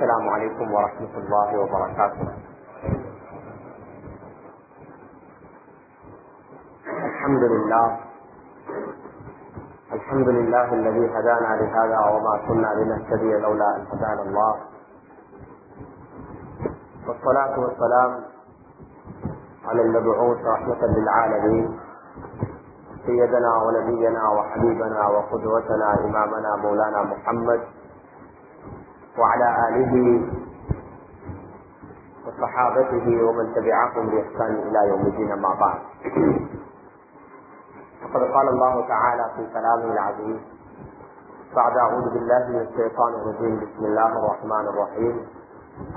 السلام عليكم ورحمة الله وبركاته. الحمد لله. الحمد لله الذي هدانا لهذا وما كنا لنهتدي لولا أن هدانا الله. والصلاة والسلام على المبعوث رحمة للعالمين. سيدنا ونبينا وحبيبنا وقدوتنا إمامنا مولانا محمد وعلى آله وصحابته ومن تبعهم بإحسان إلى يوم الدين ما بعد. فقد قال الله تعالى في كلامه العزيز بعد أعوذ بالله من الشيطان الرجيم بسم الله الرحمن الرحيم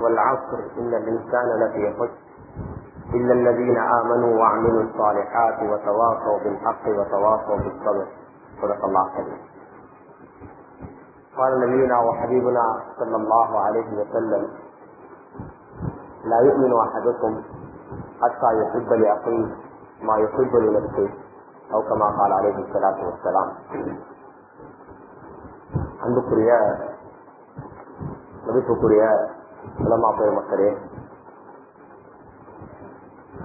والعصر إن الإنسان لفي خسر إلا الذين آمنوا وعملوا الصالحات وتواصوا بالحق وتواصوا بالصبر. صدق الله العظيم. قال نبينا وحبيبنا صلى الله عليه وسلم لا يؤمن احدكم حتى يحب لاخيه ما يحب لنفسه او كما قال عليه الصلاه والسلام அன்புக்குரிய மதிப்புக்குரிய உலமா பெருமக்களே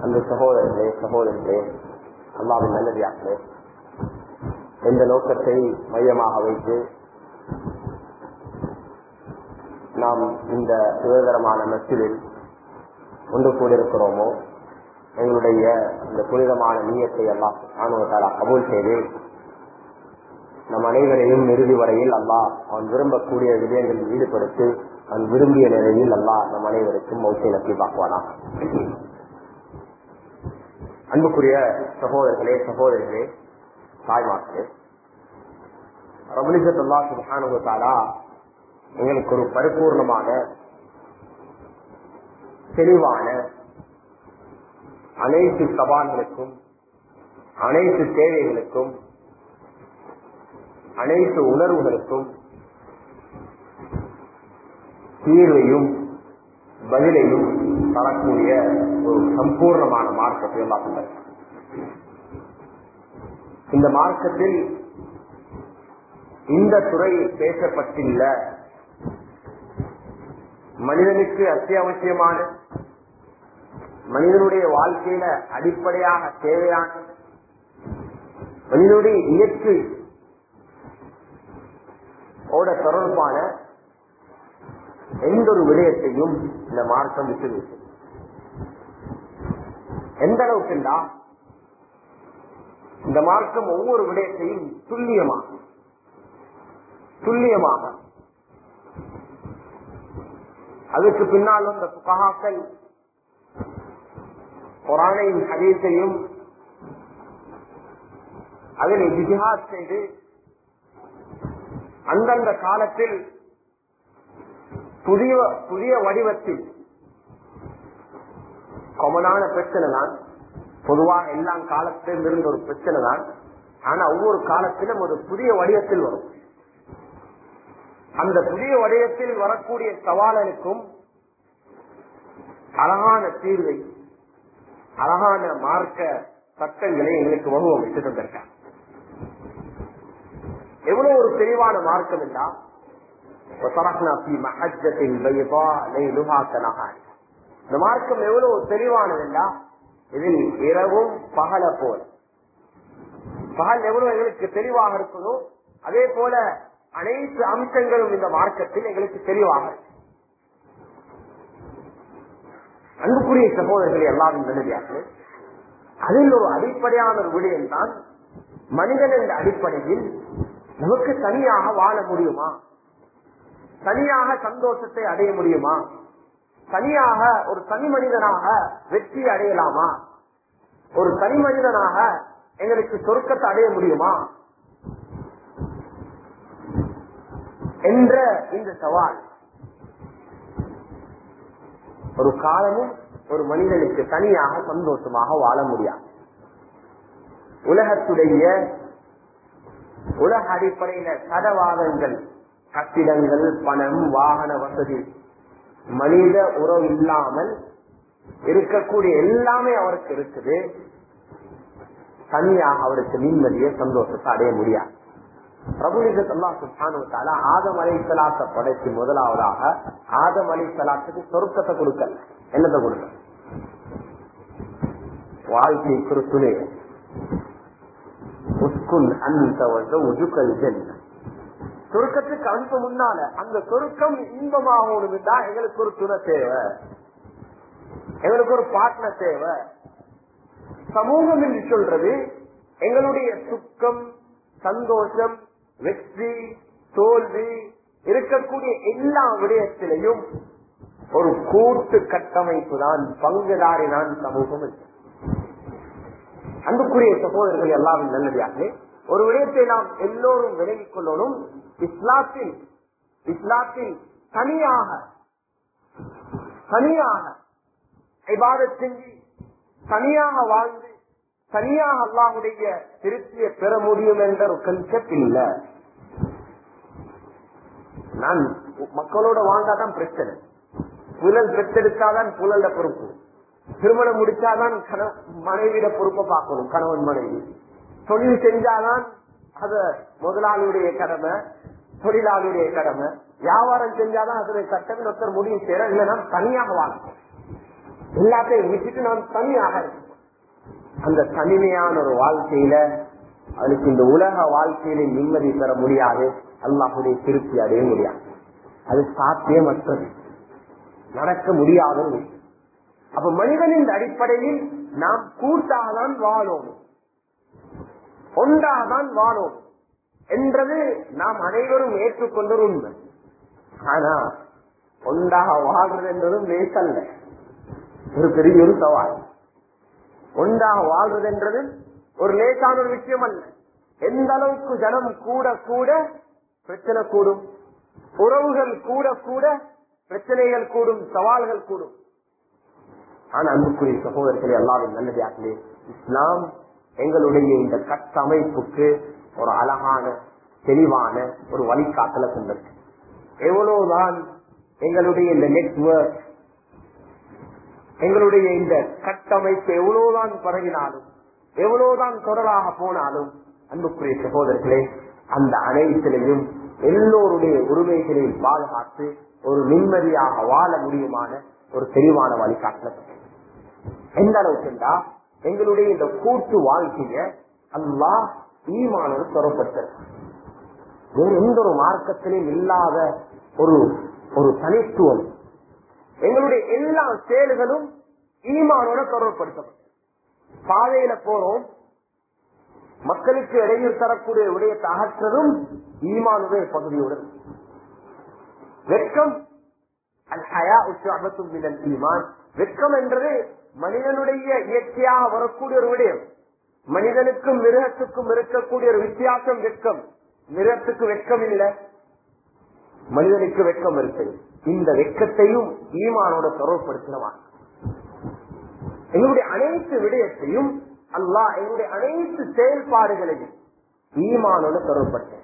அந்த சகோதரர்களே சகோதரர்களே அல்லாவின் நல்லதியார்களே எந்த நோக்கத்தை மையமாக வைத்து நாம் இந்த சுதந்திரமான மத்தியில் ஒன்று கூடியிருக்கிறோமோ எங்களுடைய இந்த புனிதமான நீயத்தை எல்லாம் ஆணுவத்தாலா கபூல் செய்து நம் அனைவரையும் இறுதி வரையில் அல்லா அவன் விரும்பக்கூடிய விஜயங்களில் ஈடுபடுத்தி அவன் விரும்பிய நிலையில் அல்லா நம் அனைவருக்கும் மௌசை நப்பி பார்க்குவானா அன்புக்குரிய சகோதரர்களே சகோதரிகளே தாய்மார்களே ரமணிசத்துல்லா சுபானுவத்தாலா எங்களுக்கு ஒரு பரிபூர்ணமான தெளிவான அனைத்து சவால்களுக்கும் அனைத்து தேவைகளுக்கும் அனைத்து உணர்வுகளுக்கும் தீர்வையும் பதிலையும் தரக்கூடிய ஒரு சம்பூர்ணமான மார்க்கத்தை எல்லாம் இந்த மார்க்கத்தில் இந்த துறையில் பேசப்பட்டுள்ள மனிதனுக்கு அத்தியாவசியமான மனிதனுடைய வாழ்க்கையில அடிப்படையாக தேவையான மனிதனுடைய இயற்கை ஓட தொடர்பான எந்த ஒரு விடயத்தையும் இந்த மார்க்கம் விட்டு எந்த அளவுக்குண்டா இந்த மார்க்கம் ஒவ்வொரு விடயத்தையும் துல்லியமாக துல்லியமாக அதுக்கு பின்னால் வந்த புகாக்கள் குரானையும் ஹரீசையும் அதில் இஜிஹாத் செய்து அந்தந்த காலத்தில் புதிய புதிய வடிவத்தில் கொமனான பிரச்சனை தான். பொதுவாக எல்லா காலத்திலிருந்து இருந்த ஒரு பிரச்சனை தான். ஆனா ஒவ்வொரு காலத்திலும் ஒரு புதிய வடிவத்தில் வரும். அந்த புதிய உடையத்தில் வரக்கூடிய சவாலனுக்கும் அழகான தீர்வை அழகான மார்க்க சட்டங்களை எங்களுக்கு வகுவமைத்து தந்திருக்காங்க எவ்வளவு ஒரு தெளிவான மார்க்கம் என்றா இந்த மார்க்கம் எவ்வளவு தெளிவானதுண்டா இதில் இரவும் பகல போல். பகல் எவ்வளவு எங்களுக்கு தெளிவாக இருக்குதோ அதே போல அனைத்து அம்சங்களும் இந்த மார்க்கத்தில் எங்களுக்கு தெளிவாக அன்புக்குரிய சகோதரர்கள் எல்லாரும் நிலையார்கள் அதில் ஒரு அடிப்படையான ஒரு விடயம் தான் மனிதன் என்ற அடிப்படையில் நமக்கு தனியாக வாழ முடியுமா? தனியாக சந்தோஷத்தை அடைய முடியுமா? தனியாக ஒரு தனி மனிதனாக வெற்றி அடையலாமா? ஒரு தனி மனிதனாக எங்களுக்கு சொருக்கத்தை அடைய முடியுமா? என்ற இந்த சவால். ஒரு காலமும் ஒரு மனிதனுக்கு தனியாக சந்தோஷமாக வாழ முடியாது. உலகத்துடைய உலக அடிப்படையில சதவாதங்கள் கட்டிடங்கள் பணம் வாகன வசதி மனித உறவு இல்லாமல் இருக்கக்கூடிய எல்லாமே அவருக்கு இருக்குது. தனியாக அவருக்கு நிம்மதியை சந்தோஷத்தை அடைய முடியாது. பிரபுலிசத் அல்லா சுல்தானுத்தால ஆதம் அலை சலாத்தை படைச்சு முதலாவதாக ஆதம் அலை சலாத்துக்கு சொருக்கத்தை கொடுக்கல. என்னத்தை கொடுக்க வாழ்க்கை குறிப்பிலே துணை அந்த உஜுக்கல் ஜென்ன. சொருக்கத்துக்கு அனுப்ப முன்னால அந்த சொருக்கம் இன்பமாக தான் எங்களுக்கு ஒரு துணை தேவை. எங்களுக்கு ஒரு பார்ட்னர் தேவை. சமூகம் என்று சொல்றது எங்களுடைய சுக்கம் சந்தோஷம் வெற்றி தோல்வி இருக்கக்கூடிய எல்லா விடயத்திலையும் ஒரு கூட்டு கட்டமைப்பு தான் பங்குதாரி தான் சமூகம் அன்புக்குரிய சகோதரர்கள் எல்லாரும் நல்லதாக ஒரு விடயத்தை நாம் எல்லோரும் விலகிக் கொள்ளணும். இஸ்லாத்தில் இஸ்லாத்தில் தனியாக தனியாக இபாதத் செஞ்சு தனியாக வாழ்ந்து தனியாக அல்லாஹுடைய திருப்தியை பெற முடியும் என்ற ஒரு கன்செப்ட் இல்ல. நான் மக்களோட வாழ்ந்தாதான் பிரச்சனை. புலல் பெற்றெடுத்தாதான் புலல்ல பொறுப்பு. திருமணம் முடிச்சாதான் கண- மனைவியிட பொறுப்பை பார்க்கணும் கணவன் மனைவி. தொழில் செஞ்சாதான் அத முதலாளியுடைய கடமை தொழிலாளியுடைய கடமை. வியாபாரம் செஞ்சாதான் அதனுடைய சட்டம் ஒருத்தர் முடிவு செய்யற இல்லைன்னா தனியாக வாழணும் எல்லாத்தையும் விட்டுட்டு நான் தனியாக இருக்கேன். அந்த தனிமையான ஒரு வாழ்க்கையில அதுக்கு இந்த உலக வாழ்க்கையில நிம்மதி பெற முடியாது. அல்லாஹுடைய திருப்தி அடைய முடியாது. அது சாத்தியமற்றது. நடக்க முடியாத அப்ப மனிதனின் அடிப்படையில் நாம் கூட்டாக தான் வாழும். ஒன்றாக தான் வாழும் என்றது நாம் அனைவரும் ஏற்றுக்கொண்ட உண்மை. ஆனா ஒன்றாக வாழ்றது என்பதும் லேசல்ல ஒரு பெரிய ஒரு சவால். ஒன்றாக வாழ்றது என்றது ஒரு லேசான ஒரு விஷயம் அல்ல எந்த அளவுக்கு ஜனம் கூட கூட பிரச்சனை கூடும். உறவுகள் கூட கூட பிரச்சனைகள் கூடும் சவால்கள் கூடும். ஆனா அன்புக்குரிய சகோதரர்களை எல்லாரும் நல்லதாகலே இஸ்லாம் எங்களுடைய இந்த கட்டமைப்புக்கு ஒரு அழகான தெளிவான ஒரு வழிகாட்டலை கொண்டிருக்கு எவ்வளவுதான் எங்களுடைய இந்த நெட்ஒர்க் எங்களுடைய இந்த கட்டமைப்பு எவ்வளவுதான் பரவினாலும் எவ்வளவுதான் தொடராக போனாலும் அன்புக்குரிய சகோதரர்களே அந்த அனைத்திலையும் எல்லோருடைய உரிமைகளையும் பாதுகாத்து ஒரு நிம்மதியாக வாழ முடியுமான ஒரு தெளிவான வழிகாட்டல. எந்த அளவுக்கு என்றா எங்களுடைய இந்த கூட்டு வாழ்க்கைய அல்லா ஈமானது தொடர்பட்டது வேறு எந்த ஒரு மார்க்கத்திலும் இல்லாத ஒரு ஒரு தனித்துவம் எங்களுடைய எல்லா செயல்களும் ஈமானோட தொடர்படுத்தப்படும் பாதையில போறோம். மக்களுக்கு இடையில் தரக்கூடிய விடயத்தை அகற்றதும் ஈமானுடைய பகுதியுடன் வெட்கம் அல் ஈமான். வெட்கம் என்றது மனிதனுடைய இயற்கையாக வரக்கூடிய ஒரு விடயம். மனிதனுக்கும் மிருகத்துக்கும் இருக்கக்கூடிய ஒரு வித்தியாசம் வெட்கம். மிருகத்துக்கு வெட்கம் இல்லை. மனிதனுக்கு வெட்கம் இருக்குது இந்த வெக்கத்தையும் ஈமானோட தொடர்படுத்தினவான் எங்களுடைய அனைத்து விடயத்தையும் அல்லாஹ் எங்களுடைய அனைத்து செயல்பாடுகளையும் ஈமானோட தொடர்படுத்த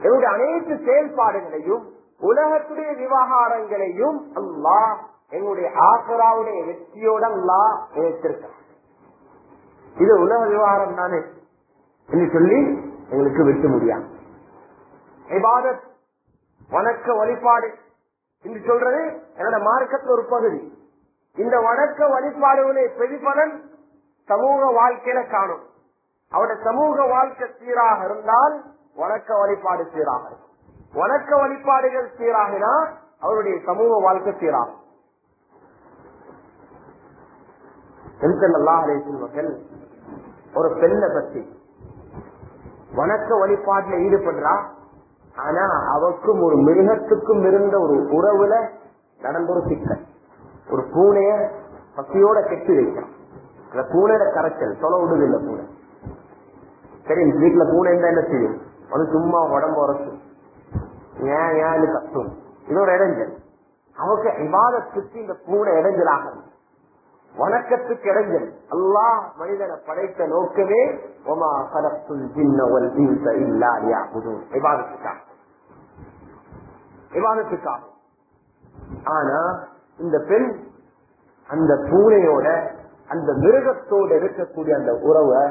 எங்களுடைய அனைத்து செயல்பாடுகளையும் உலகத்துடைய விவகாரங்களையும் அல்லாஹ் எங்களுடைய ஆசராவுடைய வெற்றியோட அல்லாஹ் இணைத்திருக்க இது உலக விவகாரம் தானே? என்று சொல்லி எங்களுக்கு விட்டு முடியாது. வணக்க வழிபாடு என்று சொல்றது என்னோட மார்க்கத்தில் ஒரு பகுதி. இந்த வணக்க வழிபாடுகளை பிரதிபலன் சமூக வாழ்க்கையில காணும். அவருடைய சமூக வாழ்க்கை சீராக இருந்தால் வணக்க வழிபாடு சீராக வணக்க வழிபாடுகள் சீராகினா அவருடைய சமூக வாழ்க்கை சீராகும். மக்கள் ஒரு பெண்ணை பற்றி வணக்க வழிபாட்டில் ஈடுபடுறா? ஆனா அவக்கும் ஒரு மிருகத்துக்கும் இருந்த ஒரு உறவுல நடந்த ஒரு சிக்கல். ஒரு பூனைய பசியோட கெட்டி வைக்கிறான். அந்த பூனையோட கரைச்சல் தொலை விடுது இல்ல பூனை. சரி வீட்டுல பூனை இருந்தா என்ன செய்யும்? அது சும்மா உடம்பு உரசும் ஏன் ஏன்னு கத்தும். இது ஒரு இடைஞ்சல். அவக்கு விவாதத்துக்கு இந்த பூனை இடைஞ்சலாகும். வணக்கத்துக்கு இடைஞ்சல். அல்லாஹ் மனிதனை படைத்த நோக்கமே ஒமா கலப்புல் ஜின்னவல் இன்ச இல்லாரியா லியஅபுதூன் இபாதத்துக்காக. இபாதத்துக்காக. ஆனா இந்த பெண் அந்த பூனையோட அந்த மிருகத்தோடு இருக்கக்கூடிய அந்த உறவை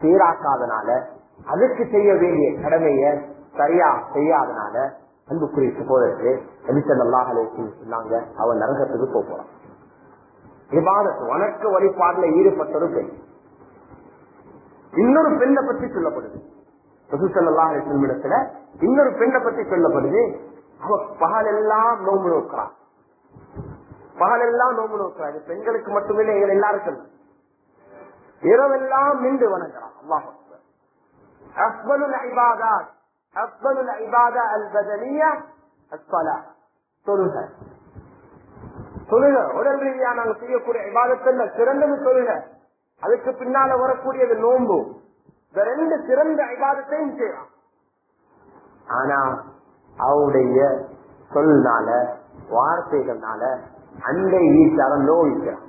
சீராக்காதனால அதுக்கு செய்ய வேண்டிய கடமைய சரியா செய்யாதனால அன்புக்குரிய சகோதரருக்கு எதிர்த்தல்லாஹ் சொன்னாங்க அவன் நரகத்துக்கு போக போறான். விவாதத்து வணக்க வழிபாடுல ஈடுபட்டொரு பெண் இன்னொரு பெண்ணை பற்றி சொல்லப்படுது. இடத்துல இன்னொரு பெண்ணை பற்றி சொல்லப்படுது. அவ பகலெல்லாம் நோம்பு நோக்கிறான் பகலெல்லாம் நோம்பு நோக்கிறாரு பெண்களுக்கு மட்டுமில்லை எங்க எல்லாருக்கும். இரவெல்லாம் நின்று வணங்குறான். அல்லாஹ் அக்பலுல் ஐபாதாத் அக்பலுல் ஐபாதா அல் பதனியா அஸ்ஸலா தொழுக. தொழுக உடல் ரீதியா நாங்க செய்யக்கூடிய இபாதத்தில் சிறந்தது தொழுக அதுக்கு பின்னால வரக்கூடியது நோன்பு. இந்த ரெண்டு சிறந்த விவாதத்தையும் செய்யலாம். ஆனா அவருடைய சொல்னால வார்த்தைகள்னால அண்டை வீட்டார நோய்க்கிறான்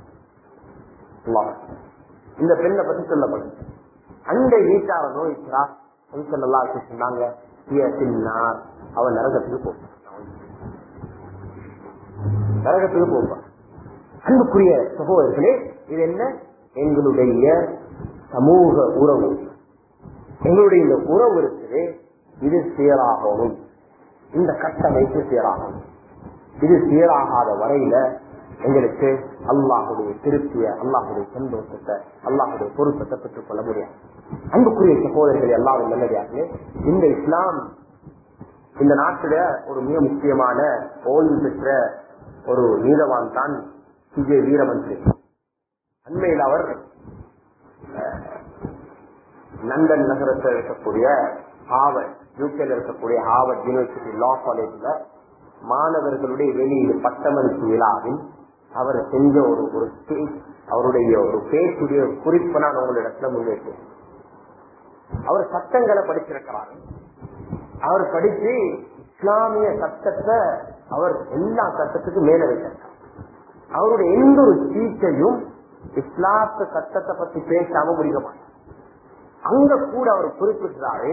இந்த பெண்ணை பத்தி சொல்லப்படும். அண்டை வீட்டார நோய்க்கிறா நல்லா சொன்னாங்க அவன் நரகத்துக்கு போகும் நரகத்துக்கு போவான் அன்புக்குரிய சகோதரர்களே இது என்ன? எங்களுடைய சமூக உறவு. எங்களுடைய இந்த உறவு இருக்குது இது சீராகணும் இந்த கட்டமைப்பு சீராகணும் இது சீராகாத வரையில எங்களுக்கு அல்லாஹுடைய திருப்திய அல்லாஹுடைய சந்தோஷத்தை அல்லாஹுடைய பொருத்தத்தை பெற்றுக் கொள்ள முடியாது. அன்புக்குரிய சகோதரர்கள் எல்லாரும் நல்லதாகவே இந்த இஸ்லாம் இந்த நாட்டுல ஒரு மிக முக்கியமான ஓய்வு பெற்ற ஒரு நீதவான் தான் விஜய் வீரமந்திரி அண்மையில் அவர் லண்டன் நகரத்தில் இருக்கக்கூடிய ஹாவர்ட் யூகேல இருக்கக்கூடிய ஹாவர்ட் யூனிவர்சிட்டி லா காலேஜ்ல மாணவர்களுடைய வெளியீடு பட்டமளிப்பு விழாவில் அவர் செஞ்ச ஒரு ஒரு அவருடைய ஒரு பேச்சுடைய குறிப்பு நான் உங்களிடத்துல முன்வைத்தேன். அவர் சட்டங்களை படிச்சிருக்கிறார். அவர் படிச்சு இஸ்லாமிய சட்டத்தை அவர் எல்லா சட்டத்துக்கும் மேல வைக்கிறார் அவருடைய எந்த ஒரு ஸ்பீச்சையும் இஸ்லாத்து சட்டத்தை பத்தி பேசாம முடிக்க மாட்டார். அங்க கூட அவர் குறிப்பிட்டாரு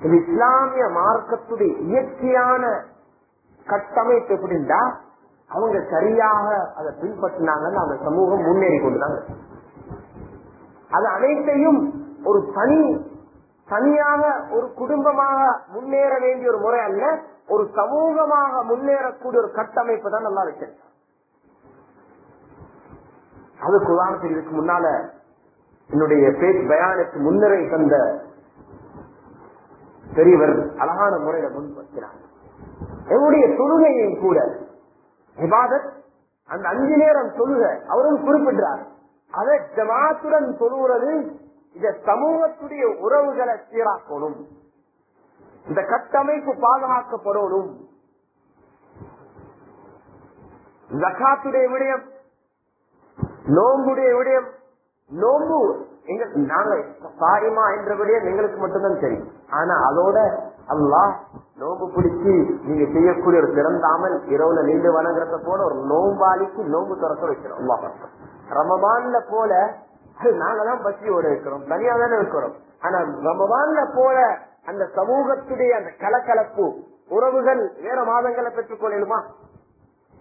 இது இஸ்லாமிய மார்க்கத்துடைய இயற்கையான கட்டமைப்பு எப்படின்னா அவங்க சரியாக அதை பின்பற்றினாங்கன்னு அந்த சமூகம் முன்னேறி கொண்டுதான் அது அனைத்தையும் ஒரு தனி தனியாக ஒரு குடும்பமாக முன்னேற வேண்டிய ஒரு முறை அல்ல ஒரு சமூகமாக முன்னேறக்கூடிய ஒரு கட்டமைப்பு தான் நல்லா இருக்கு. அதுக்கு உதாரணத்துக்கு இதுக்கு முன்னால என்னுடைய பேச்சு பயானுக்கு முன்னரை தந்த பெரியவர் அழகான முறையில முன்படுத்தினார் என்னுடைய தொழுகையும் கூட விவாதத் அந்த அஞ்சு நேரம் தொழுக அவரும் குறிப்பிடுறார். அதை ஜமாத்துடன் தொழுகிறது இந்த சமூகத்துடைய உறவுகளை சீராக்கணும். இந்த கட்டமைப்பு பாதுகாக்கப்படணும். ஜக்காத்துடைய விடயம் நோம்புடைய விடயம் நோம்பு எங்க நாங்க சாயமா என்ற விடயம் எங்களுக்கு மட்டும்தான் தெரியும். ஆனா அதோட அல்லா நோம்பு பிடிச்சி நீங்க செய்யக்கூடிய ஒரு திறந்தாமல் இரவுல நின்று வணங்குறத போல ஒரு நோம்பாளிக்கு நோம்பு திறக்க வைக்கிறோம். அல்லாஹ் ரமபான்ல போல நாங்கதான் நாங்க தான் பசியோட இருக்கிறோம் தனியா தானே இருக்கிறோம். ஆனா ரமபான்ல போல அந்த சமூகத்துடைய அந்த கலக்கலப்பு உறவுகள் வேற மாதங்களை பெற்றுக் கொள்ளலுமா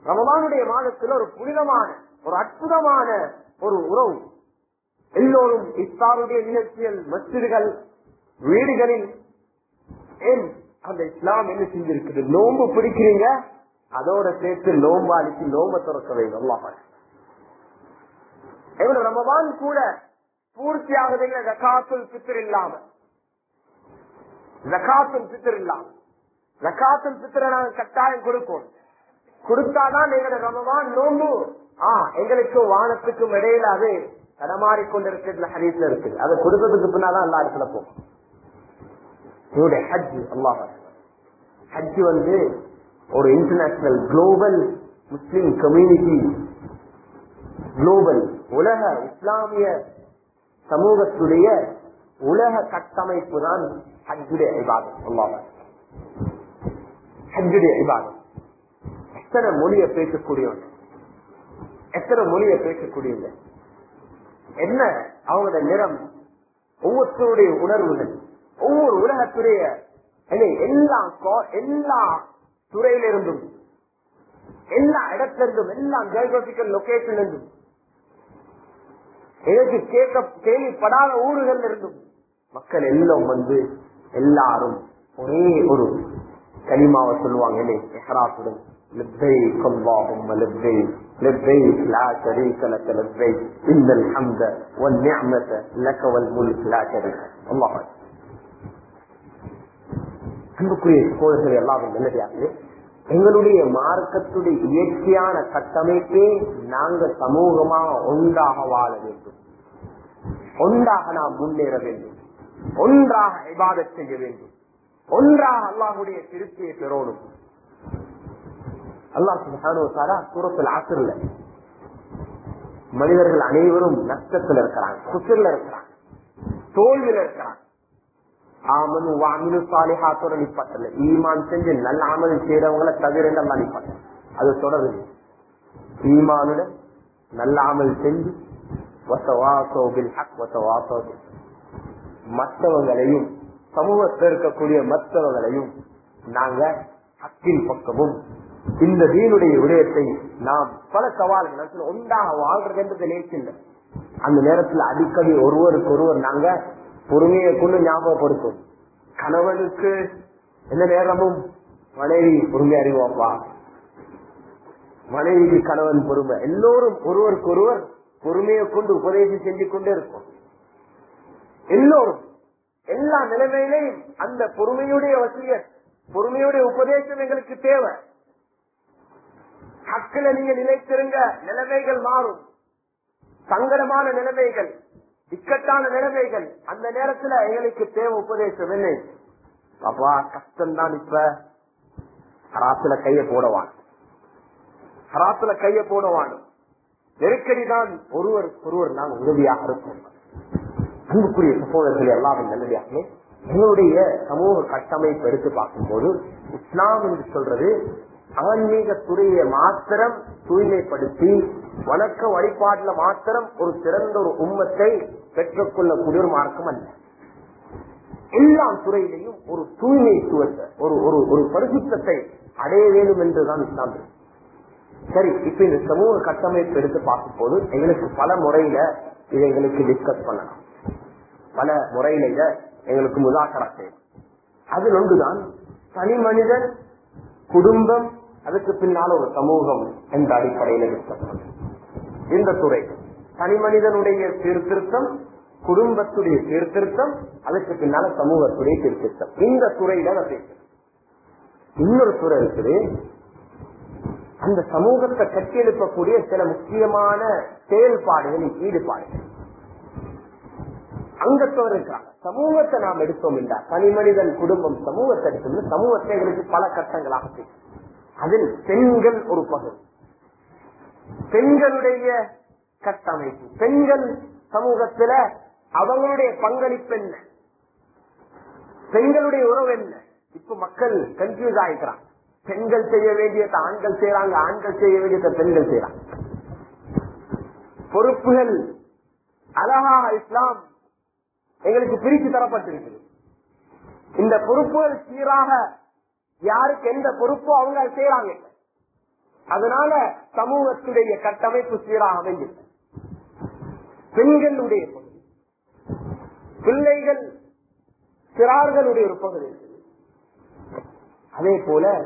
ரமமானுடைய மாதத்தில் ஒரு புனிதமான ஒரு அற்புதமான ஒரு உறவு. எல்லோரும் இஸ்லாமுடைய நிகழ்ச்சிகள் மசிதிகள் வீடுகளில். ஏன்? அந்த இஸ்லாம் என்ன செஞ்சிருக்குது? நோம்பு பிடிக்கிறீங்க? அதோட சேர்த்து நோம்பாளிக்கு நோம்ப துறக்க வேண்டும் எவ்வளவு ரமபான் கூட பூர்த்தி ஆகுதுங்க ஜக்காத்துல் பித்தர் இல்லாம. ஜக்காத்துல் பித்தர் இல்லாம ஜக்காத்துல் பித்தரை நாங்க கட்டாயம் கொடுப்போம். கொடுத்தாதான் எங்களோட ரமபான் நோம்பு. ஆஹ் எங்களுக்கும் வானத்துக்கும் இடையில அது தடமாறி கொண்டிருக்கிறது ஹரீஸ்ல இருக்குது. அதை கொடுத்ததுக்கு பின்னாதான் எல்லா இடத்துல போகும். இவருடைய ஹஜ் அல்லாஹ் ஹஜ் வந்து ஒரு international global Muslim community global உலக இஸ்லாமிய சமூகத்துடைய உலக கட்டமைப்பு தான் ஹஜ்ஜுடைய இபாதம் அல்லாஹ் ஹஜ்ஜுடைய இபாதம் எத்தனை மொழியை பேசக்கூடியவங்க எத்தனை மொழியை பேசக்கூடியவங்க என்ன அவங்களோட நிறம் ஒவ்வொருத்தருடைய உணர்வுகள் ஒவ்வொரு உலகத்துடைய எல்லா எல்லா துறையிலிருந்தும் எல்லா இடத்திலிருந்தும் எல்லா ஜியோகிராபிக்கல் லொகேஷன் இருந்தும் எனக்கு கேட்க கேள்விப்படாத ஊர்கள் இருந்தும் மக்கள் எல்லாம் வந்து எல்லாரும் ஒரே ஒரு கனிமாவை சொல்லுவாங்க எஹராத்துடன் அன்புக்குரிய சோழர்கள் எல்லாரும் நல்லதாக்கு எங்களுடைய மார்க்கத்துடைய இயற்கையான கட்டமைப்பே நாங்க சமூகமாக ஒன்றாக வாழ வேண்டும். ஒன்றாக நாம் முன்னேற வேண்டும். ஒன்றாக இபாதத் செய்ய வேண்டும். ஒன்றாக அல்லாஹுடைய திருப்தியை பெறணும். அல்லாஹ் சுபானுவத்தாரா சூரத்தில் ஆசிரில் மனிதர்கள் அனைவரும் நஷ்டத்தில் இருக்கிறாங்க குசிர்ல இருக்கிறாங்க தோல்வியில் இருக்கிறாங்க. ஆமனு வாமினு சாலிஹாத்தோட நிப்பாட்டல. ஈமான் செஞ்சு நல்ல அமல் செய்யறவங்களை தவிர எல்லாம் நிப்பாட்டல. அது தொடருது ஈமானுடன் நல்ல செஞ்சு மற்றவங்களையும் சமூகத்தில் இருக்கக்கூடிய மற்றவர்களையும் நாங்க ஹக்கின் பக்கமும் இந்த தீனுடைய விடயத்தை நாம் பல சவால்கள் ஒன்றாக வாழ்றதுன்றது நேற்றில்லை அந்த நேரத்தில் அடிக்கடி ஒருவருக்கு ஒருவர் நாங்க பொறுமையை கொண்டு ஞாபகப்படுத்தும் கணவனுக்கு எந்த நேரமும் மனைவி பொறுமை அறிவோப்பா? மனைவிக்கு கணவன் பொறுமை. எல்லோரும் ஒருவருக்கு ஒருவர் பொறுமையை கொண்டு உபதேசம் செஞ்சு கொண்டே இருக்கும் எல்லோரும் எல்லா நிலைமையிலையும் அந்த பொறுமையுடைய வசிய பொறுமையுடைய உபதேசம் எங்களுக்கு தேவை. ஹக்கில நீங்க நிலைத்திருங்க நிலைமைகள் மாறும். சங்கடமான நிலைமைகள் இக்கட்டான நிலைமைகள் அந்த நேரத்துல எங்களுக்கு தேவை உபதேசம் என்ன? அப்பா கஷ்டம்தான் இப்ப. ஹராத்துல கைய போடவான். ஹராத்துல கைய போடவான். நெருக்கடி தான் ஒருவர் ஒருவர் நாம் உதவியாக இருக்கும் அன்புக்குரிய சகோதரர்கள் எல்லாரும் நல்லதாகவே எங்களுடைய சமூக கட்டமைப்பு எடுத்து பார்க்கும்போது இஸ்லாம் என்று சொல்றது ஆன்மீக துறையை மாத்திரம் தூய்மைப்படுத்தி வணக்க வழிபாட்டுல மாத்திரம் ஒரு சிறந்த ஒரு உண்மத்தை பெற்றுக்கொள்ளக்கூடிய ஒரு மார்க்கம் அல்ல. எல்லா துறையிலையும் ஒரு தூய்மைத்துவத்தை ஒரு ஒரு ஒரு பரிசுத்தத்தை அடைய வேண்டும் என்றுதான் இஸ்லாம் சரி இப்ப இந்த சமூக கட்டமைப்பு எடுத்து பார்க்கும் போது எங்களுக்கு பல முறையில இதை எங்களுக்கு டிஸ்கஸ் பண்ணலாம். பல முறையில இத எங்களுக்கு முதாக்கரா அது அதில் ஒன்றுதான் தனி மனிதன் குடும்பம் அதுக்கு பின்னால ஒரு சமூகம் என்ற அடிப்படையில் இருக்கப்படும் இந்த துறை தனி மனிதனுடைய சீர்திருத்தம் குடும்பத்துடைய சீர்திருத்தம் அதுக்கு பின்னால சமூகத்துடைய சீர்திருத்தம். இந்த துறையில நான் பேசுறேன். இன்னொரு துறை இருக்குது. அந்த சமூகத்தை கட்டியெழுப்பக்கூடிய சில முக்கியமான செயல்பாடுகளின் ஈடுபாடுகள். அங்கத்தவர் இருக்கிறான் சமூகத்தை நாம் எடுத்தோம் என்றால் தனி மனிதன் குடும்பம் சமூகத்தை எடுத்தோம் சமூகத்தை எங்களுக்கு பல கட்டங்களாக அதில் பெண்கள் ஒரு பகுதி. பெண்களுடைய கட்டமைப்பு. பெண்கள் சமூகத்துல அவங்களுடைய பங்களிப்பு என்ன? பெண்களுடைய உறவு என்ன? இப்ப மக்கள் கன்ஃபியூஸ் ஆயிக்கிறாங்க. பெண்கள் செய்ய வேண்டியதை ஆண்கள் செய்யறாங்க ஆண்கள் செய்ய வேண்டியதை பெண்கள் செய்யறாங்க பொறுப்புகள் அழகாக இஸ்லாம் எங்களுக்கு பிரித்து தரப்பட்டிருக்குது. இந்த பொறுப்புகள் சீராக யாருக்கு எந்த பொறுப்போ அவங்க செய்யறாங்க. அதனால சமூகத்துடைய கட்டமைப்பு சீராக அமைஞ்சது பெண்களுடைய பகுதி பிள்ளைகள் சிறார்களுடைய ஒரு பகுதி இருக்குது. அதே போல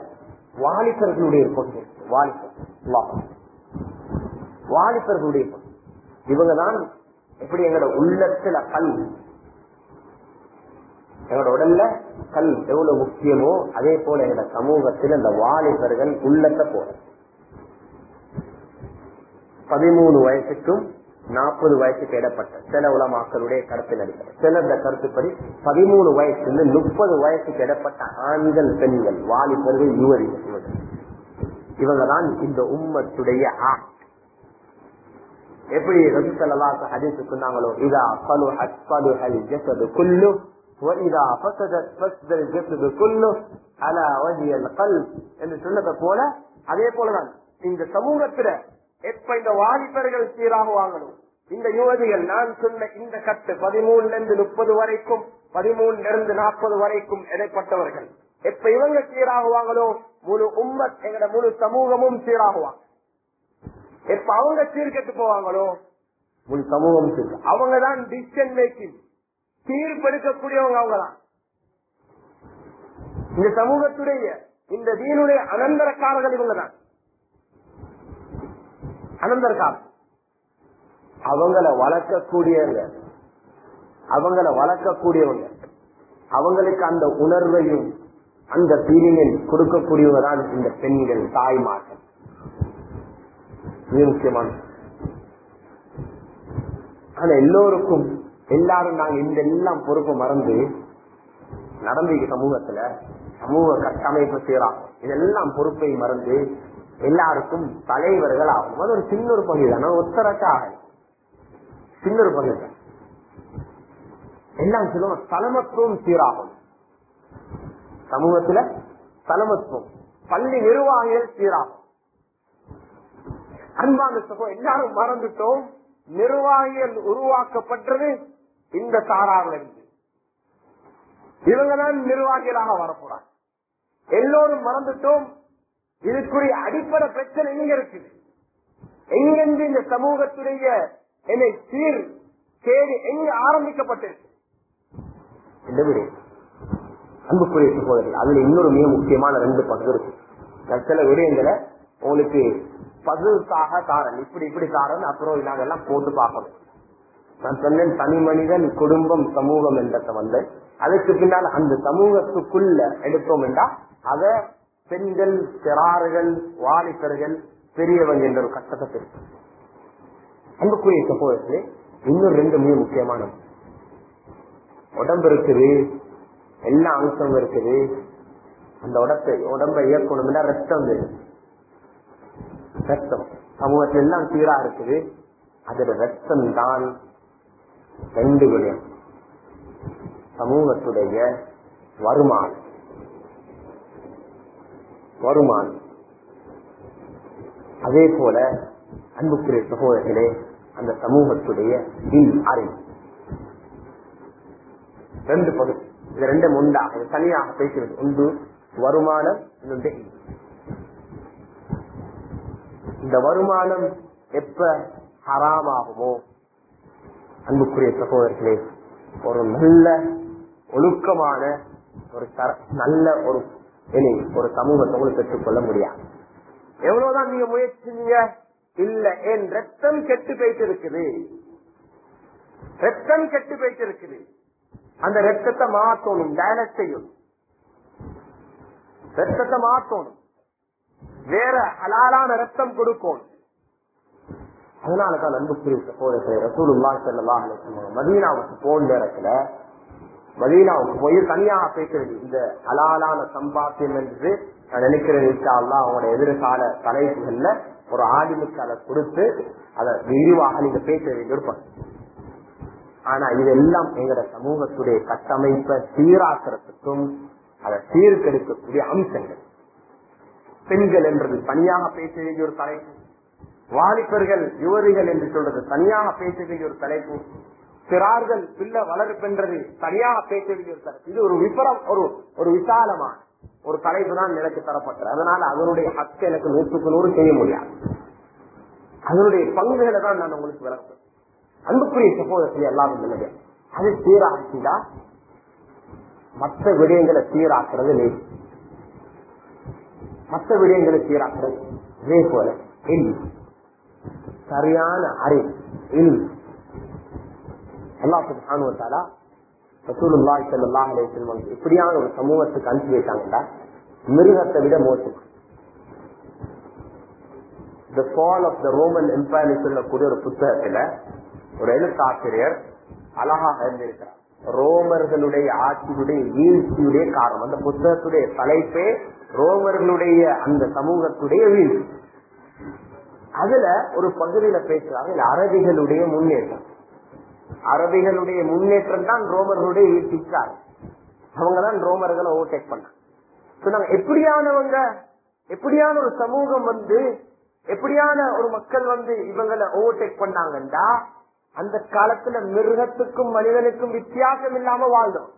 வாலிபர்களுடைய பகுதி இருக்கு வாலிபர் வாலிபர்களுடைய பகுதி. இவங்கதான் எப்படி எங்களோட உள்ளத்துல கல்வி எங்களோட உடல்ல கல் எவ்வளவு முக்கியமோ அதே போல எங்களோட சமூகத்தில் இந்த வாலிபர்கள் உள்ளத்தை போல. பதிமூணு வயசுக்கும் நாற்பது வயசுக்கு இடப்பட்ட சில உலமாக்களுடைய கருத்தில் அடிப்படை சில இந்த கருத்துப்படி பதிமூணு வயசுல முப்பது வயசுக்கு இடப்பட்ட ஆண்கள் பெண்கள் வாலிபர்கள் யுவதிகள். இவர்கள் இவங்கதான் இந்த உம்மத்துடைய ஆ எப்படி ரசூசல்லாஹு ஹதீஸ் சொன்னாங்களோ இதா ஃபலுஹத் ஃபலுஹல் ஜஸது குல்லு وإذا فسدت فسد الجسد كله على وجه القلب என்று சொன்னதை போல அதே போலதான் இந்த சமூகத்துல எப்ப இந்த வாலிபர்கள் சீராக வாங்கணும் இந்த யுவதிகள் நான் சொன்ன இந்த கட்டு பதிமூணுல இருந்து முப்பது வரைக்கும் பதிமூணுல இருந்து நாற்பது வரைக்கும் இடைப்பட்டவர்கள் எப்ப இவங்க சீராகுவாங்களோ முழு உம்மத் எங்கட முழு சமூகமும் சீராகுவாங்க எப்ப அவங்க சீர்கெட்டு போவாங்களோ முழு சமூகம் சீர்க அவங்க தான் டிசிஷன் மேக்கிங் தீர்ப்பெடுக்கக்கூடியவங்க அவங்களாம் இந்த சமூகத்துடைய இந்த தீனுடைய அனந்தரக்காரர்கள் இவங்கதான். அனந்தரக்காரர். அவங்கள வளர்க்கக்கூடியவங்க. அவங்கள வளர்க்கக்கூடியவங்க. அவங்களுக்கு அந்த உணர்வையும் அந்த பிரிவில் கொடுக்கக்கூடியவங்க தான் இந்த பெண்கள் தாய்மார்கள். முக்கியமான ஆனா எல்லோருக்கும் எல்லாரும் நாங்க இந்த எல்லாம் பொறுப்பு மறந்து நடந்த சமூகத்துல சமூக கட்டமைப்பு சீராகும் இதெல்லாம் பொறுப்பை மறந்து எல்லாருக்கும் தலைவர்கள் ஆகும். அது ஒரு சின்ன ஒரு பகுதி தான். ஒத்தரக்காக சின்ன ஒரு பகுதி தான். எல்லாம் சொல்லுவோம் தலைமத்துவம் சீராகும். சமூகத்துல தலைமத்துவம். பள்ளி நிர்வாகிகள் சீராகும். அன்பான சகோ எல்லாரும் மறந்துட்டோம். நிர்வாகிகள் உருவாக்கப்பட்டது இந்த சாராவில் இருந்து. இவங்கதான் நிர்வாகிகளாக வரப்போறாங்க. எல்லோரும் மறந்துட்டோம். இதுக்குரிய அடிப்படை பிரச்சனை எங்க இருக்குது. எங்கெங்கு இந்த சமூகத்துடைய என்னை சீர் தேடி எங்க ஆரம்பிக்கப்பட்டிருக்கு? அன்புக்குரிய சகோதரர்கள் அதுல இன்னொரு மிக முக்கியமான ரெண்டு பங்கு இருக்கு. சில விடயங்களை உங்களுக்கு பகுத்தாக தாரன். இப்படி இப்படி தாரன் அப்புறம் நாங்கெல்லாம் போட்டு பார்க்கணும் நான் சொன்னேன் தனி மனிதன் குடும்பம் சமூகம் என்ற வந்து அதுக்கு பின்னால் அந்த சமூகத்துக்குள்ள எடுத்தோம் என்றா அத பெண்கள் சிறார்கள் வாலிபர்கள் பெரியவங்க என்ற ஒரு கட்டத்தை இருக்கு அன்புக்குரிய சகோதரர்களே இன்னும் ரெண்டு மிக முக்கியமான உடம்பு இருக்குது எல்லா அம்சமும் இருக்குது. அந்த உடம்பை உடம்பை இயக்கணும்னா ரத்தம் வேணும். ரத்தம். சமூகத்தில் எல்லாம் சீரா இருக்குது. அதுல ரத்தம் தான் ரெண்டு விடயம் சமூகத்துடைய வருமானம் வருமானம் அதே போல அன்புக்குரிய சகோதரர்களே அந்த சமூகத்துடைய இல் அறிவு. ரெண்டு பகுதி. இது ரெண்டு உண்டாக இது தனியாக பேசுகிறது ஒன்று வருமானம் இன்னொன்று இந்த வருமானம் எப்ப ஹராமாகுமோ அன்புக்குரிய சகோதரர்களே ஒரு நல்ல ஒழுக்கமான ஒரு தர- நல்ல ஒரு இனி ஒரு சமூகத்தை உங்களுக்கு பெற்றுக்கொள்ள முடியாது. எவ்வளவுதான் நீங்க முயற்சிங்க இல்ல என் ரத்தம் கெட்டு போயிட்டு இருக்குது ரத்தம் கெட்டு போயிட்டு இருக்குது அந்த ரத்தத்தை மாத்தணும் டயலட் செய்யும் ரத்தத்தை மாத்தணும். வேற ஹலாலான ரத்தம் கொடுக்கணும். அதனாலதான் அன்புக்குரிய சகோதரத்தை ரசூலுல்லா ஸல்லல்லாஹு மதீனாவுக்கு போன நேரத்துல மதீனாவுக்கு போய் தனியாக பேசுறது இந்த அலாலான சம்பாத்தியம் என்று நான் நினைக்கிறேன் இன்ஷா அவங்களோட எதிர்கால தலைப்புகள்ல ஒரு ஆடிமுக்கு அதை கொடுத்து அதை விரிவாக நீங்க பேச வேண்டியிருப்பாங்க ஆனா இதெல்லாம் எங்களோட சமூகத்துடைய கட்டமைப்பை சீராக்கிறதுக்கும் அதை சீர்கெடுக்கக்கூடிய அம்சங்கள். பெண்கள் என்றது தனியாக பேச வேண்டிய ஒரு தலைப்பு. வாலிபர்கள் யுவதிகள் என்று சொல்றது. தனியாக பேச வேண்டிய ஒரு தலைப்பு. சிறார்கள் பிள்ளை வளர்ப்பென்றது தனியாக பேச வேண்டிய ஒரு தலைப்பு. இது ஒரு விபரம் ஒரு ஒரு விசாலமான ஒரு தலைப்பு தான் எனக்கு தரப்பட்டது. அதனால அதனுடைய ஹக்கு எனக்கு நூற்றுக்கு நூறு செய்ய முடியாது. அதனுடைய பங்குகளை தான் நான் உங்களுக்கு விளக்குறேன். அன்புக்குரிய சகோதரத்தில் எல்லாரும் நல்லது அது சீராக்கிதா மற்ற விடயங்களை சீராக்குறது லேசு மற்ற விடயங்களை சீராக்குறது அதே போல. சரியான அறிவு இல் அல்லாஹ் சுப்ஹானஹு வ தஆலா ரசூலுல்லாஹி இப்படியான ஒரு சமூகத்துக்கு அனுப்பி வைத்தாங்கடா மிருகத்தை விட மோசம். The fall of the Roman empire சொல்லக்கூடிய ஒரு புத்தகத்துல ஒரு எழுத்தாசிரியர் அழகாக இருந்திருக்கிறார் ரோமர்களுடைய ஆட்சியுடைய வீழ்ச்சியுடைய காரணம். அந்த புத்தகத்துடைய தலைப்பே ரோமர்களுடைய அந்த சமூகத்துடைய வீழ்ச்சி. அதுல ஒரு பகுதியில பேசுறாங்க. அரபிகளுடைய முன்னேற்றம். அரபிகளுடைய முன்னேற்றம் தான் ரோமர்களுடைய வீழ்ச்சிக்கார் அவங்க தான் ரோமர்களை ஓவர்டேக் பண்ணாங்க. எப்படியானவங்க எப்படியான ஒரு சமூகம் வந்து எப்படியான ஒரு மக்கள் வந்து இவங்களை ஓவர்டேக் பண்ணாங்கண்டா அந்த காலத்துல மிருகத்துக்கும் மனிதனுக்கும் வித்தியாசம் இல்லாம வாழ்ந்தோம்.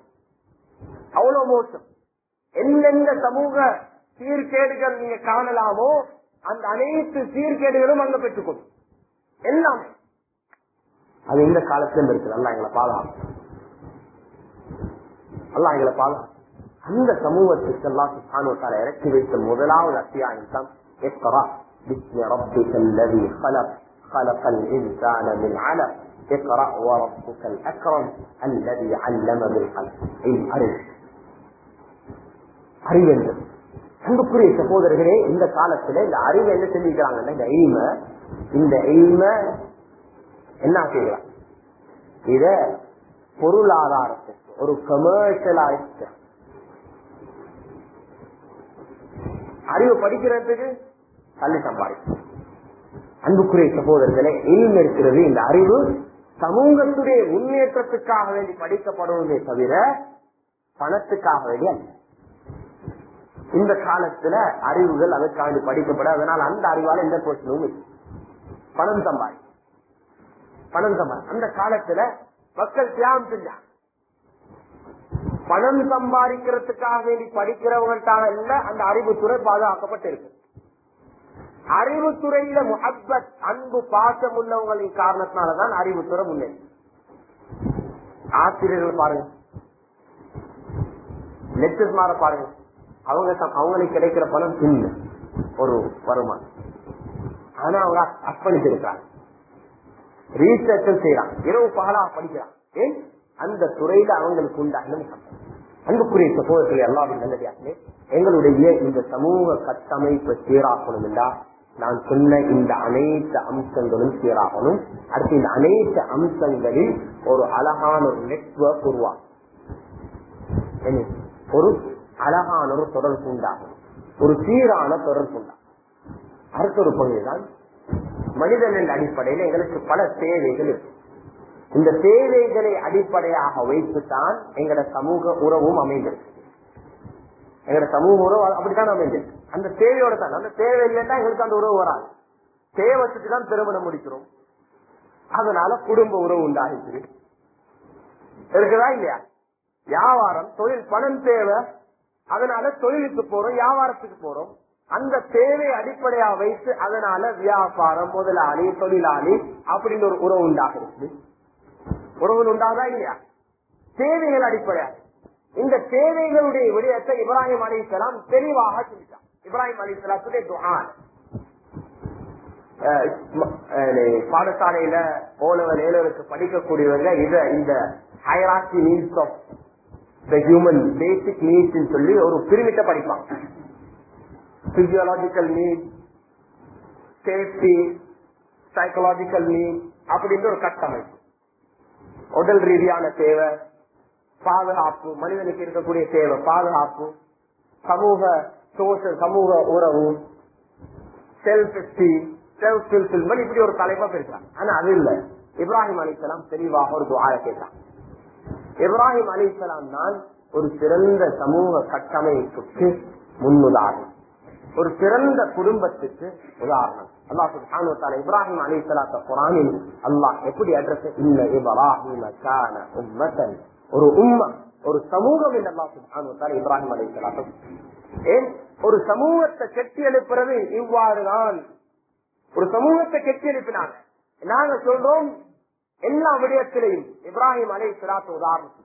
அவ்வளவு மோசம். எந்தெந்த சமூக சீர்கேடுகள் நீங்க காணலாமோ அந்த அனைத்து சீர்கேடுகளும் அங்க பெற்றுக்கொள்ளும் எல்லாமே அது இந்த காலத்துல இருக்குது நல்லா எங்களை பாதுகாப்பு அல்லா எங்களை பாதுகாக்கும் அந்த சமூகத்துக்கு எல்லாம் சுல்தானோட்டால இறக்கி வைத்த முதலாவது அத்தியாயம் தான் எத்தரா باسم ربك الذي خلق خلق الإنسان من علق اقرأ وربك الأكرم الذي علم بالقلم அறிவு அறிவென்று அன்புக்குரிய சகோதரர்களே இந்த காலத்துல இந்த அறிவை என்ன செஞ்சுக்கிறாங்கன்னா இந்த எய்ம இந்த எய்ம என்ன செய்யலாம்? இத பொருளாதாரத்துக்கு ஒரு கமர்ஷியலைஸ்ட் அறிவு படிக்கிறதுக்கு தள்ளி சம்பாதிக்கும் அன்புக்குரிய சகோதரர்களே எய்ம் இருக்கிறது இந்த அறிவு சமூகத்துடைய முன்னேற்றத்துக்காக வேண்டி படிக்கப்படுவதே தவிர பணத்துக்காக வேண்டி அல்ல. இந்த காலத்துல அறிவுகள் அதற்காக படிக்கப்பட அதனால் அந்த அறிவால எந்த பிரச்சனையும் பணம் சம்பாதி. பணம் சம்பாதி. அந்த காலத்துல மக்கள் தியாகம் செஞ்சாங்க. பணம் சம்பாதிக்கிறதுக்காக வேண்டி படிக்கிறவங்கள்ட்டாக இல்ல அந்த அறிவுத்துறை பாதுகாக்கப்பட்டிருக்கு. அறிவுத்துறையில முஹப்பத் அன்பு பாசம் உள்ளவங்களின் காரணத்தினாலதான் அறிவுத்துறை முன்னேறி. ஆசிரியர்கள் பாருங்க. லெக்சர்ஸ் மாற பாருங்க. அவங்க அவங்களுக்கு கிடைக்கிற பணம் சின்ன ஒரு வருமானம். ஆனா அவங்க அர்ப்பணிச்சிருக்காங்க ரீசர்ச்சும் செய்யறாங்க இரவு பகலா படிக்கிறான். ஏன்? அந்த துறையில அவங்களுக்கு உண்டாகும் அன்புக்குரிய சகோதரர்கள் எல்லாரும் நல்லதாகவே எங்களுடைய இந்த சமூக கட்டமைப்பு சீராக்கணும் என்றா நான் சொன்ன இந்த அனைத்து அம்சங்களும் சீராகணும். அடுத்து இந்த அனைத்து அம்சங்களில் ஒரு அழகான ஒரு நெட்வொர்க் உருவாகும் ஒரு அழகான ஒரு தொடர்பு உண்டாகும் ஒரு சீரான தொடர்பு உண்டாகும் அடுத்த ஒரு பகுதிதான் மனிதனின் அடிப்படையில் எங்களுக்கு பல தேவைகள் இருக்கு. இந்த தேவைகளை அடிப்படையாக வைத்துத்தான் எங்கட சமூக உறவும் அமைந்திருக்கு. எங்கட சமூக உறவு அப்படித்தான் அமைந்திருக்கு. அந்த தேவையோட தான். அந்த தேவை இல்லைன்னா எங்களுக்கு அந்த உறவு வராது. தேவத்துக்கு தான் திருமணம் முடிக்கிறோம். அதனால குடும்ப உறவு உண்டாகிச்சு இருக்குதா இல்லையா? வியாபாரம் தொழில் பணம் தேவை. அதனால தொழிலுக்கு போறோம் வியாபாரத்துக்கு போறோம். அந்த தேவை அடிப்படையா வைத்து அதனால வியாபாரம் முதலாளி தொழிலாளி அப்படின்னு ஒரு உறவு உண்டாகிறது. உறவு உண்டாதா இல்லையா? தேவைகள் அடிப்படையா. இந்த தேவைகளுடைய விடயத்தை இப்ராஹிம் அலிசலாம் தெளிவாக சொல்லிட்டான் இப்ராஹிம் அலிசலாத்துடைய துஹான் பாடசாலையில ஓலவல் ஏழவருக்கு படிக்கக்கூடியவங்க இத இந்த hierarchy means of the human basic needs சொல்லி ஒரு பிரிவிட்ட படிப்பான். Physiological need safety psychological need அப்படின்ற ஒரு கட்டமைப்பு. உடல் ரீதியான தேவை பாதுகாப்பு மனிதனுக்கு இருக்கக்கூடிய தேவை பாதுகாப்பு சமூக சோசியல் சமூக உறவு செல்ஃப் எஸ்டீம் செல்ஃப் ஃபுல்ஃபில்மெண்ட் இப்படி ஒரு தலைப்பா பேசுறாங்க ஆனா அது இல்ல. இப்ராஹிம் அலிசலாம் தெளிவாக ஒரு துவார கேட்டான். இப்ராஹிம் அலிசலாம் தான் ஒரு சிறந்த சமூக கட்டமைப்புக்கு முன்னுதாரணம். ஒரு சிறந்த குடும்பத்துக்கு உதாரணம். அல்லாஹ் சுப்ஹானஹு இப்ராஹிம் அலைஹிஸ்ஸலாத்து குரானில் அல்லாஹ் எப்படி அட்ரஸ் இல்ல இப்ராஹிம் உம்மத்தன் ஒரு உம்ம ஒரு சமூகம் என்று அல்லாஹ் சுப்ஹானஹு இப்ராஹிம் அலைஹிஸ்ஸலாத்து ஏன்? ஒரு சமூகத்தை கெட்டி எழுப்புறது இவ்வாறுதான். ஒரு சமூகத்தை கெட்டி எழுப்பினாங்க. நாங்க சொல்றோம் எல்லா விடயத்திலையும் இப்ராஹிம் அலைஹிஸ்ஸலாத்து உதாரணம்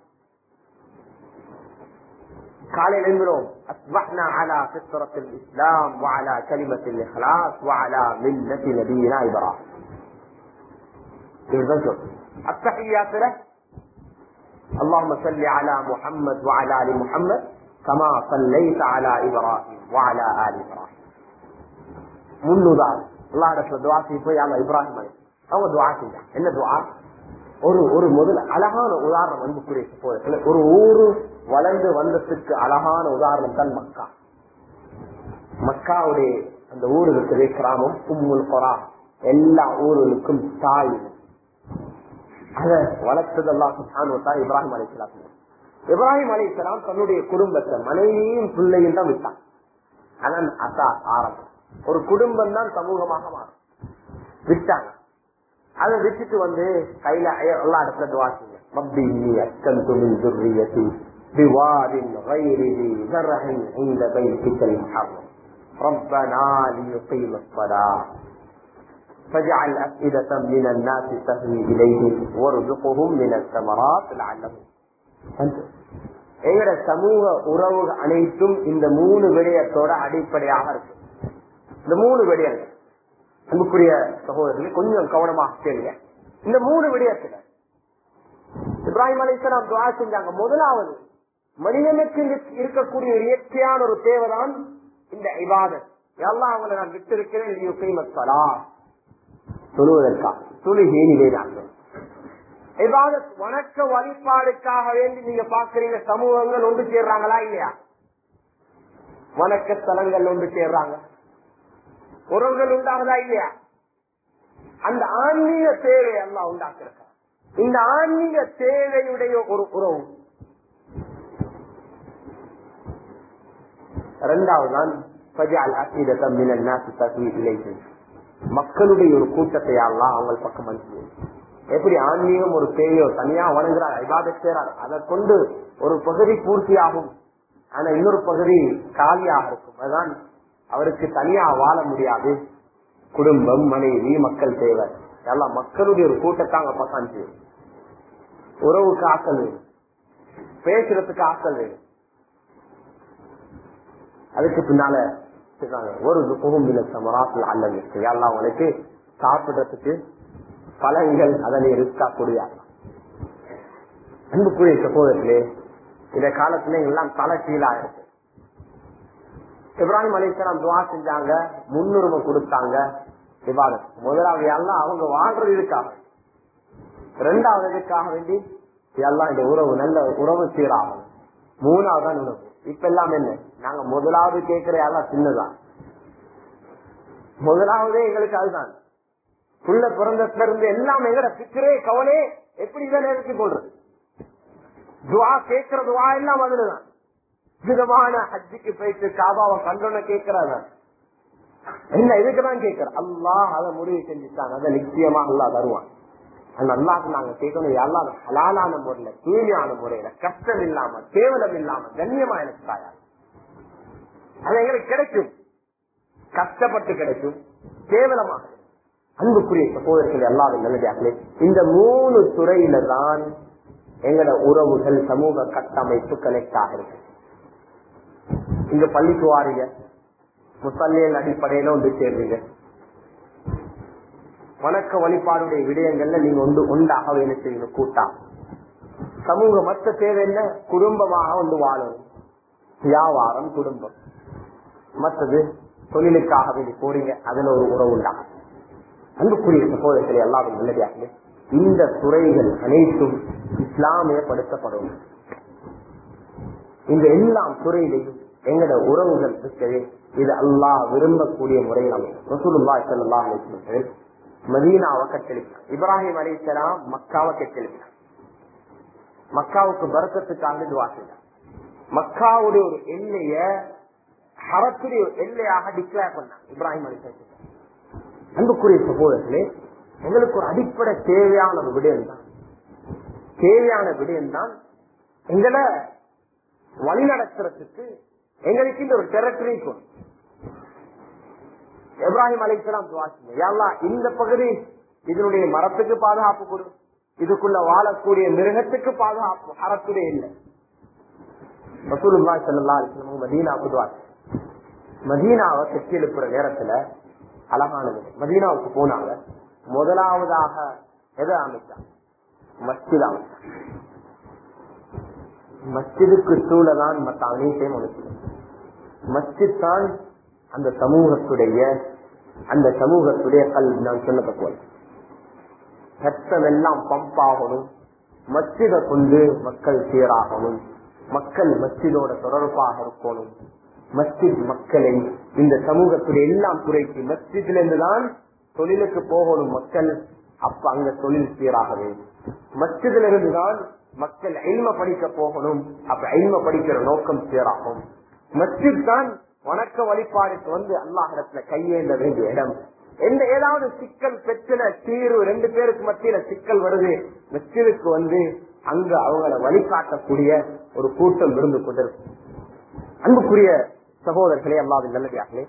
காலையில் எழுந்துறோம் أصبحنا على فطرة الإسلام وعلى كلمة الإخلاص وعلى ملة نبينا إبراهيم التحيات له اللهم صل على محمد وعلى آل محمد كما صليت على إبراهيم وعلى آل إبراهيم முன்னுதான் அல்லா இடத்துல துவா செய்ய யாங்க இப்ராஹிம் அலி அவங்க துவா செஞ்சாங்க என்ன துவா ஒரு ஒரு முதல் அழகான உதாரணம் அன்புக்குரிய சகோதரர்களே ஒரு ஊரு வளர்ந்து வந்ததுக்கு அழகான உதாரணம் தான் மக்கா. மக்காவுடைய அந்த ஊர் கிராமம் உம்முல் கொரா. எல்லா ஊர்களுக்கும் தாய். அத வளர்த்ததெல்லாம் இப்ராஹிம் அலிஸ்லாம் இப்ராஹிம் அலிஸ்லாம் தன்னுடைய குடும்பத்தை மனைவியும் பிள்ளையும் தான் விட்டான். அதான் அசா ஆரம்பம். ஒரு குடும்பம் தான் சமூகமாக மாறும். விட்டாங்க. அதை விட்டுட்டு வந்து கையில எல்லா இடத்துல துவாசிங்க ரப்பி இன்னி அஸ்கன்து மின் ذريتي بواد غير ذي زرع عند بيتك المحرم ربنا ليقيم الصلاة فاجعل أفئدة من الناس تهوي إليهم وارزقهم من الثمرات لعلهم أنت எங்கட சமூக உறவு அனைத்தும் இந்த மூணு விடயத்தோட அடிப்படையாக இருக்கு இந்த மூணு விடயங்கள் அன்புக்குரிய சகோதரர்கள் கொஞ்சம் கவனமாக கேளுங்க. இந்த மூணு விடயத்துல இப்ராஹிம் அலிஸ்லாம் துவா செஞ்சாங்க. முதலாவது மனிதனுக்கு இருக்கக்கூடிய ஒரு இயற்கையான ஒரு தேவைதான் இந்த ஐவாதன் எல்லாம் அவங்களை நான் விட்டு இருக்கிறேன் சொல்லுவதற்காக தொழுகை நிலைநாட்கள் இபாதத் வணக்க வழிபாடுக்காக வேண்டி நீங்க பாக்குறீங்க சமூகங்கள் ஒன்று சேர்றாங்களா இல்லையா? வணக்க ஸ்தலங்கள் ஒன்று சேர்றாங்க. உறவுகள் உண்டாகுதா இல்லையா? அந்த ஆன்மீக தேவை எல்லாம் உண்டாக்குறாங்க இந்த ஆன்மீக தேவையுடைய ஒரு உறவு. இரண்டாவது தான் மக்களுடைய ஒரு கூட்டத்தை எல்லாம் அவங்க பக்கம் அனுப்பி எப்படி ஆன்மீகம் ஒரு தேவையோ தனியா வணங்குறார் ஐபாத செய்றாங்க அதை கொண்டு ஒரு பகுதி பூர்த்தியாகும். ஆனா இன்னொரு பகுதி காலியாக இருக்கும். அதுதான் அவருக்கு தனியா வாழ முடியாது. குடும்பம் மனைவி மக்கள் தேவை. எல்லாம் மக்களுடைய ஒரு கூட்டத்தாங்க பக்கம் உறவுக்கு ஆக்கல் வேணும். பேசுறதுக்கு ஆக்கல் வேணும். அதுக்கு பின்னால ஒரு புகும்பில சமராத்தில் அல்லது எல்லாம் உனக்கு சாப்பிடுறதுக்கு பழங்கள் அதனை ரிஸ்கா கூடிய? அன்புக்குரிய சகோதரர்களே இந்த காலத்துல எல்லாம் தலை கீழா இருக்கு. இப்ராஹிம் அலிஸ்லாம் துவா செஞ்சாங்க முன்னுரிமை கொடுத்தாங்க விவாதம் முதலாவது எல்லாம் அவங்க வாழ்றது இருக்காங்க ரெண்டாவது இதுக்காக வேண்டி எல்லாம் இந்த உறவு நல்ல உறவு சீராகும். மூணாவது தான் உறவு. இப்ப எல்லாம் என்ன? நாங்க முதலாவது கேட்கிற எல்லாம் சின்னதான் முதலாவதே எங்களுக்கு அதுதான். புள்ள பிறந்தத்துல இருந்து எல்லாம் எங்கட பிக்கிறே கவலே எப்படி இதை நிறுத்தி கொள்றது துவா கேட்கிற துவா எல்லாம் அதுலதான். விதமான ஹஜ்ஜிக்கு போயிட்டு காபாவை கண்டோன்னு கேட்கிறாங்க என்ன இதுக்குதான் கேட்கிற அல்லாஹ் அதை முடிவு செஞ்சுட்டான். அதை நிச்சயமா அல்லா தருவான். அந்த அல்லாஹ் நாங்க கேட்கணும் எல்லாம் ஹலாலான முறையில தூய்மையான முறையில கஷ்டம் இல்லாம கேவலம் இல்லாம கண்ணியமா எனக்கு தாயா? அது எங்களுக்கு கிடைக்கும். கஷ்டப்பட்டு கிடைக்கும். கேவலமாக. அன்புக்குரிய சகோதரர்கள் எல்லாரும் நல்லதாகவே இந்த மூணு துறையில தான் எங்களோட உறவுகள் சமூக கட்டமைப்பு கனெக்ட் ஆகிருக்கு. இங்க பள்ளிக்கு வாரீங்க. முசல்லியல் அடிப்படையில வந்து சேர்றீங்க. வணக்க வழிபாடுடைய விடயங்கள்ல நீங்க ஒன்று ஒன்றாக வேலை செய்யணும் கூட்டம் சமூக மற்ற தேவை என்ன? குடும்பமாக வந்து வாழணும் வியாபாரம் குடும்பம். மற்றது தொழிலுக்காக வேண்டி போறீங்க. அதுல ஒரு உறவு உண்டாகும் அன்புக்குரிய சகோதரர்களை எல்லாரும் நல்லதாக இந்த துறைகள் அனைத்தும் இஸ்லாமியப்படுத்தப்படும். இந்த எல்லாம் துறையிலையும் எங்கட உறவுகள் இருக்கவே இது அல்லாஹ் விரும்பக்கூடிய முறையில் அமையும். ரசூலுல்லா ஸல்லல்லாஹு அலைஹி மதீனாவை கட்டளிப்பார் இப்ராஹிம் அலிசலாம் மக்காவை கட்டளிப்பார் மக்காவுக்கு பரக்கத்துக்காக துவா செய்தார் மக்காவுடைய ஒரு எல்லைய ஹரத்துடைய ஒரு எல்லையாக டிக்ளேர் பண்ணார் இப்ராஹிம் அலிசலாம் அன்புக்குரிய சகோதரர்களே எங்களுக்கு ஒரு அடிப்படை தேவையான ஒரு விடயம் தான். தேவையான விடயம் தான் எங்களை வழிநடத்துறதுக்கு எங்களுக்கு இந்த ஒரு டெரட்டரி எப்ராஹிம் அலைக்கலாம் யாரெல்லாம் இந்த பகுதி இதனுடைய மரத்துக்கு பாதுகாப்பு கொடு. இதுக்குள்ள வாழக்கூடிய மிருகத்துக்கு பாதுகாப்பு. அறத்துடைய இல்லை. ரசூலுல்லா சல்லா அலிஸ்லாம் மதீனாவை கட்டி எழுப்புற நேரத்துல அழகானது. மதீனாவுக்கு போனாங்க. முதலாவதாக எதை அமைச்சாங்க? மஸ்ஜித் அமைச்சாங்க. மஸ்ஜிதுக்கு சூழலான் மற்ற அனைத்தையும் அமைச்சது மஸ்ஜித் தான் அந்த சமூகத்துடைய அந்த சமூகத்துடைய கல் நான் சொன்ன போல ரத்தம் எல்லாம் பம்ப் ஆகணும் மஸ்ஜிதை கொண்டு மக்கள் சீராகணும் மக்கள் மஸ்ஜிதோட தொடர்பாக இருக்கணும். மஸ்ஜித் மக்களை இந்த சமூகத்துடைய எல்லாம் துறைக்கு மஸ்ஜித்ல இருந்துதான் தொழிலுக்கு போகணும் மக்கள். அப்ப அங்க தொழில் சீராகவே. மஸ்ஜிதுல இருந்துதான் மக்கள் ஐம படிக்க போகணும். அப்ப ஐம படிக்கிற நோக்கம் சீராகும். மஸ்ஜித் தான் வணக்க வழிபாடுக்கு வந்து அல்லாஹிடத்துல கையேந்த வேண்டிய இடம். எந்த ஏதாவது சிக்கல் பிரச்சனை தீர்வு ரெண்டு பேருக்கு மத்தியில சிக்கல் வருது மஸ்ஜிதுக்கு வந்து அங்க அவங்கள வழிகாட்டக்கூடிய ஒரு கூட்டம் இருந்து கொண்டிருக்கும். அன்புக்குரிய சகோதரர்களே அல்லாவின் நல்லதாகவே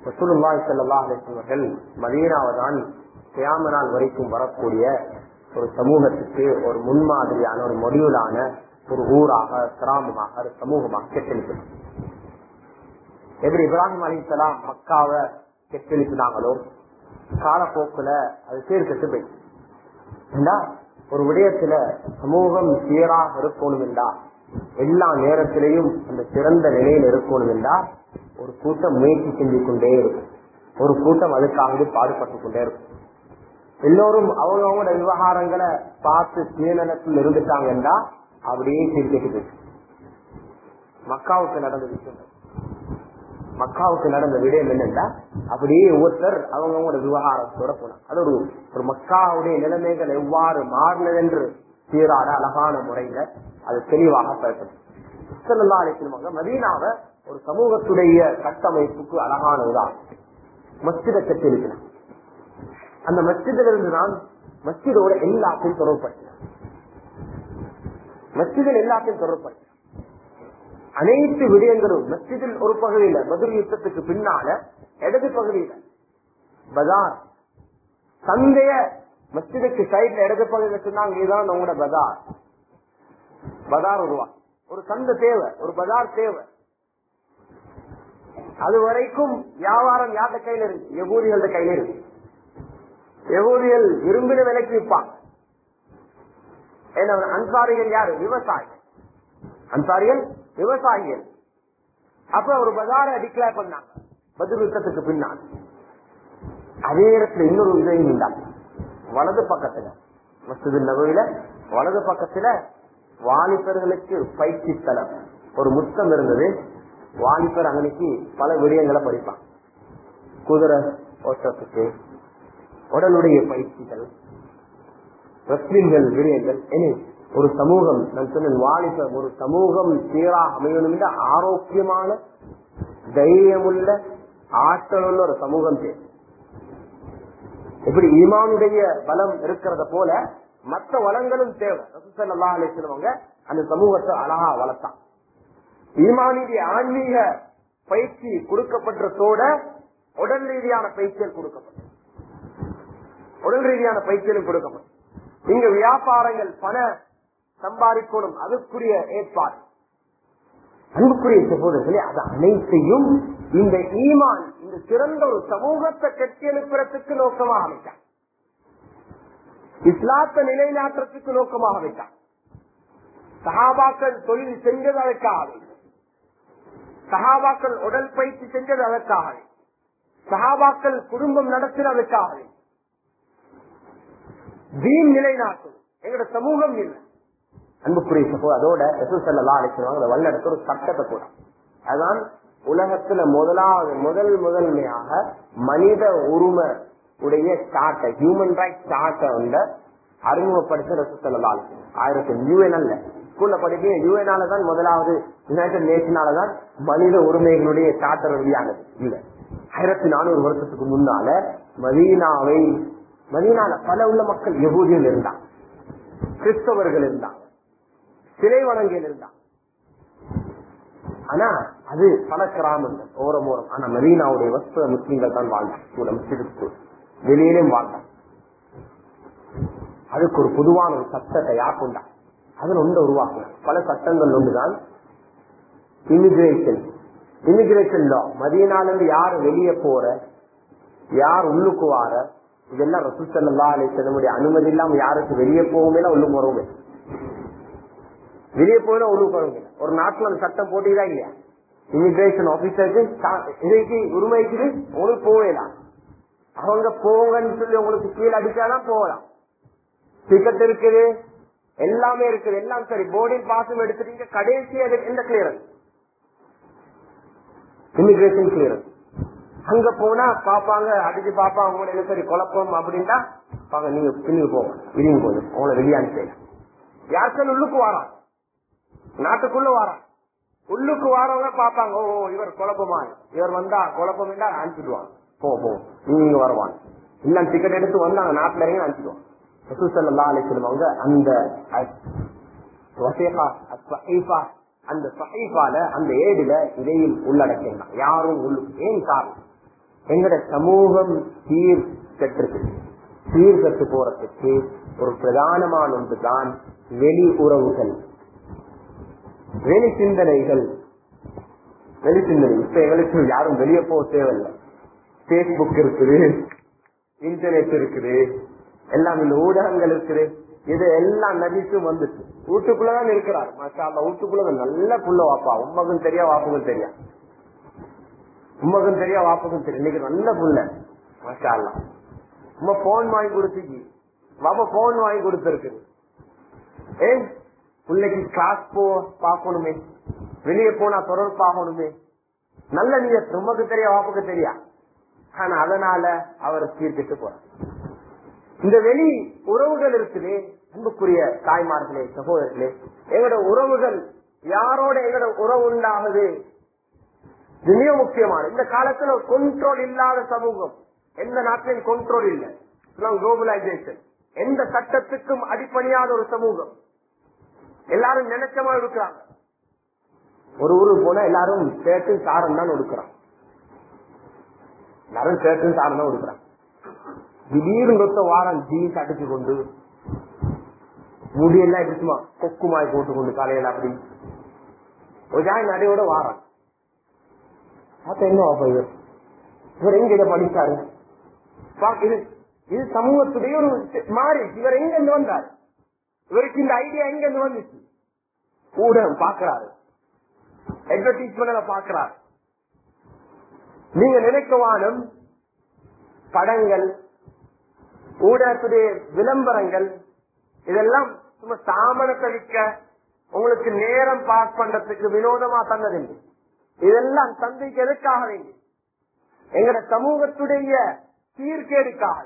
ரசூலுல்லாஹி ஸல்லல்லாஹு அலைஹி வஸல்லம் மதீனாவை கியாம நாள் வரைக்கும் வரக்கூடிய ஒரு சமூகத்துக்கு ஒரு முன்மாதிரியான ஒரு மொழியுலான ஒரு ஊராக கிராமமாக ஒரு சமூகமாக கெட்டெழுப்பணும் எப்படி இப்ராஹிம் அலிசலாம் மக்காவை கெட்டெழுப்பினாங்களோ காலப்போக்குல அது சீர்கெட்டு போயிடுச்சு. ஒரு விடயத்துல சமூகம் சீராக இருக்கணும் என்றா எல்லா நேரத்திலையும் அந்த சிறந்த நிலையில் இருக்கணும் என்றா ஒரு கூட்டம் முயற்சி செஞ்சு கொண்டே இருக்கும். ஒரு கூட்டம் அதுக்காக பாடுபட்டு கொண்டே இருக்கும். எல்லோரும் அவங்கவுங்களோட விவகாரங்களை பார்த்து சுயநலத்தில் இருந்துட்டாங்கன்னா அப்படியே சீர்கெட்டு போயிடுச்சு. மக்காவுக்கு நடந்த விஷயம் மக்காவுக்கு நடந்த விடயம் என்னன்னா அப்படியே ஒருத்தர் அவங்கவுங்களோட விவகாரத்தோட போனாங்க அது ஒரு ஒரு மக்காவுடைய நிலைமைகள் எவ்வாறு மாறினது என்று சீரான அழகான முறையில அது தெளிவாக பேசணும் மதீனாவ ஒரு சமூகத்துடைய கட்டமைப்புக்கு அழகான உதாரணம் மஸ்ஜித கட்டிருக்கிறான் அந்த மஸ்ஜிதில் இருந்துதான் மஸ்ஜிதோட எல்லாத்தையும் தொடர்படுத்தினார் மஸ்ஜிதில் எல்லாத்தையும் தொடர்படுத்தினார் அனைத்து விடயங்களும் மஸ்ஜிதில் ஒரு பகுதியில பதில் யுத்தத்துக்கு பின்னால இடது பகுதியில. பஜார் சந்தைய மஸ்ஜிதுக்கு சைட்ல இடது பகுதியில சொன்னாங்க இதுதான் உங்களோட பஜார் பஜார் உருவா. ஒரு சந்தை தேவை ஒரு பஜார் தேவை. அது வரைக்கும் வியாபாரம் யார்ட கையில இருக்கு? எகூதிகள கையில இருக்கு. எகூதிகள் விரும்பின விலைக்கு விற்பாங்க. ஏன்னா அன்சாரிகள் யாரு? விவசாயிகள். அன்சாரிகள் விவசாயிகள். அப்ப ஒரு பஜார டிக்ளேர் பண்ணாங்க. பதில் யுத்தத்துக்கு பின்னால். அதே இடத்துல இன்னொரு இதையும் இருந்தாங்க வலது பக்கத்துல. மசூது நபையில வலது பக்கத்துல வாலிபர்களுக்கு பயிற்சி தலம் ஒரு முத்தம் இருந்தது. வாலிபர் அன்னைக்கு பல விடயங்களை படிப்பான் குதிரை ஓட்டத்துக்கு உடலுடைய பயிற்சிகள் ரெஸ்லிங்கள் விடயங்கள் என ஒரு சமூகம் நான் சொன்னேன் வாலிப ஒரு சமூகம் சீராக அமையணும் என்ற ஆரோக்கியமான தைரியமுள்ள ஆற்றலுள்ள ஒரு சமூகம் தேவை எப்படி ஈமானுடைய பலம் இருக்கிறத போல மற்ற வளங்களும் தேவை. ரசூசல்லா அலிஸ்லவங்க அந்த சமூகத்தை அழகா வளர்த்தான். ஈமானுடைய ஆன்மீக பயிற்சி கொடுக்கப்பட்டதோட உடல் ரீதியான பயிற்சிகள் கொடுக்கப்படும். உடல் ரீதியான பயிற்சிகளும் கொடுக்கப்படும். இங்க வியாபாரங்கள் பண சம்பாதிக்கணும். அதுக்குரிய ஏற்பாடு. அன்புக்குரிய சகோதரர்களே அது அனைத்தையும் இந்த ஈமான் இந்த சிறந்த ஒரு சமூகத்தை கட்டியெழுப்புறதுக்கு நோக்கமாக அமைத்தான் இஸ்லாத்தை நிலைநாட்டுறதுக்கு நோக்கமாக அமைத்தான் சகாபாக்கள் தொழில் செஞ்சது அதற்காக சகாபாக்கள் உடல் பயிற்சி செஞ்சது அதற்காக சகாபாக்கள் குடும்பம் நடத்தின தீன் வீண் நிலைநாட்டும் எங்களோட சமூகம் இல்லை. அன்புக்குரிய சகோ அதோட எல்லாம் அழைச்சிருவாங்க அந்த வல்லடத்து ஒரு சட்டத்தை கூட அதான் உலகத்துல முதலாவது முதல் முதன்மையாக மனித உரிமை உடைய சாட்டை ஹியூமன் ரைட் சாட்டை வந்து அறிமுகப்படுத்த ரசூசல்லால் ஆயிரத்தி யூஎன் அல்ல ஸ்கூல்ல படிக்க யூஎனால தான் முதலாவது யுனைடெட் நேஷனால தான் மனித உரிமைகளுடைய சாட்டர் வெளியானது. இல்ல. ஆயிரத்தி நானூறு வருஷத்துக்கு முன்னால மதீனாவை மதீனால பல உள்ள மக்கள் யகூதியில் இருந்தான் கிறிஸ்தவர்கள் இருந்தான் சிலை வணங்கியில் இருந்தான் ஆனா அது பல கிராமங்கள் ஓரம் ஓரம் ஆனா மதீனாவுடைய வஸ்து முஸ்லீம்கள் தான் வாழ்ந்தாங்க. வெளியிலும் வாழ்ந்தாங்க. அதுக்கு ஒரு பொதுவான ஒரு சட்டத்தை யார் கொண்டா? அதுல ஒன்று உருவாக்குறாங்க பல சட்டங்கள் ஒன்றுதான். இமிகிரேஷன் இமிகிரேஷன் லா மதியனால இருந்து யார் வெளியே போற யார் உள்ளுக்கு வார இதெல்லாம் ரசூசல்லா அலிசனுடைய அனுமதி இல்லாம யாருக்கு வெளியே போகவே உள்ளுக்கு வரவே வெளியே போயிடும் உள்ளுக்கு வரவே ஒரு நாட்டுல அந்த சட்டம் போட்டிதா இல்லையா? இமிகிரேஷன் ஆபீசருக்கு இதைக்கு உரிமைக்குது உங்களுக்கு போவேலாம் அவங்க போங்கன்னு சொல்லி உங்களுக்கு கீழே அடிச்சாலும் போகலாம். டிக்கெட் இருக்குது. எல்லாமே இருக்குது. எல்லாம் சரி. போர்டிங் பாஸும் எடுத்துட்டீங்க கடைசி அது எந்த கிளியரன்ஸ் இமிகிரேஷன் கிளியரன்ஸ் அங்க போனா பாப்பாங்க அடிச்சு பாப்பாங்க உங்களை என்ன சரி குழப்பம் அப்படின்னா பாங்க நீங்க பின்னுக்கு போங்க. விரிங்க போது அவங்கள வெளியானு செய்யலாம் யாருக்கும் உள்ளுக்கு வாரான் நாட்டுக்குள்ள வாரான். உள்ளுக்கு வாரவங்க பாப்பாங்க ஓ இவர் குழப்பமா? இவர் வந்தா குழப்பம் என்றா அனுப்பிடுவாங்க போ போ நீங்க வருவாங்க. இல்ல டிக்கெட் எடுத்து வந்தாங்க நாட்டுல இறங்கி அனுப்பிடுவாங்க ரசூசல்லா அழைச்சிருவாங்க அந்த அந்த சஹீஃபால அந்த ஏடுல இதையும் உள்ளடக்கலாம் யாரும் ஏன் காரணம்? எங்கட சமூகம் சீர் கெட்டிருக்கு சீர்கட்டு போறதுக்கு ஒரு பிரதானமான ஒன்றுதான் வெளி உறவுகள். வெளி சிந்தனைகள் வெளி சிந்தனை இப்ப எங்களுக்கு யாரும் வெளியே போக தேவையில்லை. பேஸ்புக் இருக்குது. இன்டர்நெட் இருக்குது. எல்லாம் இந்த ஊடகங்கள் இருக்குது. இது எல்லாம் நதிக்கும் வந்துச்சு. வீட்டுக்குள்ளதான் இருக்கிறார். மாஷா வீட்டுக்குள்ள நல்ல புள்ள வாப்பா. உம்மகும் தெரியா வாப்புக்கும் தெரியா? உம்மகும் தெரியா வாப்புக்கும் தெரியும் இன்னைக்கு நல்ல புள்ள. மாஷா அல்லா உம்ம போன் வாங்கி கொடுத்துச்சு. வாப்பா போன் வாங்கி கொடுத்துருக்கு. ஏன்? பிள்ளைக்கு கிளாஸ் போ பார்க்கணுமே. வெளியே போனா தொடர்பாகணுமே நல்ல நீங்க உமக்கு தெரியா வாப்புக்கு தெரியா? ஆனா அதனால அவர் தீர்த்துட்டு போறார். இந்த வெளி உறவுகள் இருக்குது அன்புக்குரிய தாய்மார்களே சகோதரர்களே எங்களோட உறவுகள் யாரோட எங்களோட உறவு உண்டாகுது? இது மிக முக்கியமான இந்த காலத்துல கண்ட்ரோல் இல்லாத சமூகம். எந்த நாட்டிலும் கண்ட்ரோல் இல்லை. குளோபலைசேஷன் எந்த சட்டத்துக்கும் அடிப்படையாத ஒரு சமூகம். எல்லாரும் நினைச்சமா இருக்கிறாங்க ஒரு ஊருக்கு போனா எல்லாரும் சேட்டு சாரம் தான் ஒடுக்குறான் எல்லாரும் சேட்டு சாரம் தான் ஒடுக்குறான் திடீர்னு ஒத்த வாரம் ஜீன்ஸ் அடிச்சு கொண்டு முடியெல்லாம் இப்படி சும்மா கொக்குமாய் போட்டு கொண்டு காலையில அப்படி. ஒரு ஜாய் நடையோட வாரம் பார்த்த என்ன வாப்பா இவர்? இவர் எங்க இதை படிச்சாரு? பா, இது இது சமூகத்துடைய ஒரு மாறி இவர் எங்க இருந்து வந்தார்? இவருக்கு இந்த ஐடியா எங்க இருந்து வந்துச்சு? ஊடகம் பாக்குறாரு அட்வர்டைஸ்மெண்ட் பாக்குறாரு நீங்க நினைக்கவானும் படங்கள் ஊடகத்துடைய விளம்பரங்கள் இதெல்லாம் சும்மா சாமனத்தை விற்க உங்களுக்கு நேரம் பாஸ் பண்றதுக்கு வினோதமா தந்ததில்லை. இதெல்லாம் தந்தைக்கு எதுக்காக வேண்டி? எங்கட சமூகத்துடைய சீர்கேடுக்காக.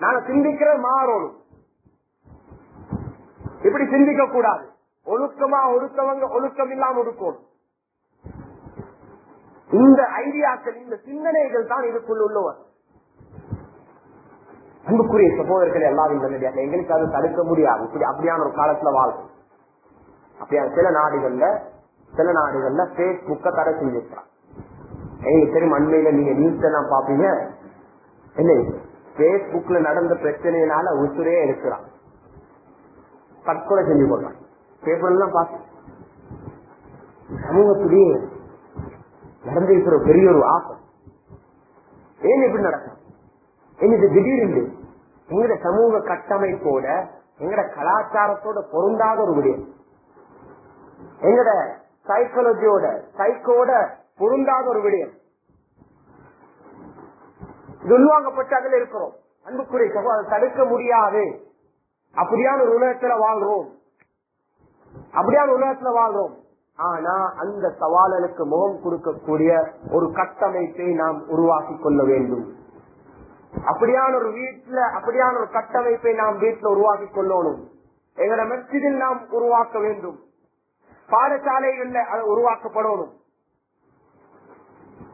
நாங்க சிந்திக்கிற மாறணும் இப்படி சிந்திக்க கூடாது. ஒழுக்கமா ஒழுக்கவங்க ஒழுக்கம் இல்லாம இருக்கும் இந்த ஐடியாக்கள் இந்த சிந்தனைகள் தான் இதுக்குள் உள்ளவர். அன்புக்குரிய சகோதரர்கள் எல்லாரும் நல்லடியாக எங்களுக்கு அது தடுக்க முடியாது. இப்படி அப்படியான ஒரு காலத்துல வாழ்க்கை. அப்படியான சில நாடுகள்ல சில நாடுகள்ல பேஸ்புக்க தடை செஞ்சிருக்கிறான் எங்களுக்கு தெரியும் அண்மையில நீங்க நியூஸ் எல்லாம் பாப்பீங்க என்ன பேஸ்புக்ல நடந்த பிரச்சனையினால உசுரே இருக்கிறான் தற்கொலை செஞ்சு கொள்றான் பேப்பர் எல்லாம் பார்த்து சமூகத்திலேயே நடந்திருக்கிற பெரிய ஒரு ஆசை. ஏன் இப்படி நடக்கும்? இன்னைக்கு திடீர்னு எங்கட சமூக கட்டமைப்போட எங்கட கலாச்சாரத்தோட பொருந்தாத ஒரு விடயம். எங்கட சைக்காலஜியோட சைக்கோட பொருந்தாத ஒரு விடயம். இது உள்வாங்கப்பட்டு அதுல இருக்கிறோம். அன்புக்குரிய சகோதரர் தடுக்க முடியாது. அப்படியான ஒரு உலகத்துல வாழ்றோம். அப்படியான உலகத்துல வாழ்றோம். ஆனா அந்த சவாலனுக்கு முகம் கொடுக்கக்கூடிய ஒரு கட்டமைப்பை நாம் உருவாக்கி கொள்ள வேண்டும். அப்படியான ஒரு வீட்டுல அப்படியான ஒரு கட்டமைப்பை நாம் வீட்டுல உருவாக்கி கொள்ளணும். எங்களோட மெச்சிதில் நாம் உருவாக்க வேண்டும். பாடசாலைகள்ல அதை உருவாக்கப்படணும்.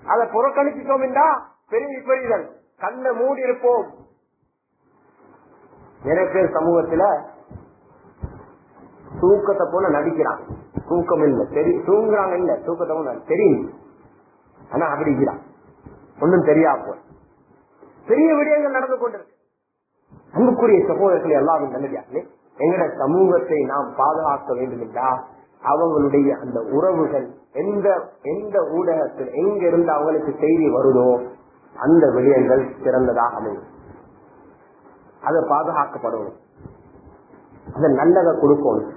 அதை புறக்கணிச்சிட்டோம் என்றா பெரிய விபரீதம். கண்ணை மூடி இருப்போம். நிறைய பேர் சமூகத்துல தூக்கத்தை போல நடிக்கிறான் தூக்கம் இல்ல. தெரி தூங்குறாங்க இல்ல. தூக்கத்தை போல தெரியும் ஆனா அப்படி இருக்கிறான் ஒன்னும் தெரியா போய் பெரிய விடயங்கள் நடந்து கொண்டிருக்கு. அன்புக்குரிய சகோதரர்கள் எல்லாரும் நல்லதாங்களே எங்கட சமூகத்தை நாம் பாதுகாக்க வேண்டும் என்றால் அவங்களுடைய அந்த உறவுகள் எந்த எந்த ஊடகத்தில் எங்க இருந்து அவங்களுக்கு செய்தி வருதோ அந்த விடயங்கள் சிறந்ததாக அமையும். அதை பாதுகாக்கப்படணும் அதை நல்லதை கொடுக்கணும்.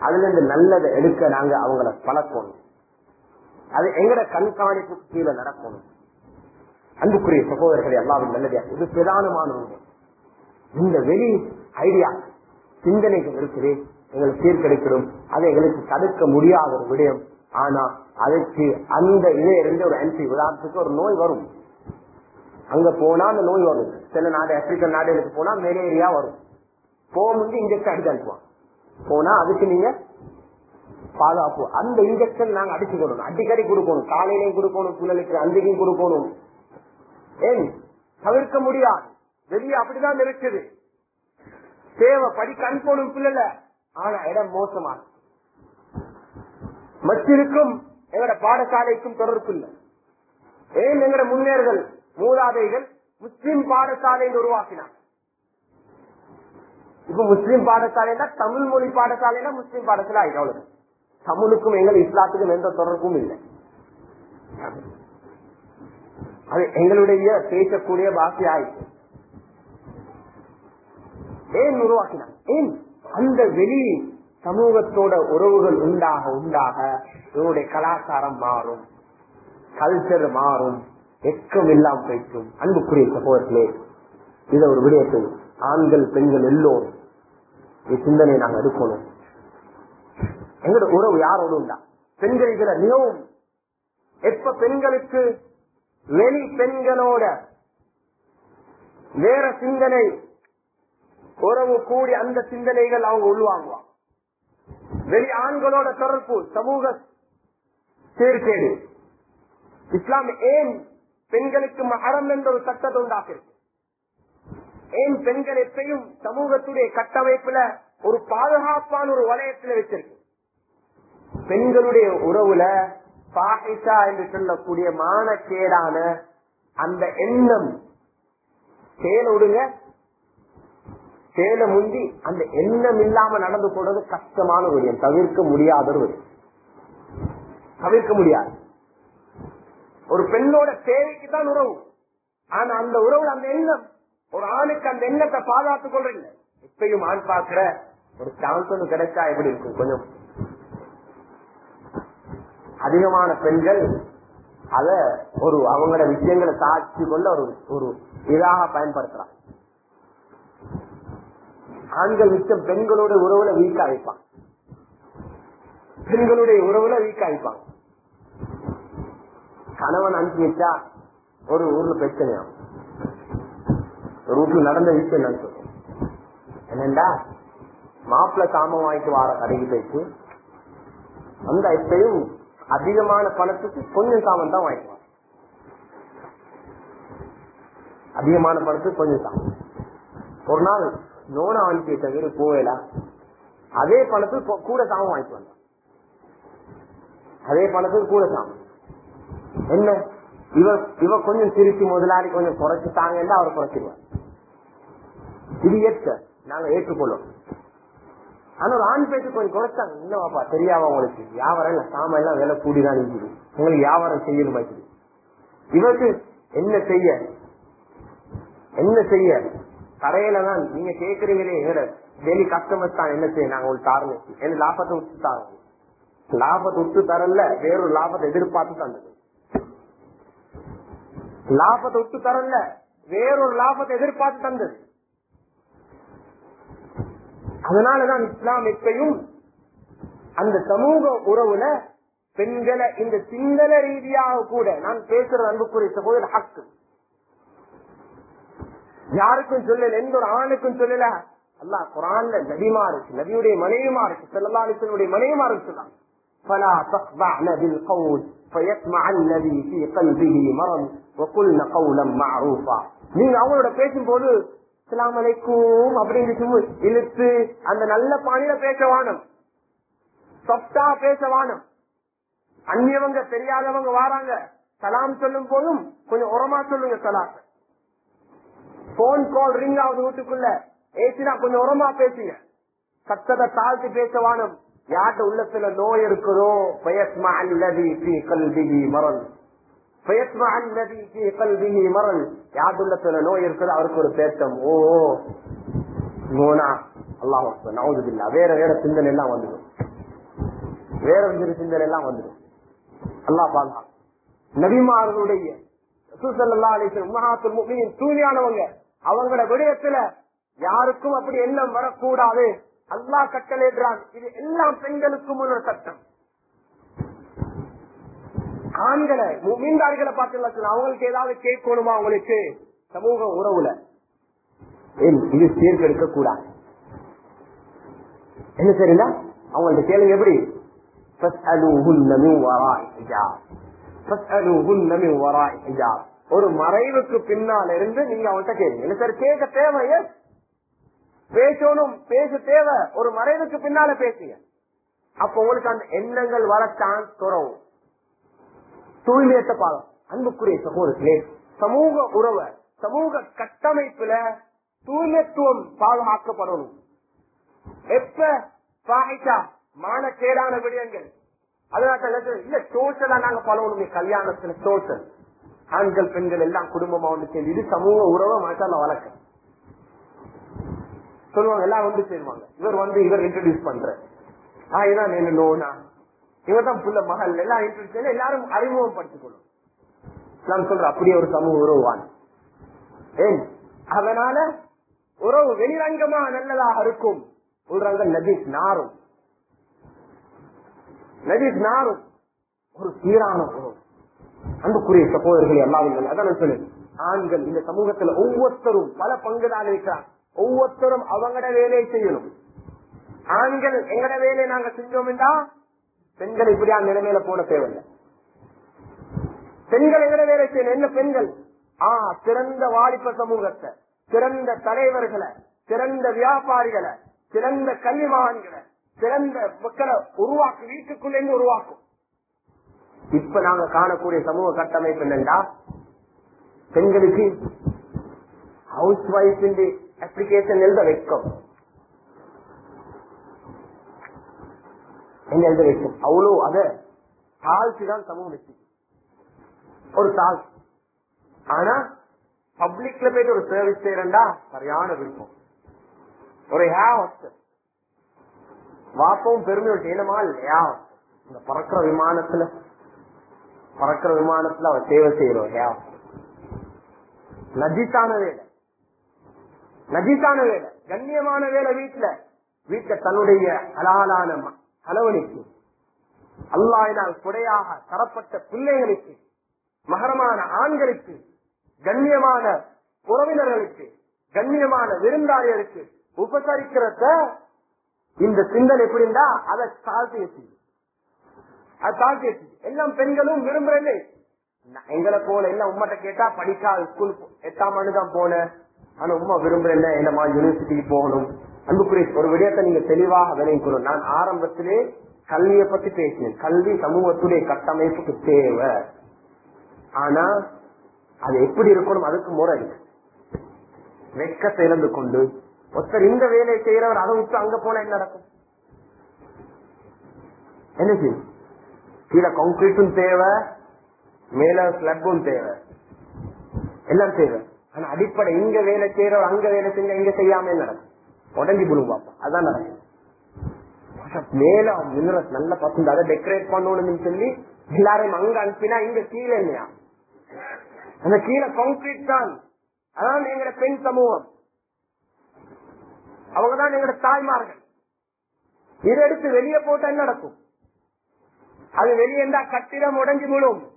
அதுல இருந்து நல்லதை எடுக்க நாங்க அவங்கள பழக்கணும். அது எங்கட கண்காணிப்பு கீழே நடக்கணும். அன்புக்குரிய சகோதரர்கள் எல்லாரும் நல்லதா இது பிரதானமான ஒன்று. இந்த வெளி ஐடியா சிந்தனைகள் இருக்குது எங்களுக்கு தீர்க்கெடுக்கணும் அதை எங்களுக்கு தடுக்க முடியாத ஒரு விடயம். ஆனா அதுக்கு அந்த இதே ஒரு ஆன்டி உதாரணத்துக்கு ஒரு நோய் வரும். அங்க போனா அந்த நோய் வரும். சில நாடு ஆப்பிரிக்கன் நாடுகளுக்கு போனா மலேரியா வரும். போகும்போது இன்ஜெக்ஷன் அடிச்சு அனுப்புவோம் போனா அதுக்கு நீங்க பாதுகாப்பு. அந்த இன்ஜெக்ஷன் நாங்க அடிச்சு கொடுக்கணும். அடிக்கடி கொடுக்கணும். காலையிலையும் கொடுக்கணும் பிள்ளைகளுக்கு அன்றைக்கும் கொடுக்கணும். ஏன்? தவிர்க்க முடியாது. வெளியே அப்படிதான் இருக்குது. தேவை படிக்க அனுப்பணும் பிள்ளைல. ஆனா இடம் மோசமா மற்றிருக்கும் எங்கட பாடசாலைக்கும் தொடர்பு இல்லை. ஏன் எங்கட முன்னேறுதல்? மூதாதைகள் முஸ்லிம் பாடசாலை உருவாக்கினார் இப்ப முஸ்லிம் பாடசாலைனா தமிழ் மொழி பாடசாலைனா முஸ்லிம் பாடசாலை அவ்வளவு தமிழுக்கும் எங்கள் இஸ்லாத்துக்கும் எந்த தொடர்பும் இல்லை. அது எங்களுடைய பேசக்கூடிய பாஷை ஆயிடுச்சு. ஏன் உருவாக்கினார் ஏன்? அந்த வெளி சமூகத்தோட உறவுகள் உண்டாக உண்டாக இவருடைய கலாச்சாரம் மாறும் கல்ச்சர் மாறும். எக்கம் இல்லாம போய்க்கும் அன்புக்குரிய சகோதரர்களே இத ஒரு விடயத்தை ஆண்கள் பெண்கள் எல்லோரும் சிந்தனை சிந்தனையை நாங்க எடுக்கணும். எங்களோட உறவு யாரோடும் பெண்கள் இதுல மிகவும் எப்ப பெண்களுக்கு வெளி பெண்களோட வேற சிந்தனை உறவு கூடி அந்த சிந்தனைகள் அவங்க உள்வாங்குவாங்க. வெளி ஆண்களோட தொடர்பு சமூக சீர்கேடு. இஸ்லாம் ஏன் பெண்களுக்கு மகரம் என்ற ஒரு சட்டத்தை உண்டாக்கிருக்கு ஏன் பெண்கள் எப்பயும் சமூகத்துடைய கட்டமைப்புல ஒரு பாதுகாப்பான ஒரு வளையத்துல வச்சிருக்கு. பெண்களுடைய உறவுல பாகிசா என்று சொல்லக்கூடிய மானக்கேடான அந்த எண்ணம் செயலோடுங்க சேல முந்தி அந்த எண்ணம் இல்லாம நடந்து போறது கஷ்டமான ஒரு தவிர்க்க முடியாத ஒரு தவிர்க்க முடியாது. ஒரு பெண்ணோட தேவைக்கு தான் உறவு. ஆனா அந்த உறவுல அந்த எண்ணம் ஒரு ஆணுக்கு அந்த எண்ணத்தை பாதுகாத்துக் கொள்றீங்க. இப்பயும் ஆண் பாக்குற ஒரு சான்ஸ் ஒன்று கிடைச்சா எப்படி இருக்கும்? கொஞ்சம். அதிகமான பெண்கள் அத ஒரு அவங்களோட விஷயங்களை சாட்சி கொள்ள ஒரு ஒரு இதாக பயன்படுத்துறான் ஆண்கள் மிச்சம் பெண்களோட உறவுல வீக்காய்ப்பான் பெண்களுடைய உறவுல வீக்கா கணவன் அனுப்பி வச்சா ஒரு ஊர்ல பிரச்சனையா ஒரு வீட்டுல நடந்த விஷயம் நான் சொல்றேன். என்னண்டா? மாப்பிள்ள சாமம் வாங்கிட்டு வார கடைக்கு போயிட்டு அந்த எப்பயும் அதிகமான பணத்துக்கு கொஞ்சம் சாமான் தான் வாங்கிக்குவாங்க அதிகமான பணத்துக்கு கொஞ்சம் சாமம் ஒரு நாள் நோனா அனுப்பி பேரு போவேலா அதே பணத்துக்கு கூட சாமம் வாங்கிட்டு வந்தான். அதே பணத்துக்கு கூட சாமம் என்ன? இவ இவ கொஞ்சம் திருச்சி முதலாளி கொஞ்சம் குறைச்சுட்டாங்கன்னா அவர் குறைச்சிருவார். இது ஏற்க நாங்க ஏற்றுக்கொள்ளும். ஆனா ஒரு ஆண் பேச்சு கொஞ்சம் குறைச்சாங்க. என்னவாப்பா தெரியாம உங்களுக்கு? வியாபாரம் இல்ல சாமான் எல்லாம் விலை கூடிதான் இருக்குது. உங்களுக்கு வியாபாரம் செய்யணும் மாதிரி இவருக்கு என்ன செய்ய? என்ன செய்ய? கடையில தான் நீங்க கேக்குறீங்களே எங்கட டெய்லி கஸ்டமர்ஸ் தான் என்ன செய்ய நாங்க உங்களுக்கு தாரணம். என்ன லாபத்தை விட்டு தாரோம் லாபத்தை விட்டு தரல வேறொரு லாபத்தை எதிர்பார்த்து தந்தது. லாபத்தை விட்டு தரல. வேறொரு லாபத்தை எதிர்பார்த்து தந்தது. அதனாலதான் இஸ்லாம் எப்பையும் அந்த சமூக உறவுல பெண்களை இந்த சிங்கள ரீதியாக கூட நான் பேசுற அன்புக்குரிய சகோதர ஹக்கு. யாருக்கும் சொல்லல எந்த ஒரு ஆணுக்கும் சொல்லல. அல்லா குரான்ல நபிமா இருக்கு நபியுடைய மனைவிமா இருக்கு செல்லல்லா அலிசனுடைய மனைவிமா இருக்கு. சொல்லாங்க فيطمع الذي في قلبه مرض وقلن قولا معروفا நீங்க அவங்களோட பேசும்போது அஸ்ஸலாமு அலைக்கும் அப்படின்னு சும்மா இழுத்து அந்த நல்ல பாணியில பேச வானம் சொப்டா பேச வானம் அந்நியவங்க தெரியாதவங்க வாராங்க சலாம் சொல்லும் போதும் கொஞ்சம் உரமா சொல்லுங்க சலாம் போன் கால் ரிங் ஆகுது வீட்டுக்குள்ள ஏசினா கொஞ்சம் உரமா பேசுங்க சத்தத்தை தாழ்த்தி பேச வானம் யார்கிட்ட உள்ளத்துல நோய் இருக்குதோ பயஸ்மா அல்லதி ஃபீ கல்பிஹி மரல் பயஸ்மா அல்லதி ஃபீ கல்பிஹி மரல் யார்கிட்ட உள்ளத்துல நோய் இருக்குதோ அவருக்கு ஒரு தேட்டம் ஓ நோனா அல்லாஹ் நவுதுபில்லா வேற வேற சிந்தனை எல்லாம் வந்துடும். வேற வேற சிந்தனை எல்லாம் வந்துடும். அல்லாஹ் பாதுகா நபிமார்களுடைய ரசூலுல்லாஹி அலைஹி வஸல்லம் உம்மஹாத்துல் தூய்மையானவங்க அவங்களோட விடயத்துல யாருக்கும் அப்படி எண்ணம் வரக்கூடாது. அல்லா கட்டளைகிறான் இது எல்லா பெண்களுக்கும் உள்ள சட்டம். ஆண்களை மீன்காரிகளை பார்த்து அவங்களுக்கு ஏதாவது கேட்கணுமா அவங்களுக்கு? சமூக உறவுல. இது சீர்கெடுக்க கூடாது. என்ன சரிங்களா அவங்கள்ட்ட கேளுங்க எப்படி? ஒரு மறைவுக்கு பின்னால் இருந்து நீங்க அவன்கிட்ட கேளுங்க. என்ன சார் கேட்க தேவையே? பேசணும் பேச தேவை. ஒரு மறைவுக்கு பின்னால பேசுங்க. அப்ப உங்களுக்கு அந்த எண்ணங்கள் வர துறவும் தூய்மையத்தை பாலம் அன்புக்குரிய சகோதரர்களே சமூக உறவை சமூக கட்டமைப்புல தூய்மைத்துவம் பாதுகாக்கப்படணும் எப்ப? பாகிஷா மானக்கேடான விடயங்கள். அதனால இல்ல டோட்டலா நாங்க பழகணுமே கல்யாணத்துல டோட்டல் ஆண்கள் பெண்கள் எல்லாம் குடும்பமா ஒன்று சேர்ந்து இது சமூக உறவை மாட்டால வழக்கம் சொல்லுவாங்க எல்லாம் வந்து சேருவாங்க. இவர் வந்து இவர் இன்ட்ரடியூஸ் பண்ற. ஆ இதான் என்ன நோனா இவர் தான் புள்ள மகள். எல்லாம் இன்ட்ரடியூஸ் எல்லாரும் அறிமுகப்படுத்திக்கணும் நான் சொல்ற அப்படியே ஒரு சமூக உறவுவான் ஏன்? அதனால உறவு வெளிரங்கமா நல்லதாக இருக்கும். சொல்றாங்க நதீஸ் நாரும். நதீஸ் நாரும். ஒரு சீரான உறவு. அன்புக்குரிய சகோதரர்கள் எல்லாரும் அதான் சொல்லு ஆண்கள் இந்த சமூகத்துல ஒவ்வொருத்தரும் பல பங்குதான் இருக்கிறார். ஒவ்வொருத்தரும் அவங்கட வேலையை செய்யணும். ஆண்கள் எங்கட வேலையை நாங்க செஞ்சோம் என்றா பெண்கள் இப்படியா நிலைமையில போட தேவையில்லை. பெண்கள் எங்கட வேலை செய்யணும்? என்ன பெண்கள்? ஆ சிறந்த வாலிப சமூகத்தை சிறந்த தலைவர்களை சிறந்த வியாபாரிகளை சிறந்த கல்விமான்களை சிறந்த மக்களை உருவாக்கு வீட்டுக்குள்ளே உருவாக்கும். இப்ப நாங்க காணக்கூடிய சமூக கட்டமைப்பு என்னண்டா பெண்களுக்கு ஹவுஸ் ஒய்ஃப் அப்ளிகேஷன் எழுத வைக்கும். என்ன எழுத வைக்கும்? அதை அத தாழ்ச்சிதான் சமூக வெற்றி ஒரு தாழ்ச்சி ஆனா பப்ளிக்ல போயிட்டு ஒரு சர்வீஸ் செய்யறா சரியான விருப்பம். ஒரு ஹேவஸ்டர் வாப்பவும் பெருமையோட செய்யணுமா இல்லையா இந்த பறக்கிற விமானத்துல பறக்கிற விமானத்துல அவர் சேவை செய்யறோம் ஹே நஜித்தான வேலை. நஜீசான வேலை கண்ணியமான வேலை வீட்டுல. வீட்டுல தன்னுடைய ஹலாலான அளவணிக்கு அல்லாயினால் குடையாக தரப்பட்ட பிள்ளைகளுக்கு மகரமான ஆண்களுக்கு கண்ணியமான உறவினர்களுக்கு கண்ணியமான விருந்தாளிகளுக்கு உபசரிக்கிறத இந்த சிந்தனை எப்படின்னா அதை தாழ்த்தி வச்சு அது தாழ்த்தி வச்சு எல்லாம் பெண்களும் விரும்புறேன் எங்களை போல எல்லாம் உம்மட்ட கேட்டா படிக்காது ஸ்கூல் எட்டாம் ஆண்டு தான் போனேன். ஆனா உமா விரும்புறேன் என்னமா யூனிவர்சிட்டிக்கு போகணும்? அன்புக்குரிய ஒரு விடயத்தை நீங்க தெளிவாக விளைவிக்கணும் நான் ஆரம்பத்திலே கல்வியை பத்தி பேசினேன். கல்வி சமூகத்துடைய கட்டமைப்புக்கு தேவை. ஆனா அது எப்படி இருக்கணும்? அதுக்கு முறை இருக்கு வெக்கத்தை இழந்து கொண்டு ஒருத்தர் இந்த வேலையை செய்யறவர் அதை விட்டு அங்க போனா என்ன நடக்கும்? என்ன செய்யும்? கீழே கான்கிரீட்டும் தேவை மேல ஸ்லப்பும் தேவை. எல்லாம் தேவை. ஆனா அடிப்படை இங்க வேலை செய்யறவர் அங்க வேலை செஞ்சா இங்க செய்யாம நடக்கும்? உடஞ்சி விழும் அதான் நடக்கும். மேல மினரஸ் நல்ல பசங்க அதை டெக்கரேட் பண்ணணும்னு சொல்லி எல்லாரையும் அங்க அனுப்பினா இங்க கீழே இல்லையா? அந்த கீழே கான்கிரீட் தான். அதான் எங்கட பெண் சமூகம். அவங்கதான் எங்கட தாய்மார்கள். இதை எடுத்து வெளியே போட்டா நடக்கும்? அது வெளியே இருந்தா கட்டிடம் உடஞ்சி விழும்.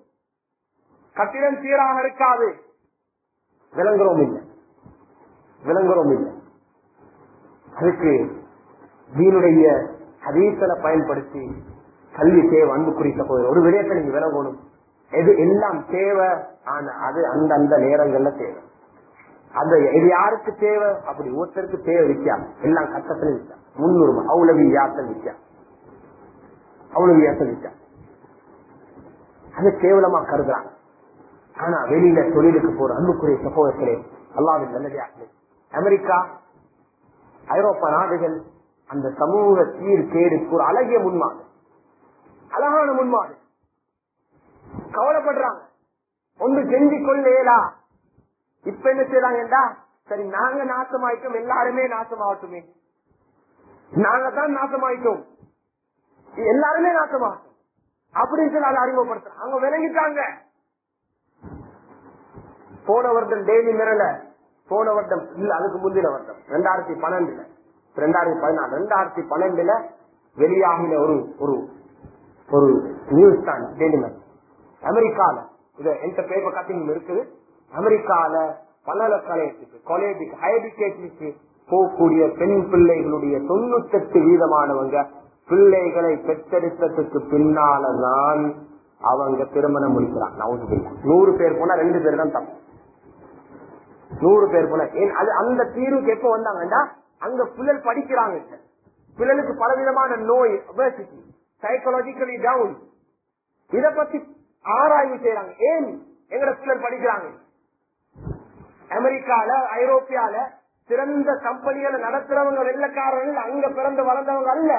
கட்டிடம் சீராக இருக்காது. விளங்குறோம் இல்லை. விளங்குறோம் இல்லை. அதுக்கு தீனுடைய ஹதீசலை பயன்படுத்தி கல்வி தேவை அன்புக்குரிய சகோதரர் ஒரு விடயத்தை நீங்க விளங்கணும். எது எல்லாம் தேவை ஆனா அது அந்த அந்த நேரங்கள்ல தேவை. அந்த இது யாருக்கு தேவை? அப்படி ஒருத்தருக்கு தேவை வித்தியாசம். எல்லாம் கட்டத்துல வித்தியாசம். முன்னுரிமை அவ்வளவு யாத்தம் வித்தியாசம். அவ்வளவு யாத்தம் வித்தியாசம். அது கேவலமா கருதுறாங்க. ஆனா வெளியில தொழிலுக்கு போற அன்புக்குரிய சகோதரர்களே அல்லாவின் நல்லதாக்களே அமெரிக்கா ஐரோப்பா நாடுகள் அந்த சமூக சீர்கேடுக்கு ஒரு அழகிய முன்மாதிரி. அழகான முன்மாதிரி. கவலைப்படுறாங்க. ஒன்று செஞ்சு கொள்ளேலா? இப்ப என்ன செய்யறாங்கடா சரி நாங்க நாசமாயிட்டோம் எல்லாருமே நாசமாகட்டுமே. நாங்க தான் நாசமாயிட்டோம். எல்லாருமே நாசமாகட்டும். அப்படின்னு சொல்லி அதை அறிமுகப்படுத்துறாங்க. அவங்க விளங்கிட்டாங்க. போன வருடம் டெய்லி மிரல போன வருடம் இல்ல அதுக்கு முந்தின வருடம். ரெண்டாயிரத்தி பன்னெண்டுல. ரெண்டாயிரத்தி பதினாலு ரெண்டாயிரத்தி பன்னெண்டுல வெளியாகின ஒரு ஒரு ஒரு நியூஸ் தான் டெய்லி மிரல் அமெரிக்கால இது எந்த பேப்பர் கட்டிங் இருக்குது. அமெரிக்கால பல்கலைக்கழகத்துக்கு காலேஜுக்கு ஹைஎடுகேஷனுக்கு போகக்கூடிய பெண் பிள்ளைகளுடைய தொண்ணூத்தெட்டு வீதமானவங்க பிள்ளைகளை பெற்றெடுத்ததுக்கு பின்னாலதான் அவங்க திருமணம் முடிக்கிறாங்க. நூறு பேர் போனா ரெண்டு பேர் தான் தப்பு. நூறு பேர் போல. ஏன் அது அந்த தீர்வுக்கு எப்ப வந்தாங்கன்னா அங்க பிள்ளை படிக்கிறாங்க. பிள்ளைகளுக்கு பலவிதமான நோய் சைக்கலாஜிக்கலி டவுன் இத பத்தி ஆராய்வு செய்யறாங்க ஏன் எங்கட பிள்ளை படிக்கிறாங்க? அமெரிக்கால ஐரோப்பியால சிறந்த கம்பெனிகளை நடத்துறவங்க வெள்ளக்காரர்கள் அங்க பிறந்து வளர்ந்தவங்க அல்ல.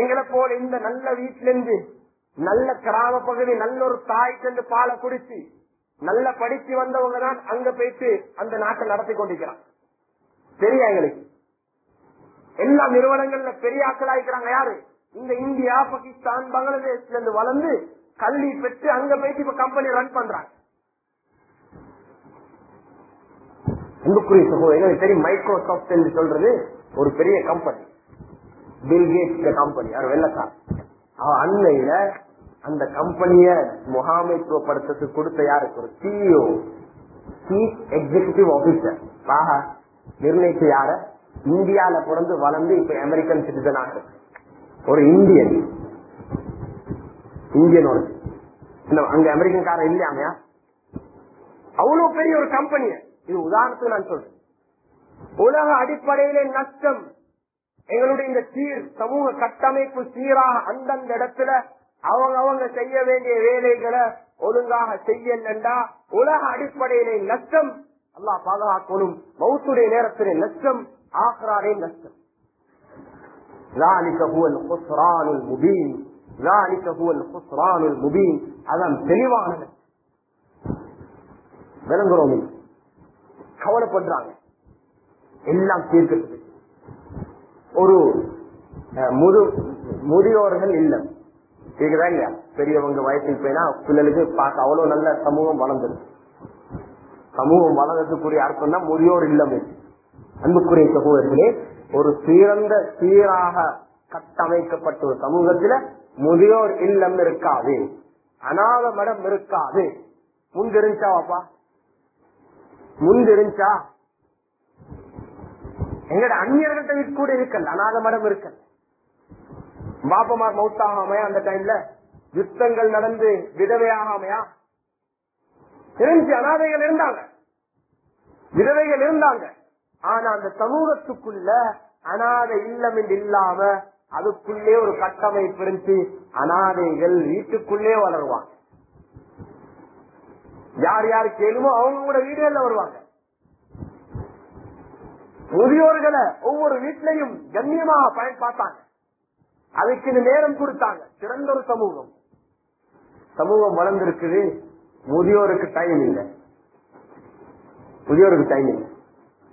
எங்களை போல இந்த நல்ல வீட்டுல இருந்து நல்ல கிராம பகுதி நல்ல ஒரு தாய் சென்று பாலை குடிச்சு நல்ல படிச்சு வந்தவங்க தான் அங்க போயிட்டு அந்த நாட்டை நடத்தி கொண்டிருக்கிறான். தெரியா எங்களுக்கு எல்லா நிறுவனங்கள்ல பெரிய ஆக்களாய்க்கிறாங்க யாரு? இந்த இந்தியா பாகிஸ்தான் பங்களாதேஷ்ல இருந்து வளர்ந்து கல்வி பெற்று அங்க போயிட்டு இப்ப கம்பெனி ரன் பண்றாங்க. அன்புக்குரிய சகோதரர் தெரியும் மைக்ரோசாப்ட் என்று சொல்றது ஒரு பெரிய கம்பெனி பில்கேட் கம்பெனி யார்? வெள்ளக்கார் அண்மையில அந்த கம்பெனிய முகாமைத்துவப்படுத்துறதுக்கு கொடுத்த யாருக்கு? ஒரு சிஇஓ சீஃப் எக்ஸிகியூட்டிவ் ஆபீசர் பாக நிர்ணயிச்ச யார? இந்தியால பிறந்து வளர்ந்து இப்ப அமெரிக்கன் சிட்டிசன் ஆகுது ஒரு இந்தியன். இந்தியனோட அங்க அமெரிக்கன் அங்க அமெரிக்கன்காரன் இல்லையாமையா அவ்வளவு பெரிய ஒரு கம்பெனி இது உதாரணத்துக்கு நான் சொல்றேன். உலக அடிப்படையில நஷ்டம். எங்களுடைய இந்த சீர் சமூக கட்டமைப்பு சீராக அந்தந்த இடத்துல அவங்க அவங்க செய்ய வேண்டிய வேலைகளை ஒழுங்காக செய்யலண்டா? உலக அடிப்படையிலே நஷ்டம். அல்லா பாதுகாக்கணும். மௌத்துடைய நேரத்திலே நஷ்டம். ஆக்ராரே நஷ்டம். தெளிவான விளங்குறோம். கவலைப்படுறாங்க. எல்லாம் தீர்க்கிறது ஒரு முதியோர்கள் இல்லம். கேக்குதா இல்லையா பெரியவங்க வயசுக்கு போயினா பிள்ளைகளுக்கு பார்க்க அவ்வளவு நல்ல சமூகம் வளர்ந்தது. சமூகம் வளர்ந்ததுக்குரிய அர்த்தம் தான் முதியோர் இல்லம் அன்புக்குரிய சகோதரர்களே ஒரு சிறந்த சீராக கட்டமைக்கப்பட்ட ஒரு சமூகத்துல முதியோர் இல்லம் இருக்காது. அநாத மடம் இருக்காது. முந்திருந்துச்சா வாப்பா. முந்திருந்துச்சா எங்கட அந்நியர்கிட்ட கூட இருக்கல. அநாத மடம் இருக்கல. பாப்பமார் மௌத்தாகாமையா அந்த டைம்ல? யுத்தங்கள் நடந்து விதவையாகாமையா தெரிஞ்சு அனாதைகள் இருந்தாங்க. விதவைகள் இருந்தாங்க. ஆனா அந்த சமூகத்துக்குள்ள அனாதை இல்லம் என்று இல்லாம அதுக்குள்ளே ஒரு கட்டமைப்பு இருந்து அனாதைகள் வீட்டுக்குள்ளே வளருவாங்க. யார் யார் கேளுமோ அவங்க கூட வீடுகள்ல வருவாங்க. முதியோர்களை ஒவ்வொரு வீட்டிலையும் கண்ணியமாக பயன்படுத்தாங்க அதுக்கு இந்த நேரம் கொடுத்தாங்க. சிறந்த ஒரு சமூகம். சமூகம் வளர்ந்திருக்குது. முதியோருக்கு டைம் இல்லை. முதியோருக்கு டைம் இல்லை.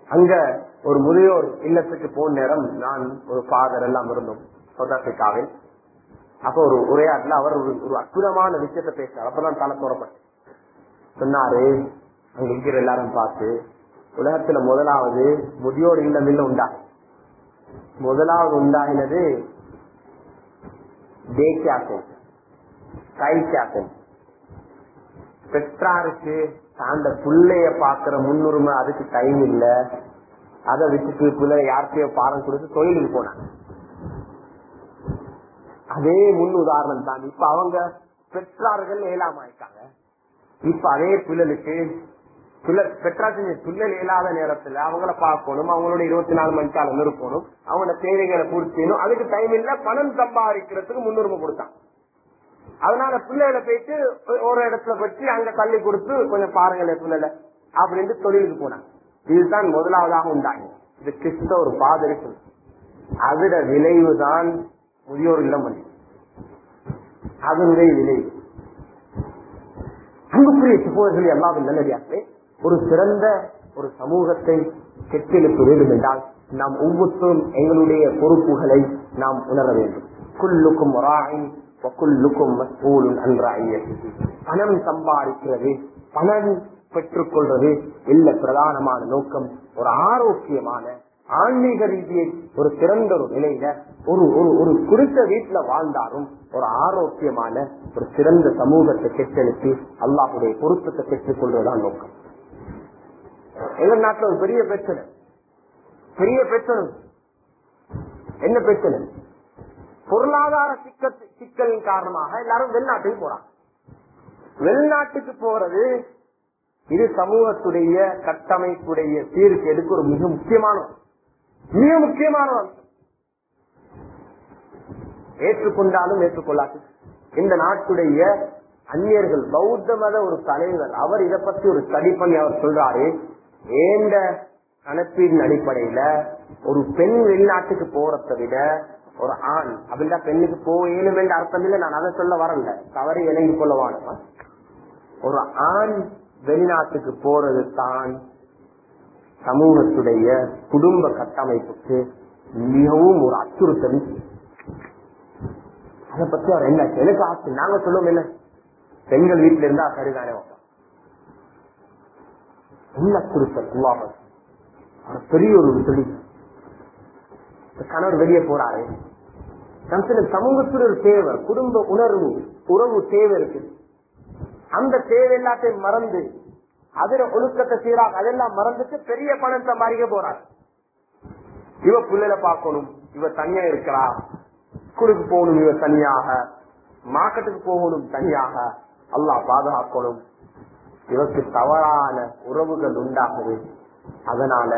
அங்க ஒரு முதியோர் இல்லத்துக்கு போன நேரம் நான் ஒரு ஃபாதர் எல்லாம் இருந்தோம். சவுத் ஆப்பிரிக்காவில் அப்ப ஒரு உரையாடல அவர் ஒரு ஒரு அற்புதமான விஷயத்த பேசினார். அப்பதான் தலை தோறப்பட்டு. சொன்னாரு அங்க இருக்கிற எல்லாரும் பார்த்து உலகத்துல முதலாவது முதியோர் இல்லம் இல்ல உண்டாகும் முதலாவது உண்டாகினது தேக்கியாசன் கைக்காசன் பெற்றாருக்கு தாண்ட பிள்ளைய பாக்குற முன்னுரிமை அதுக்கு டைம் இல்ல. அதை விட்டுட்டு பிள்ளை யார்கிட்டயோ பாடம் கொடுத்து தொழிலுக்கு போனாங்க. அதே முன் உதாரணம் தான். இப்ப அவங்க பெற்றார்கள் ஏலாம ஆயிட்டாங்க இப்ப அதே பிள்ளைகளுக்கு பெற்றாசிரியர் துள்ளல் இயலாத நேரத்துல அவங்கள பார்க்கணும் அவங்களோட இருபத்தி நாலு மணி காலம் இருக்கணும் அவங்களோட தேவைகளை பூர்த்தி அதுக்கு டைம் இல்ல பணம் சம்பாதிக்கிறதுக்கு முன்னுரிமை கொடுத்தான். அதனால பிள்ளைகளை போயிட்டு ஒரு இடத்துல வச்சு அங்க தள்ளி கொடுத்து கொஞ்சம் பாருங்களேன் பிள்ளைல அப்படின்ட்டு தொழிலுக்கு போனாங்க. இதுதான் முதலாவதாக உண்டாங்க இது கிறிஸ்த ஒரு பாதரி அதோட விளைவு தான் முதியோர் இல்லம் வந்து அதனுடைய விளைவு. அன்புக்குரிய சகோதரர்கள் எல்லாரும் நல்லடியாகவே ஒரு சிறந்த ஒரு சமூகத்தை கெட்டெழுப்ப வேண்டும் என்றால் நாம் ஒவ்வொருத்தரும் எங்களுடைய பொறுப்புகளை நாம் உணர வேண்டும். குல்லுக்கும் வக்குல்லுக்கும் பணம் சம்பாதிக்கிறது பணம் பெற்றுக் கொள்வது இல்ல பிரதானமான நோக்கம். ஒரு ஆரோக்கியமான ஆன்மீக ரீதியை ஒரு சிறந்த ஒரு நிலையில ஒரு ஒரு ஒரு குறித்த வீட்டுல வாழ்ந்தாலும் ஒரு ஆரோக்கியமான ஒரு சிறந்த சமூகத்தை கெட்டெழுத்து அல்லாஹுடைய பொருத்தத்தை பெற்றுக் கொள்வதுதான் நோக்கம். எங்க நாட்டுல ஒரு பெரிய பிரச்சனை. பெரிய பிரச்சனை. என்ன பிரச்சனை? பொருளாதார சிக்கல் சிக்கலின் காரணமாக எல்லாரும் வெளிநாட்டுக்கு போறாங்க. வெளிநாட்டுக்கு போறது இது சமூகத்துடைய கட்டமைப்புடைய சீர்கேடுக்கு ஒரு மிக முக்கியமான மிக முக்கியமான ஏற்றுக்கொண்டாலும் ஏற்றுக்கொள்ளாது. இந்த நாட்டுடைய அந்நியர்கள் பௌத்த மத ஒரு தலைவர் அவர் இதை பற்றி ஒரு ஸ்டடி பண்ணி அவர் சொல்றாரு. ஏந்த கணக்கீடின் அடிப்படையில ஒரு பெண் வெளிநாட்டுக்கு போறத விட ஒரு ஆண் அப்படின்னா பெண்ணுக்கு போயிலும் என்ற அர்த்தம் இல்லை நான் அதை சொல்ல வரல. தவறு இணங்கி கொள்ள ஒரு ஆண் வெளிநாட்டுக்கு போறது தான் சமூகத்துடைய குடும்ப கட்டமைப்புக்கு மிகவும் ஒரு அச்சுறுத்தல். அதை பத்தி அவர் என்ன எனக்கு ஆசை நாங்க சொல்லுவோம் என்ன? பெண்கள் வீட்டுல இருந்தா சரிதானே என்ன அச்சுறுத்தல் அல்லாஹ் பெரிய ஒரு சொல்லி கணவர் வெளியே போறாரு. நம் சில சமூகத்தில் ஒரு தேவை குடும்ப உணர்வு உறவு தேவை இருக்கு. அந்த தேவை எல்லாத்தையும் மறந்து அதுல ஒழுக்கத்தை சீராக அதெல்லாம் மறந்துட்டு பெரிய பணம் சம்பாதிக்க போறாரு. இவ பிள்ளைல பாக்கணும் இவ தனியா இருக்கிறா. ஸ்கூலுக்கு போகணும் இவ தனியாக. மார்க்கெட்டுக்கு போகணும் தனியாக. அல்லா பாதுகாக்கணும். இவருக்கு தவறான உறவுகள் உண்டாகுது அதனால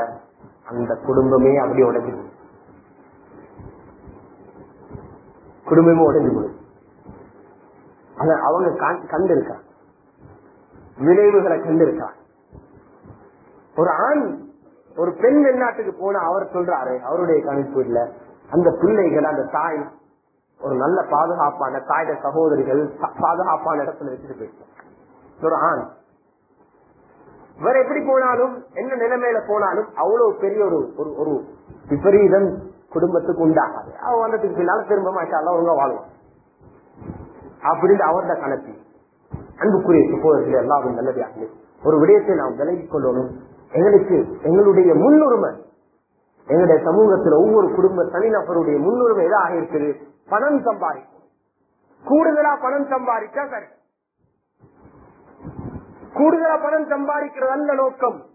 அந்த குடும்பமே அப்படி உடஞ்சு குடும்பமே உடஞ்சு போகுது அவங்க கண்டிருக்கா? விளைவுகளை கண்டிருக்கா? ஒரு ஆண் ஒரு பெண் வெளிநாட்டுக்கு போன அவர் சொல்றாரு அவருடைய கணிப்பு இல்ல. அந்த பிள்ளைகள் அந்த தாய் ஒரு நல்ல பாதுகாப்பான தாயோட சகோதரிகள் பாதுகாப்பான இடத்துல வச்சுட்டு போயிருக்காங்க ஒரு ஆண் வேற எப்படி போனாலும் என்ன நிலைமையில போனாலும் அவ்வளவு பெரிய ஒரு ஒரு- ஒரு விபரீதம் குடும்பத்துக்கு உண்டாகாது. அவ வந்ததுக்கு பின்னால திரும்ப மாட்டால அவங்க வாழும் அப்படின்னு அவரோட கணக்கு அன்புக்குரிய சகோதரர்கள் எல்லாரும் நல்லதாக ஒரு விடயத்தை நாம் விலகிக் கொள்ளணும். எங்களுக்கு எங்களுடைய முன்னுரிமை எங்களுடைய சமூகத்தில் ஒவ்வொரு குடும்ப தனிநபருடைய முன்னுரிமை எதாக இருக்குது? பணம் சம்பாதிக்கும் கூடுதலா பணம் சம்பாதிச்சா சரி. கூடுதலா பணம் சம்பாதிக்கிறது அல்ல நோக்கம்.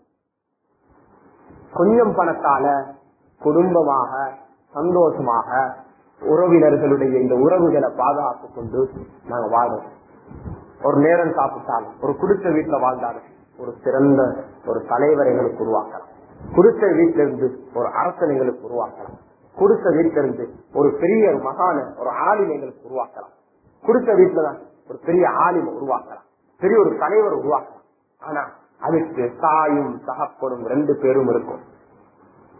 கொஞ்சம் பணத்தால குடும்பமாக சந்தோஷமாக உறவினர்களுடைய இந்த உறவுகளை பாதுகாத்துக் கொண்டு நாங்க வாழும் ஒரு நேரம் சாப்பிட்டாலும் ஒரு குடிச்ச வீட்டுல வாழ்ந்தாலும் ஒரு சிறந்த ஒரு தலைவர் எங்களுக்கு உருவாக்கலாம். குடித்த வீட்டிலிருந்து ஒரு அரசன் எங்களுக்கு உருவாக்கலாம். குடித்த வீட்டிலிருந்து ஒரு பெரிய ஒரு மகான ஒரு ஆளுமை எங்களுக்கு உருவாக்கலாம். குடித்த வீட்டுலதான் ஒரு பெரிய ஆளுமை உருவாக்கலாம். பெரிய ஒரு தலைவர் உருவாக்கலாம் ஆனா அதுக்கு தாயும் தகப்பனும் ரெண்டு பேரும் இருக்கும்.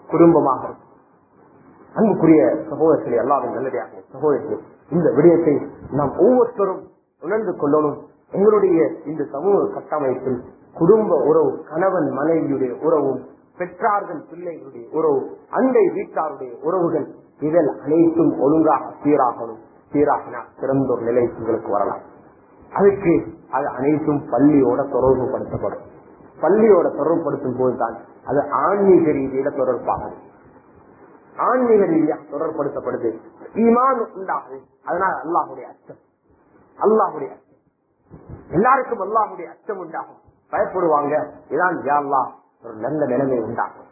குடும்பமாக இருக்கும். அன்புக்குரிய சகோதரர்களே எல்லாரும் நல்லதாக சகோதரத்தில் இந்த விடயத்தை நாம் ஒவ்வொருத்தரும் உணர்ந்து கொள்ளணும். எங்களுடைய இந்த சமூக கட்டமைப்பில் குடும்ப உறவு கணவன் மனைவியுடைய உறவும் பெற்றார்கள் பிள்ளைகளுடைய உறவு அண்டை வீட்டாருடைய உறவுகள் இதன் அனைத்தும் ஒழுங்காக சீராகணும். சீராகினால் சிறந்த ஒரு நிலை உங்களுக்கு வரலாம். அதுக்கு அது அனைத்தும் பள்ளியோட தொடர்புபடுத்தப்படும். பள்ளியோட தொடர்புபடுத்தும் போதுதான் அது ஆன்மீக ரீதியில தொடர்பாகும். ஆன்மீக ரீதியா தொடர்படுத்தப்படுது ஈமான் உண்டாகுது அதனால அல்லாஹுடைய அச்சம். அல்லாஹுடைய அச்சம். எல்லாருக்கும் அல்லாஹுடைய அச்சம் உண்டாகும். பயப்படுவாங்க. இதான் யா அல்லாஹ் ஒரு நல்ல நிலைமை உண்டாகும்.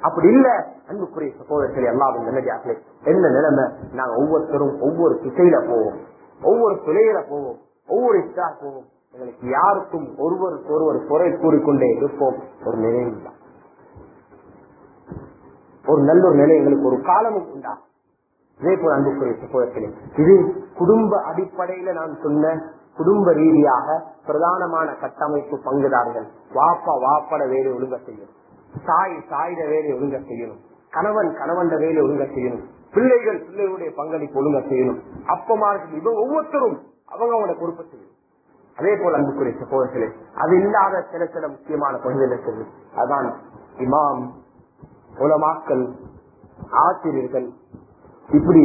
அப்படி இல்ல அன்புக்குரிய சகோதரர்கள் எல்லாரும் நிலையாகலே என்ன நிலைமை? நாங்க ஒவ்வொருத்தரும் ஒவ்வொரு திசையில போவோம். ஒவ்வொரு துறையில போவோம். ஒவ்வொரு இஷ்டாக்கும் எங்களுக்கு யாருக்கும் ஒருவருக்கு ஒருவர் குறை கூறிக்கொண்டே இருப்போம். ஒரு நிலையும் தான் ஒரு நல்ல ஒரு நிலை எங்களுக்கு ஒரு காலமும் உண்டா? இதே போல அன்புக்குரிய சகோதரர்களே இது குடும்ப அடிப்படையில நான் சொன்ன குடும்ப ரீதியாக பிரதானமான கட்டமைப்பு பங்குதாரர்கள். வாப்பா வாப்பட வேலை ஒழுங்க செய்யணும். தாய் தாயிட வேலை ஒழுங்க செய்யணும். கணவன் கணவன் வேலை ஒழுங்க செய்யணும். பிள்ளைகள் பிள்ளைகளுடைய பங்களிப்பு ஒழுங்க செய்யணும். அப்பமார்கள் இவங்க ஒவ்வொருத்தரும் அவங்க அவங்களோட பொறுப்பை செய்யும் அதே போல அன்புக்குரிய சகோதரர்களே அது இல்லாத சில சில முக்கியமான பகுதிகள் இருக்குது அதான் இமாம் உலமாக்கள் ஆசிரியர்கள் இப்படி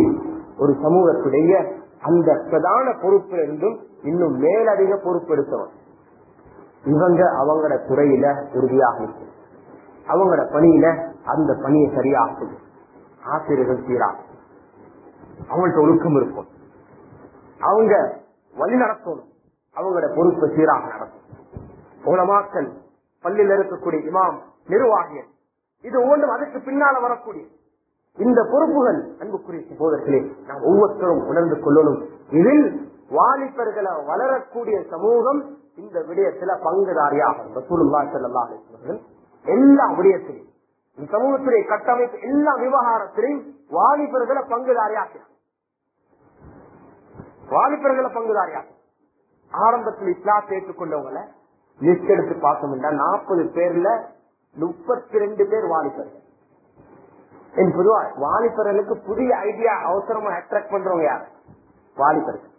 ஒரு சமூகத்துடைய அந்த பிரதான பொறுப்பில் இருந்தும் இன்னும் மேலதிக பொறுப்பெடுத்தவன் இவங்க அவங்களோட துறையில உறுதியாக இருக்கு. அவங்களோட பணியில அந்த பணியை சரியாக ஆசிரியர்கள் சீரா. அவங்கள்ட்ட ஒழுக்கம் இருக்கும். அவங்க வழி நடத்தணும். அவங்களோட பொறுப்பு சீராக நடக்கும். உலமாக்கல் பள்ளியில் இருக்கக்கூடிய இமாம் நிர்வாகிகள் இது ஒன்றும் அதுக்கு பின்னால வரக்கூடிய இந்த பொறுப்புகள் அன்புக்குரிய சகோதரர்களே நாம் ஒவ்வொருத்தரும் உணர்ந்து கொள்ளணும். இதில் வாலிபர்களை வளரக்கூடிய சமூகம் இந்த விடயத்துல பங்குதாரியாக எல்லா விடயத்திலும் இந்த சமூகத்துடைய கட்டமைப்பு எல்லா விவகாரத்திலையும் வாலிபர்களை பங்குதாரியாக்கிறார் வாலிபர்களை பங்குதாரியா ஆரம்பத்தில் இஸ்லாத்தை ஏற்றுக்கொண்டவங்களை லிஸ்ட் எடுத்து பார்த்தோம்னா நாற்பது பேர்ல முப்பத்தி ரெண்டு பேர் வாலிபர்கள் என் பொதுவா வாலிபர்களுக்கு புதிய ஐடியா அவசரமா அட்ராக்ட் பண்றவங்க யாரு? வாலிபர்கள்.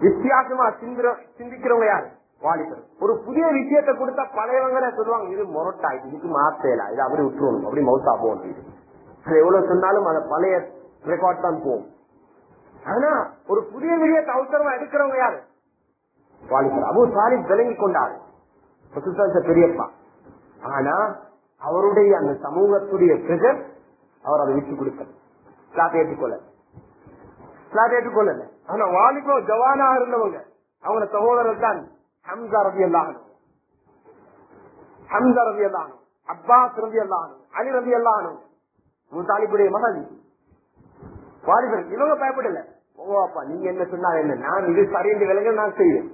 வித்தியாசமா சிந்திக்கிறவங்க யாரு? வாலிபர் ஒரு புதிய விஷயத்தை கொடுத்தா பழையவங்கள சொல்லுவாங்க இது மொரட்டா இது இதுக்கு மாத்தேல இது அப்படி விட்டுருவோம். அப்படி மவுத்தா போகணும் அது எவ்வளவு சொன்னாலும் அந்த பழைய ரெக்கார்ட் தான் போகும். ஆனா ஒரு புதிய விஷயத்தை அவசரமா எடுக்கிறவங்க யாரு? வாலிபர். அபு சாலிப் விளங்கி கொண்டாரு. பெரியப்பா. ஆனா அவருடைய அந்த சமூகத்துடைய பிரஜர் அவர் அதை விட்டு கொடுக்கல. ஸ்லாட் ஏற்றுக்கொள்ள ஸ்லாட் ஏற்றுக்கொள்ளல. ஆனா ஜவானா இருந்தவங்க. அவங்க சகோதரர் தான் ஹம்சா ரவி அல்லாஹனும் ஹம்சா ரவி அல்லாஹனும் அப்பாஸ் ரவி அல்லாஹனும் அலி ரவி அல்லாஹனும் முசாலிபுடைய மகன் வாலிபர் இவங்க பயப்படல. ஓ அப்பா நீங்க என்ன சொன்னா என்ன? நான் இது சரிந்து விலங்க நான் செய்வேன்.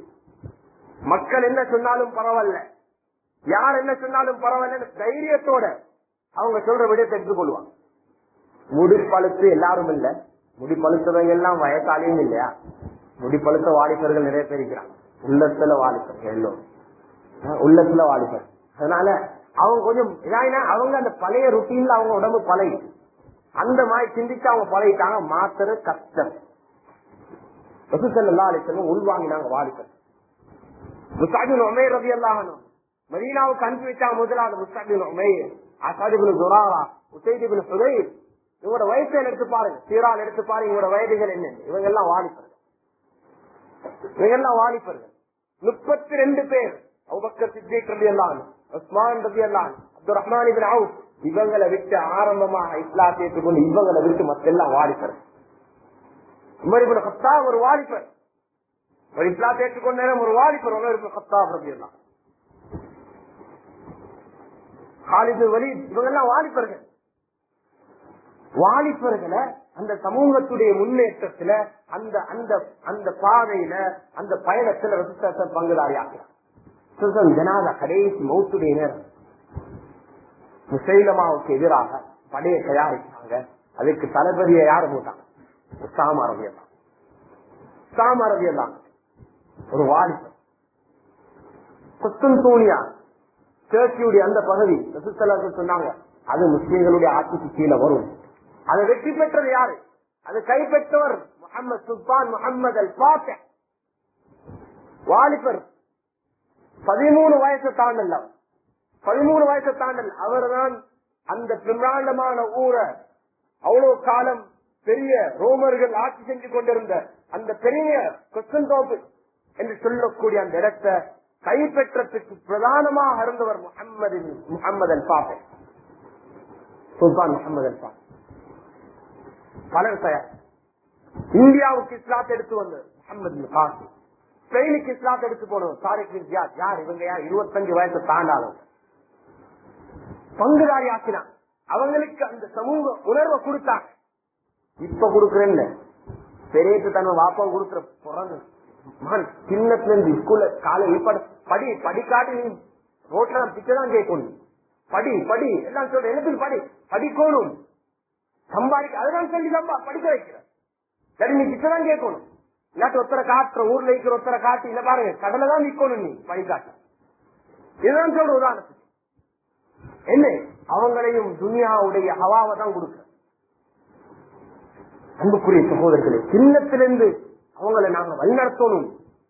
மக்கள் என்ன சொன்னாலும் பரவாயில்ல. யார் என்ன சொன்னாலும் பரவாயில்ல தைரியத்தோட அவங்க சொல்ற விடயத்தை எடுத்துக்கொள்வாங்க முடி பழுத்து எல்லாரும் இல்ல. முடி பழுத்தவங்க எல்லாம் வயசாலையும் இல்லையா? முடி பழுத்த வாலிபர்கள் நிறைய பேர் இருக்கிறாங்க. உள்ளத்துல வாலிபர் எல்லோரும் உள்ளத்துல வாலிபர். அதனால அவங்க கொஞ்சம் அவங்க அந்த பழைய ருட்டீன்ல அவங்க உடம்பு பழகி அந்த மாதிரி சிந்திச்சு அவங்க பழகிட்டாங்க. மாத்திர கஷ்டம். ரசூசல்லா அலிசல்லம் உள்வாங்கினாங்க வாலிபர். முஸ்தாபின் உமேர் ரவி அல்லாஹனும் மதீனாவுக்கு அனுப்பி வச்சாங்க முதலாவது முஸ்தாபின் உமேர் அசாதிபின் துராரா உசைதிபின் சுதைர் இவங்களோட வயசுல எடுத்து பாருங்க. சீரால் எடுத்து பாருங்க. இவங்களோட வயதுகள் என்ன? இவங்க எல்லாம் வாலிபர்கள். இவங்க எல்லாம் வாலிபர்கள். முப்பத்தி ரெண்டு பேர். அபுபக்கர் சித்திக் ரவி அல்லான் உஸ்மான் ரவி அல்லான் அப்துல் ரஹ்மான் இபின் அவுப் இவங்களை விட்டு ஆரம்பமாக இஸ்லாத்தை ஏற்றுக்கொண்டு இவங்களை விட்டு மத்தெல்லாம் வாடிப்பர் உமர் இப்னு கத்தாப் ஒரு வாடிப்பர் ஒரு இஸ்லாத்தை ஏற்றுக்கொண்ட நேரம் ஒரு வாலிபர் உமர் இப்னு கத்தாப் ரவி இவங்க எல்லாம் வாலிபர்கள் வாலிபர்களை அந்த சமூகத்துடைய முன்னேற்றத்துல அந்த அந்த அந்த பாதையில அந்த பயணத்துல ரசித்த ஜனாதா கடைசி மௌத்துடைய நேரம். முசைலமாவுக்கு எதிராக படையை தயாரிச்சாங்க அதுக்கு தளபதியை யாரு போட்டாங்க சாமரவியம் தான் சாமரவியம் தான் ஒரு வாலிபர் தூணியா டர்க்கியுடைய அந்த பகுதி சொன்னாங்க அது முஸ்லீம்களுடைய ஆட்சிக்கு கீழே வரும். அதை வெற்றி பெற்றது யாரு? அது கைப்பற்றவர் முகமது சுல்தான் முகமது அல் பாத்த வாலிபர். பதிமூணு வயசு தாண்டல் பதிமூணு வயசு தாண்டல். அவர்தான் அந்த பிரம்மாண்டமான ஊரை அவ்வளவு காலம் பெரிய ரோமர்கள் ஆட்சி செஞ்சு கொண்டிருந்த அந்த பெரிய கொஸ்தந்தோப்பு என்று சொல்லக்கூடிய அந்த இடத்தை கைப்பற்றத்துக்கு பிரதானமாக இருந்தவர் முகம்மது முகமது அல் பாபே சுல்தான் முகமது அல் பாபே பலர் தயார் இந்தியாவுக்கு இஸ்லாத்தை எடுத்து வந்தது முகமது காசி ஸ்பெயினுக்கு இஸ்லாத்தை எடுத்து போனவர் தாரிக் யார்? இவங்க யார்? இருபத்தஞ்சு வயசு தாண்டாதவங்க. பங்குதாரி ஆக்கினான் அவங்களுக்கு அந்த சமூக உணர்வை கொடுத்தாங்க. இப்ப கொடுக்கறேன்னு பெரிய தன்மை வாப்பா கொடுக்குற பிறகு மகன் சின்னத்துல இருந்து ஸ்கூல்ல காலை படி படிக்காட்டி நீ ரோட்ல பிச்சை தான் கேட்கணும் படி படி எல்லாம் சொல்ற எனக்கு படி படிக்கணும். சம்பாதிக்க அதெல்லாம் சொல்லி சம்பா படிக்க வைக்கிற சரி நீ பிச்சை தான் கேட்கணும். இல்லாட்டி ஒருத்தரை காட்டுற ஊர்ல இருக்கிற ஒருத்தரை காட்டி இல்ல பாருங்க கடலை தான் நிக்கணும் நீ படிக்காட்டி. இதுதான் சொல்ற உதாரணத்துக்கு. என்ன? அவங்களையும் துனியாவுடைய ஹவாவை தான் கொடுக்க. அன்புக்குரிய சகோதரர்களே சின்னத்திலிருந்து அவங்களை நாங்க வழிநடத்தணும்.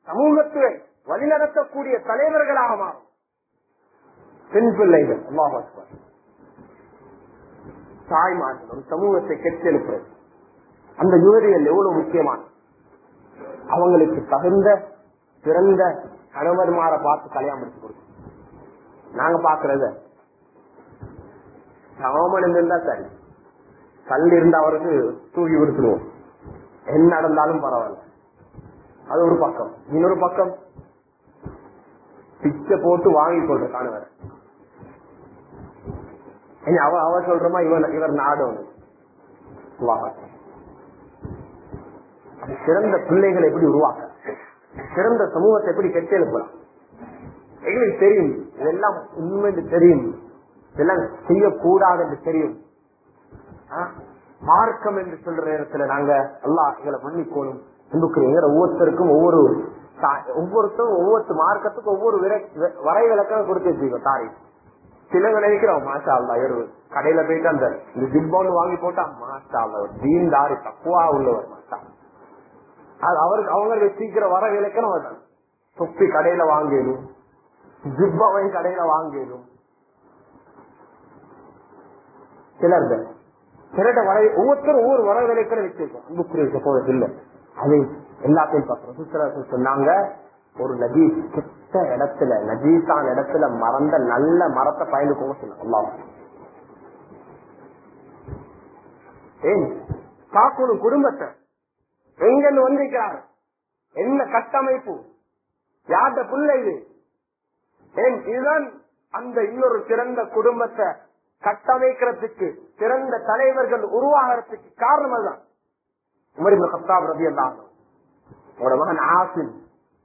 சமூகத்தை வழிநடத்தக்கூடிய தலைவர்களாக மாறும் பெண் பிள்ளைகள் அல்லாஹ் தாய்மார்களும் தாய்மார்கள் சமூகத்தை கெட்டெழுப்புறது. அந்த யுவதிகள் எவ்வளவு முக்கியமான அவங்களுக்கு தகுந்த சிறந்த கணவன்மாரை பார்த்து கல்யாணம் முடிச்சு கொடுக்கும் நாங்க பாக்குறத சமமன் இருந்தா சரி. கல் இருந்தா அவருக்கு தூக்கி விடுத்துருவோம் என்ன நடந்தாலும் பரவாயில்ல. அது ஒரு பக்கம். இன்னொரு பக்கம் பிச்சை போட்டு வாங்கி கொள்ற காணவர். அவ அவ சொல்றமா இவன் இவர் நாடும் சிறந்த பிள்ளைகளை எப்படி உருவாக்க? சிறந்த சமூகத்தை எப்படி கெட்டு எழுப்பலாம் எங்களுக்கு தெரியும். இதெல்லாம் உண்மை தெரியும். இதெல்லாம் செய்யக்கூடாது என்று தெரியும். மார்க்கம் என்று சொல்ற நேரத்துல நாங்க எல்லாம் எங்களை மன்னிக்கணும். அன்புக்குரிய ஒவ்வொருத்தருக்கும் ஒவ்வொரு ஒவ்வொருத்தரும் ஒவ்வொரு மார்க்கத்துக்கும் ஒவ்வொரு வரை விளக்கம் கொடுத்து வச்சுக்கோ சாரி. சில விளைவிக்கிறோம் மாஷா அல்லா இவரு கடையில போயிட்டு அந்த இந்த ஜிப்பான்னு வாங்கி போட்டா மாஷா அல்ல ஒரு தீன்தாரி தக்குவா உள்ளவர் மாஷா அது அவருக்கு அவங்க சீக்கிரம் வர விளக்கணும் தொப்பி கடையில வாங்கிடும் ஜிப்பாவை கடையில வாங்கிடும் சிலர் சிலட்ட வரை ஒவ்வொருத்தரும் ஒவ்வொரு வர விலைக்கிற வச்சிருக்கோம் அன்புக்குரிய போறது இல்லை. அது எல்லாத்தையும் பார்க்கிறோம். சொன்னாங்க ஒரு நதி கெட்ட இடத்துல நஜீஸான இடத்துல மறந்த நல்ல மரத்தை பயந்துக்கோங்க சொன்னாங்க. ஏன் காக்கணும் குடும்பத்தை எங்க வந்திருக்கிறார்? என்ன கட்டமைப்பு? யார்ட புள்ள இது? ஏன் இதுதான் அந்த இன்னொரு சிறந்த குடும்பத்தை கட்டமைக்கிறதுக்கு சிறந்த தலைவர்கள் உருவாகிறதுக்கு காரணம் அதுதான் உமரி கத்தாப் ரவி எல்லாம் மகன் ஆசிம்.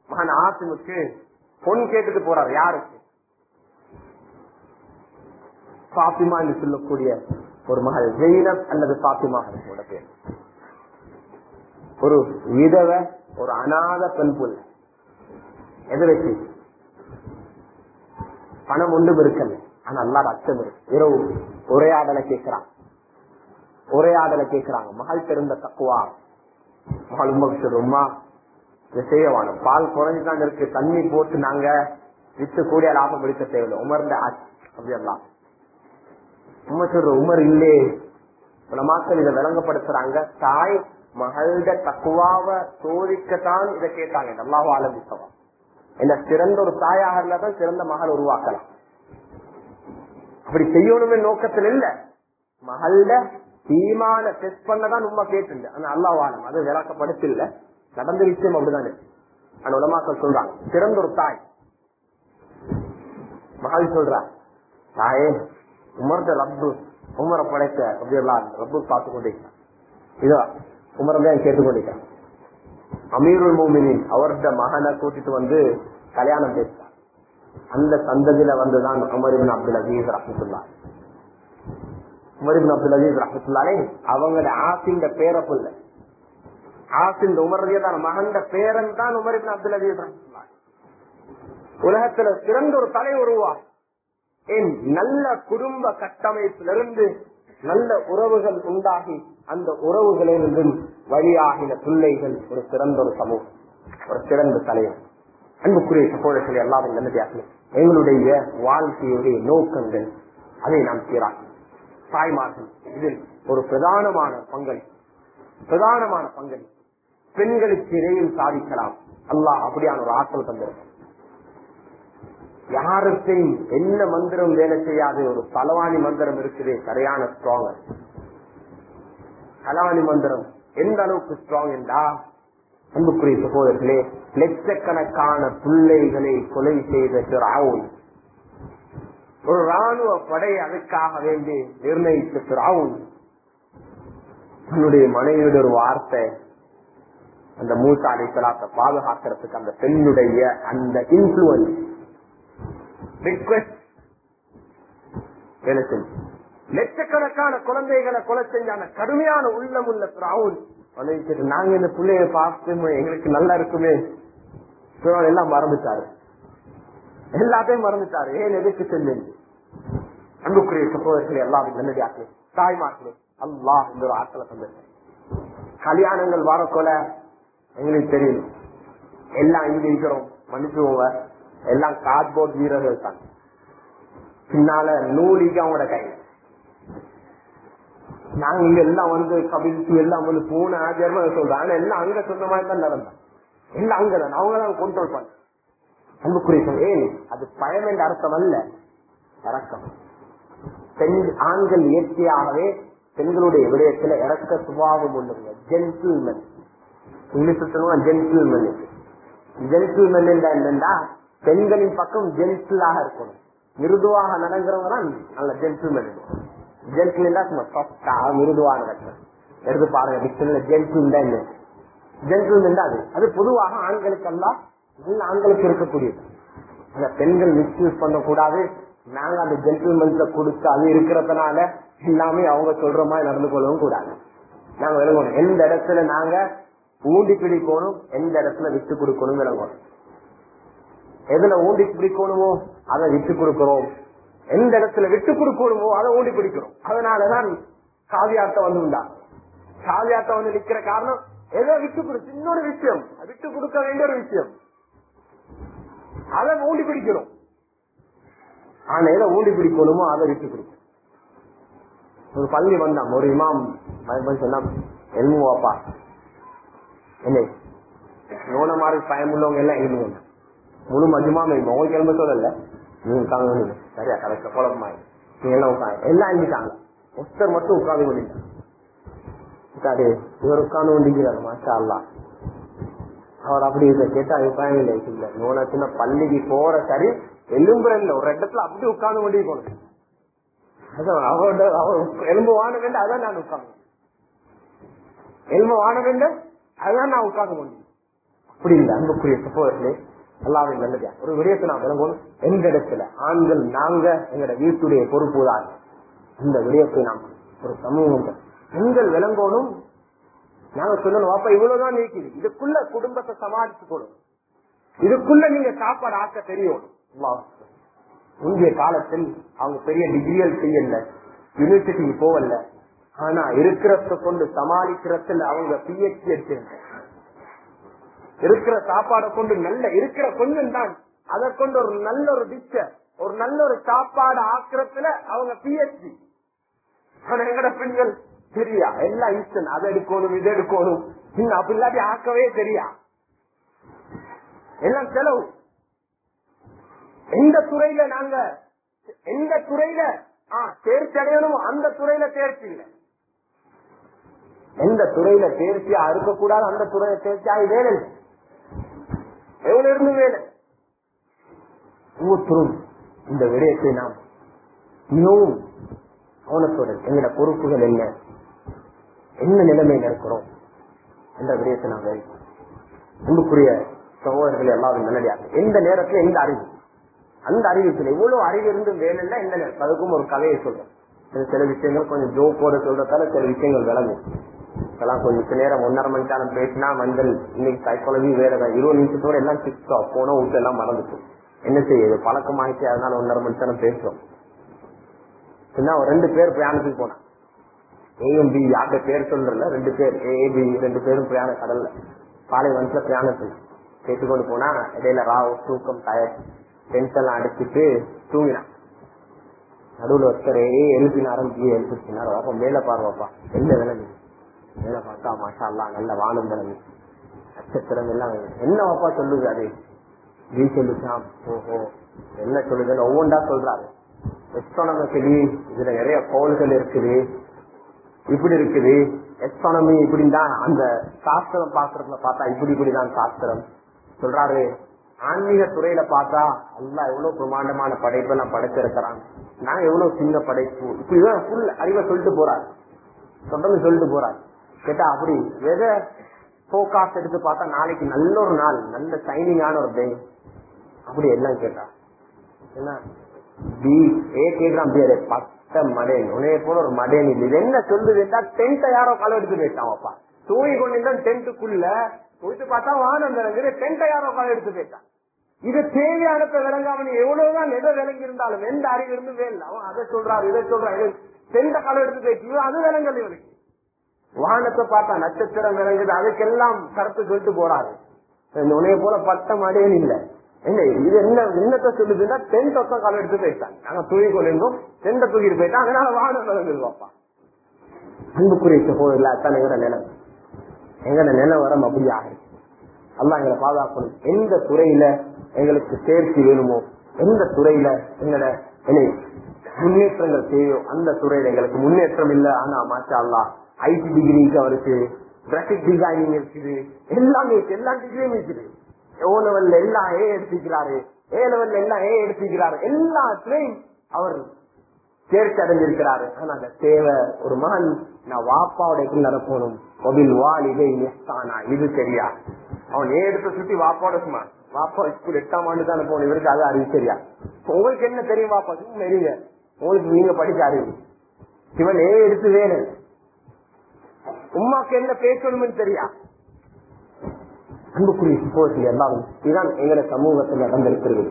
மகன் ஆசிமுக்கு பொன் கேட்டுட்டு போறார். யாருக்கு? பாத்திமா என்று சொல்லக்கூடிய ஒரு மகள் ஜெயினப் அல்லது பாத்திமா உங்களோட பேர். ஒரு விதவ ஒரு அநாத பெண் புல் எதை வச்சு? பணம் ஒன்றும் இருக்கல ஆனா அல்லா அச்சம் இருக்கு இரவு. உரையாடலை கேட்கிறான். உரையாடலை கேட்கிறாங்க. மகள் பிறந்த தக்குவா. மகள் உமா உமா இதை செய்யவான பால் குறைஞ்சுதான் இருக்கு. தண்ணி போட்டு நாங்க வித்து கூடிய லாபம் பிடிக்க தேவையில்லை. உமர்ந்த அப்படியெல்லாம் உமர் சொல்ற உமர் இல்லே. பல மக்கள் இதை விளங்கப்படுத்துறாங்க. தாய் மகளோட தக்குவாவ சோதிக்கத்தான் இதை கேட்டாங்க. நல்லாவா ஆலம்பித்தவா என்ன சிறந்த ஒரு தாயாக இருந்தால் சிறந்த மகள் உருவாக்கலாம். அப்படி செய்யணும்னு நோக்கத்தில் இல்ல. மகள்ல ஈமான டெஸ்ட் பண்ணதான் உண்மை கேட்டு ஆனா அல்லாவாலம் அது விளக்கப்படுத்தில்ல. நடந்த விஷயம் அப்படிதானே. அந்த உலமாக்கள் சொல்றாங்க சிறந்த ஒரு தாய். மகள் சொல்றா தாயே உமர்ந்த ரப்பு உமரை படைத்த அப்படியெல்லாம் ரப்பு பார்த்து கொண்டிருக்கான் இதோ உமரை தான் கேட்டுக்கொண்டிருக்கான் அமீருல் மோமினின் அவரோட மகனை கூட்டிட்டு வந்து கல்யாணம் பேசு அந்த சந்ததியில வந்துதான் அமரிபின் அப்துல் அஜீஸ் ரஹமத்துல்லா. உமரிபின் அப்துல் அஜீஸ் ரஹமத்துல்லாலே அவங்களோட ஆசிந்த பேர புள்ள ஆசிந்த மகண்ட பேரன் தான் உமரிபின் அப்துல் அஜீஸ் ரஹமத்துல்லா. உலகத்துல சிறந்த ஒரு தலை உருவா ஏன் நல்ல குடும்ப கட்டமைப்பிலிருந்து நல்ல உறவுகள் உண்டாகி அந்த உறவுகளிலிருந்தும் வழியாகின பிள்ளைகள் ஒரு சிறந்த ஒரு சமூகம் ஒரு சிறந்த தலைவர். அன்புக்குரிய சகோதரர்கள் எல்லாரும் நல்லதாக எங்களுடைய வாழ்க்கையுடைய நோக்கங்கள் அதை நாம் சீராக தாய்மார்கள் இதில் ஒரு பிரதானமான பங்களிப்பு பிரதானமான பங்களிப்பு. பெண்களுக்கு இடையில் சாதிக்கலாம். அல்லாஹ் அப்படியான ஒரு ஆற்றல் தந்திருக்கும் யாருக்கையும் என்ன மந்திரம் வேலை செய்யாது ஒரு தலவாணி மந்திரம் இருக்குது சரியான ஸ்ட்ராங் தலவாணி மந்திரம் எந்த அளவுக்கு ஸ்ட்ராங் என்றா அன்புக்குரிய சகோதரர்களே லட்சக்கணக்கான பிள்ளைகளை கொலை செய்த திராவுன் ஒரு ராணுவ படை அதுக்காக வேண்டி நிர்ணயித்த திராவுன் தன்னுடைய மனைவியோட ஒரு வார்த்தை. அந்த மூத்த அடித்தலாத்தை பாதுகாக்கிறதுக்கு அந்த பெண்ணுடைய அந்த இன்ஃபுளுன்ஸ் ரிக்வெஸ்ட் லட்சக்கணக்கான குழந்தைகளை கொலை செஞ்ச அந்த கடுமையான உள்ளம் உள்ள திராவுன் நாங்க இந்த பிள்ளைய பார்த்து எங்களுக்கு நல்லா இருக்குமே. எல்லாம் மறந்துட்டாரு. எல்லாத்தையும் மறந்துட்டாரு. ஏன் எதுக்கு செஞ்சு அன்புக்குரிய சகோதரர்கள் எல்லாரும் நல்லடியாக்களே தாய்மார்களே அல்லா இந்த ஒரு ஆற்றலை தந்து கல்யாணங்கள் வரக்கொல எங்களுக்கு தெரியும். எல்லாம் இங்க இருக்கிறோம். மன்னிச்சுவோங்க எல்லாம் கார்ட்போர்ட் வீரர்கள் தான். பின்னால நூலிக்கு அவங்களோட கையில நாங்க இங்க எல்லாம் வந்து கபில்சு எல்லாம் வந்து போன ஆஜர்மா சொல்றோம். ஆனா எல்லாம் அங்க சொன்ன மாதிரி தான் நடந்தோம் எல்லாம் அங்கதான் அவங்க தான் கண்ட்ரோல் பண்ண. அன்புக்குரிய ஏன் அது பயம் என்ற அர்த்தம் அல்ல. இறக்கம். பெண் ஆண்கள் இயற்கையாகவே பெண்களுடைய விடயத்துல இறக்க சுபாவம் உள்ளவங்க ஜென்டில்மென் இங்கிலீஷ் சொல்லுவாங்க ஜென்டில்மென் ஜென்டில்மென் என்னன்னா பெண்களின் பக்கம் ஜென்டிலாக இருக்கணும். மிருதுவாக நடக்கிறவங்க தான் நல்ல ஜென்டில்மென் ஜென்டில் சும்மா சொத்தா எடுத்து பாருங்க டிக்ஷன்ல ஜென்டில் தான் அது. அது பொதுவாக ஆண்களுக்கெல்லாம் நல்ல ஆண்களுக்கு இருக்கக்கூடியது. அந்த பெண்கள் மிஸ்யூஸ் பண்ணக்கூடாது. நாங்க அந்த ஜென்டில்மென்ட்ல கொடுத்து அது இருக்கிறதுனால எல்லாமே அவங்க சொல்ற மாதிரி நடந்து கொள்ளவும் கூடாது. நாங்க விளங்கணும். எந்த இடத்துல நாங்க ஊண்டி பிடிக்கணும் எந்த இடத்துல விட்டு கொடுக்கணும் விளங்கணும். எதுல ஊண்டி பிடிக்கணுமோ அதை விட்டு கொடுக்கிறோம். எந்த இடத்துல விட்டு கொடுக்கணுமோ அதை ஓடி பிடிக்கிறோம். அதனாலதான் காவியாட்டம் வந்து உண்டா காவியாட்டம் வந்து நிக்கிற காரணம் ஏதோ விட்டு கொடுத்து இன்னொரு விஷயம். விட்டு கொடுக்க வேண்டிய ஒரு விஷயம். அதை ஊண்டி பிடிக்கிறோம். ஆனா எதை ஊண்டி பிடிக்கணுமோ அதை விட்டு கொடுக்கும். ஒரு பள்ளி வந்தான். ஒரு இமாம் சொன்னா எல்முவாப்பா என்ன நோன மாதிரி பயமுள்ளவங்க எல்லாம் எழுதுவாங்க முழு மஜுமாம உங்களுக்கு எலும்பு சொல்லல. நீங்க சரியா கரெக்டா குழப்பமாயி நீங்க எல்லாம் உட்காந்து எல்லாம் எழுதிட்டாங்க ஒருத்தர் மட்டும் உட்காந்து கொண்டிருக்காரு. உட்காரு. இவர் உட்காந்து கொண்டிருக்கிறார் மாஷா அல்லா அவர் அப்படி இதை கேட்டா அபிப்பிராயம் இல்லை இல்ல சின்ன பள்ளிக்கு போற சரி எலும்புற இல்ல. ஒரு இடத்துல அப்படி உட்கார்ந்து கொண்டிருக்கணும். அதான் அவரோட அவர் எலும்பு வாண வேண்டும் அதான் நான் உட்கார்ந்து எலும்பு வாண வேண்டும் அதான் நான் உட்கார்ந்து அப்படி இல்லை அன்புக்குரிய சகோதரர்களே எல்லாரும் நல்லது ஒரு விடயத்தை நான் விளங்கணும். எந்த இடத்துல ஆண்கள் நாங்க எங்கட வீட்டுடைய பொறுப்பு தான். இந்த விடயத்தை நாம் ஒரு சமூகம் பெண்கள் விளங்கணும். நாங்க சொல்லணும் அப்ப இவ்வளவுதான் இருக்குது இதுக்குள்ள குடும்பத்தை சமாளிச்சுக்கணும். இதுக்குள்ள நீங்க சாப்பாடு ஆக்க தெரியணும் முந்தைய காலத்தில் அவங்க பெரிய டிகிரிகள் செய்யல. யூனிவர்சிட்டிக்கு போகல. ஆனா இருக்கிறத கொண்டு சமாளிக்கிறதுல அவங்க பிஹெச்டி எடுத்திருந்தாங்க. இருக்கிற சாப்பாடை கொண்டு நல்ல இருக்கிற கொஞ்சம் தான். அதை கொண்டு ஒரு நல்ல ஒரு டிச்ச ஒரு நல்ல ஒரு சாப்பாடு ஆக்கிரத்துல அவங்க பிஹெச்டி எங்கட பெண்கள்? தெரியா. எல்லாம் ஈஸ்டன் அதை எடுக்கணும் இதை எடுக்கணும். இன்னும் அப்படி இல்லாட்டி ஆக்கவே தெரியா. எல்லாம் செலவு. எந்த துறையில நாங்க எந்த துறையில தேர்ச்சி அடையணும் அந்த துறையில தேர்ச்சி இல்லை. எந்த துறையில தேர்ச்சியா இருக்கக்கூடாது அந்த துறையில தேர்ச்சி ஆகி வேலை எவ்வளவு இருந்து வேலை? ஒவ்வொருத்தரும் இந்த விடயத்தை நாம் மிகவும் கவனத்துடன் எங்களோட பொறுப்புகள் என்ன? என்ன நிலைமையில் இருக்கிறோம்? என்ற விடயத்தை நாம் வேணும் அன்புக்குரிய சகோதரர்கள் எல்லாரும் நல்லடியாக எந்த நேரத்தில் எந்த அறிவு? அந்த அறிவுக்குள்ள எவ்வளவு அறிவு இருந்து வேணும்னா எந்த நேரம் அதுக்கும் ஒரு கதையை சொல்றேன் சில விஷயங்கள் கொஞ்சம் ஜோக்கோட சொல்றதால சில விஷயங்கள் விளங்கும். இதெல்லாம் கொஞ்சம் நேரம் ஒன்னரை மணி நேரம் பேசினா மஞ்சள் இன்னைக்கு சைக்காலஜி வேறதான் இருபது நிமிஷத்தோட எல்லாம் சிக்ஸ் போன வீட்டு எல்லாம் மறந்துட்டு. என்ன செய்யுது பழக்கமாயிடுச்சு அதனால ஒன்னரை மணி நேரம் பேசுறோம். ஒரு ரெண்டு பேர் பிரயாணத்துக்கு போனா ஏஎம் பி யார்கிட்ட பேர் சொல்றல ரெண்டு பேர். ஏபி ரெண்டு பேரும் பிரயாண கடல்ல. பாலைவனத்துல பிரயாணத்துக்கு கேட்டுக்கொண்டு போனா இடையில ராவ் தூக்கம் டயர் டென்ஷன்லாம் அடிச்சுட்டு தூங்கினான். நடுவுல ஒருத்தர் எழுப்பினாரம் கீழே எழுப்பினார் அப்ப மேல பாருவாப்பா என்ன விலங்கு மேல பார்த்தா மாஷா அல்லா நல்ல வானம் நட்சத்திரம் எல்லாம் என்னவாப்பா சொல்லுது அது? நீ சொல்லுச்சாம் ஓஹோ. என்ன சொல்லுதுன்னு ஒவ்வொன்றா சொல்றாரு. எஸ்டானமிக்கலி இதுல நிறைய கோள்கள் இருக்குது. இப்படி இருக்குது. எஸ்டானமி இப்படிதான் அந்த சாஸ்திரம் பாக்குறதுல பார்த்தா இப்படி இப்படிதான் சாஸ்திரம். சொல்றாரு. ஆன்மீக துறையில பார்த்தா அல்லா எவ்வளவு பிரமாண்டமான படைப்பை நான் படைச்சிருக்கிறான் நான் எவ்வளவு சின்ன படைப்பு. இப்படிதான் ஃபுல் அறிவை சொல்லிட்டு போறாரு. தொடர்ந்து சொல்லிட்டு போறாரு. கேட்டா அப்படி வெதர் போக்காஸ்ட் எடுத்து பார்த்தா நாளைக்கு நல்ல ஒரு நாள் நல்ல சைனிங்கான ஒரு டே அப்படி எல்லாம் கேட்டா. என்ன? பி ஏ கேட்கிறான் பேரு பத்த மடேன் உனைய போல ஒரு மடேன் இது என்ன சொல்லுது டென்ட்டை யாரோ களை எடுத்து போயிட்டான் அப்பா. தூங்கி கொண்டிருந்தான் டென்ட்டுக்குள்ள போயிட்டு பார்த்தா வானம் விளங்குது டென்ட்டை யாரோ களை எடுத்து போயிட்டான். இது தேவையான விளங்காம எவ்வளவுதான் எதை விளங்கி இருந்தாலும் எந்த அறிவு இருந்து வேலை அவன் அதை சொல்றாரு இதை சொல்றாரு டென்ட்ட களை எடுத்து போயிட்டு அது விளங்கல் இவனுக்கு. வானத்தை பார்த்தா நட்சத்திரம் விளங்குது. அதுக்கெல்லாம் கருத்து சொல்லிட்டு போறாரு. உனைய போல பட்ட மடேன் இல்லை. என்ன இது என்ன என்னத்தை சொல்லுதுன்னா டென் தொத்தம் காலம் எடுத்து போயிட்டான். நாங்க தூங்கி கொண்டிருந்தோம் டென்ட தூக்கிட்டு போயிட்டான். அதனால வானம் விளங்குது பாப்பா அன்புக்குரிய சகோதரில் அத்தான் எங்கட நிலம். எங்கட நிலம் வர அப்படி ஆகும் எங்களை பாதுகாக்கணும். எந்த துறையில எங்களுக்கு தேர்ச்சி வேணுமோ எந்த துறையில எங்கட முன்னேற்றங்கள் தேவையோ அந்த துறையில எங்களுக்கு முன்னேற்றம் இல்ல. ஆனா மாச்சா அல்லா ஐடி டிகிரிக்கு அவருக்கு கிராபிக் டிசைனிங் இருக்குது. எல்லாமே எல்லா டிகிரியும் இருக்குது. ஓ லெவல்ல எல்லாம் ஏ எடுத்துக்கிறாரு ஏ லெவல்ல எல்லாம் ஏ எடுத்துக்கிறாரு எல்லாத்துலயும் அவர் தேர்ச்சி அடைஞ்சிருக்கிறாரு ஆனா அந்த தேவை ஒரு மகன் நான் வாப்பாவோட எப்படி நடக்கணும் கொபில் வால் இதை நெஸ்தானா இது சரியா? அவன் ஏ எடுத்து சுத்தி வாப்பாவோட சும்மா வாப்பா ஸ்கூல் எட்டாம் ஆண்டு தானே போகணும் இவருக்கு அது அறிவு சரியா? உங்களுக்கு என்ன தெரியும் வாப்பா? சும்மா எரிங்க உங்களுக்கு நீங்க படிச்ச அறிவு. இவன் ஏ எடுத்து வேணும். உமாக்கு என்ன பேசணும்னு தெரியா? அன்புக்குரிய சகோதரி எல்லாரும் இதுதான் எங்களை சமூகத்தில் நடந்திருக்கிறது.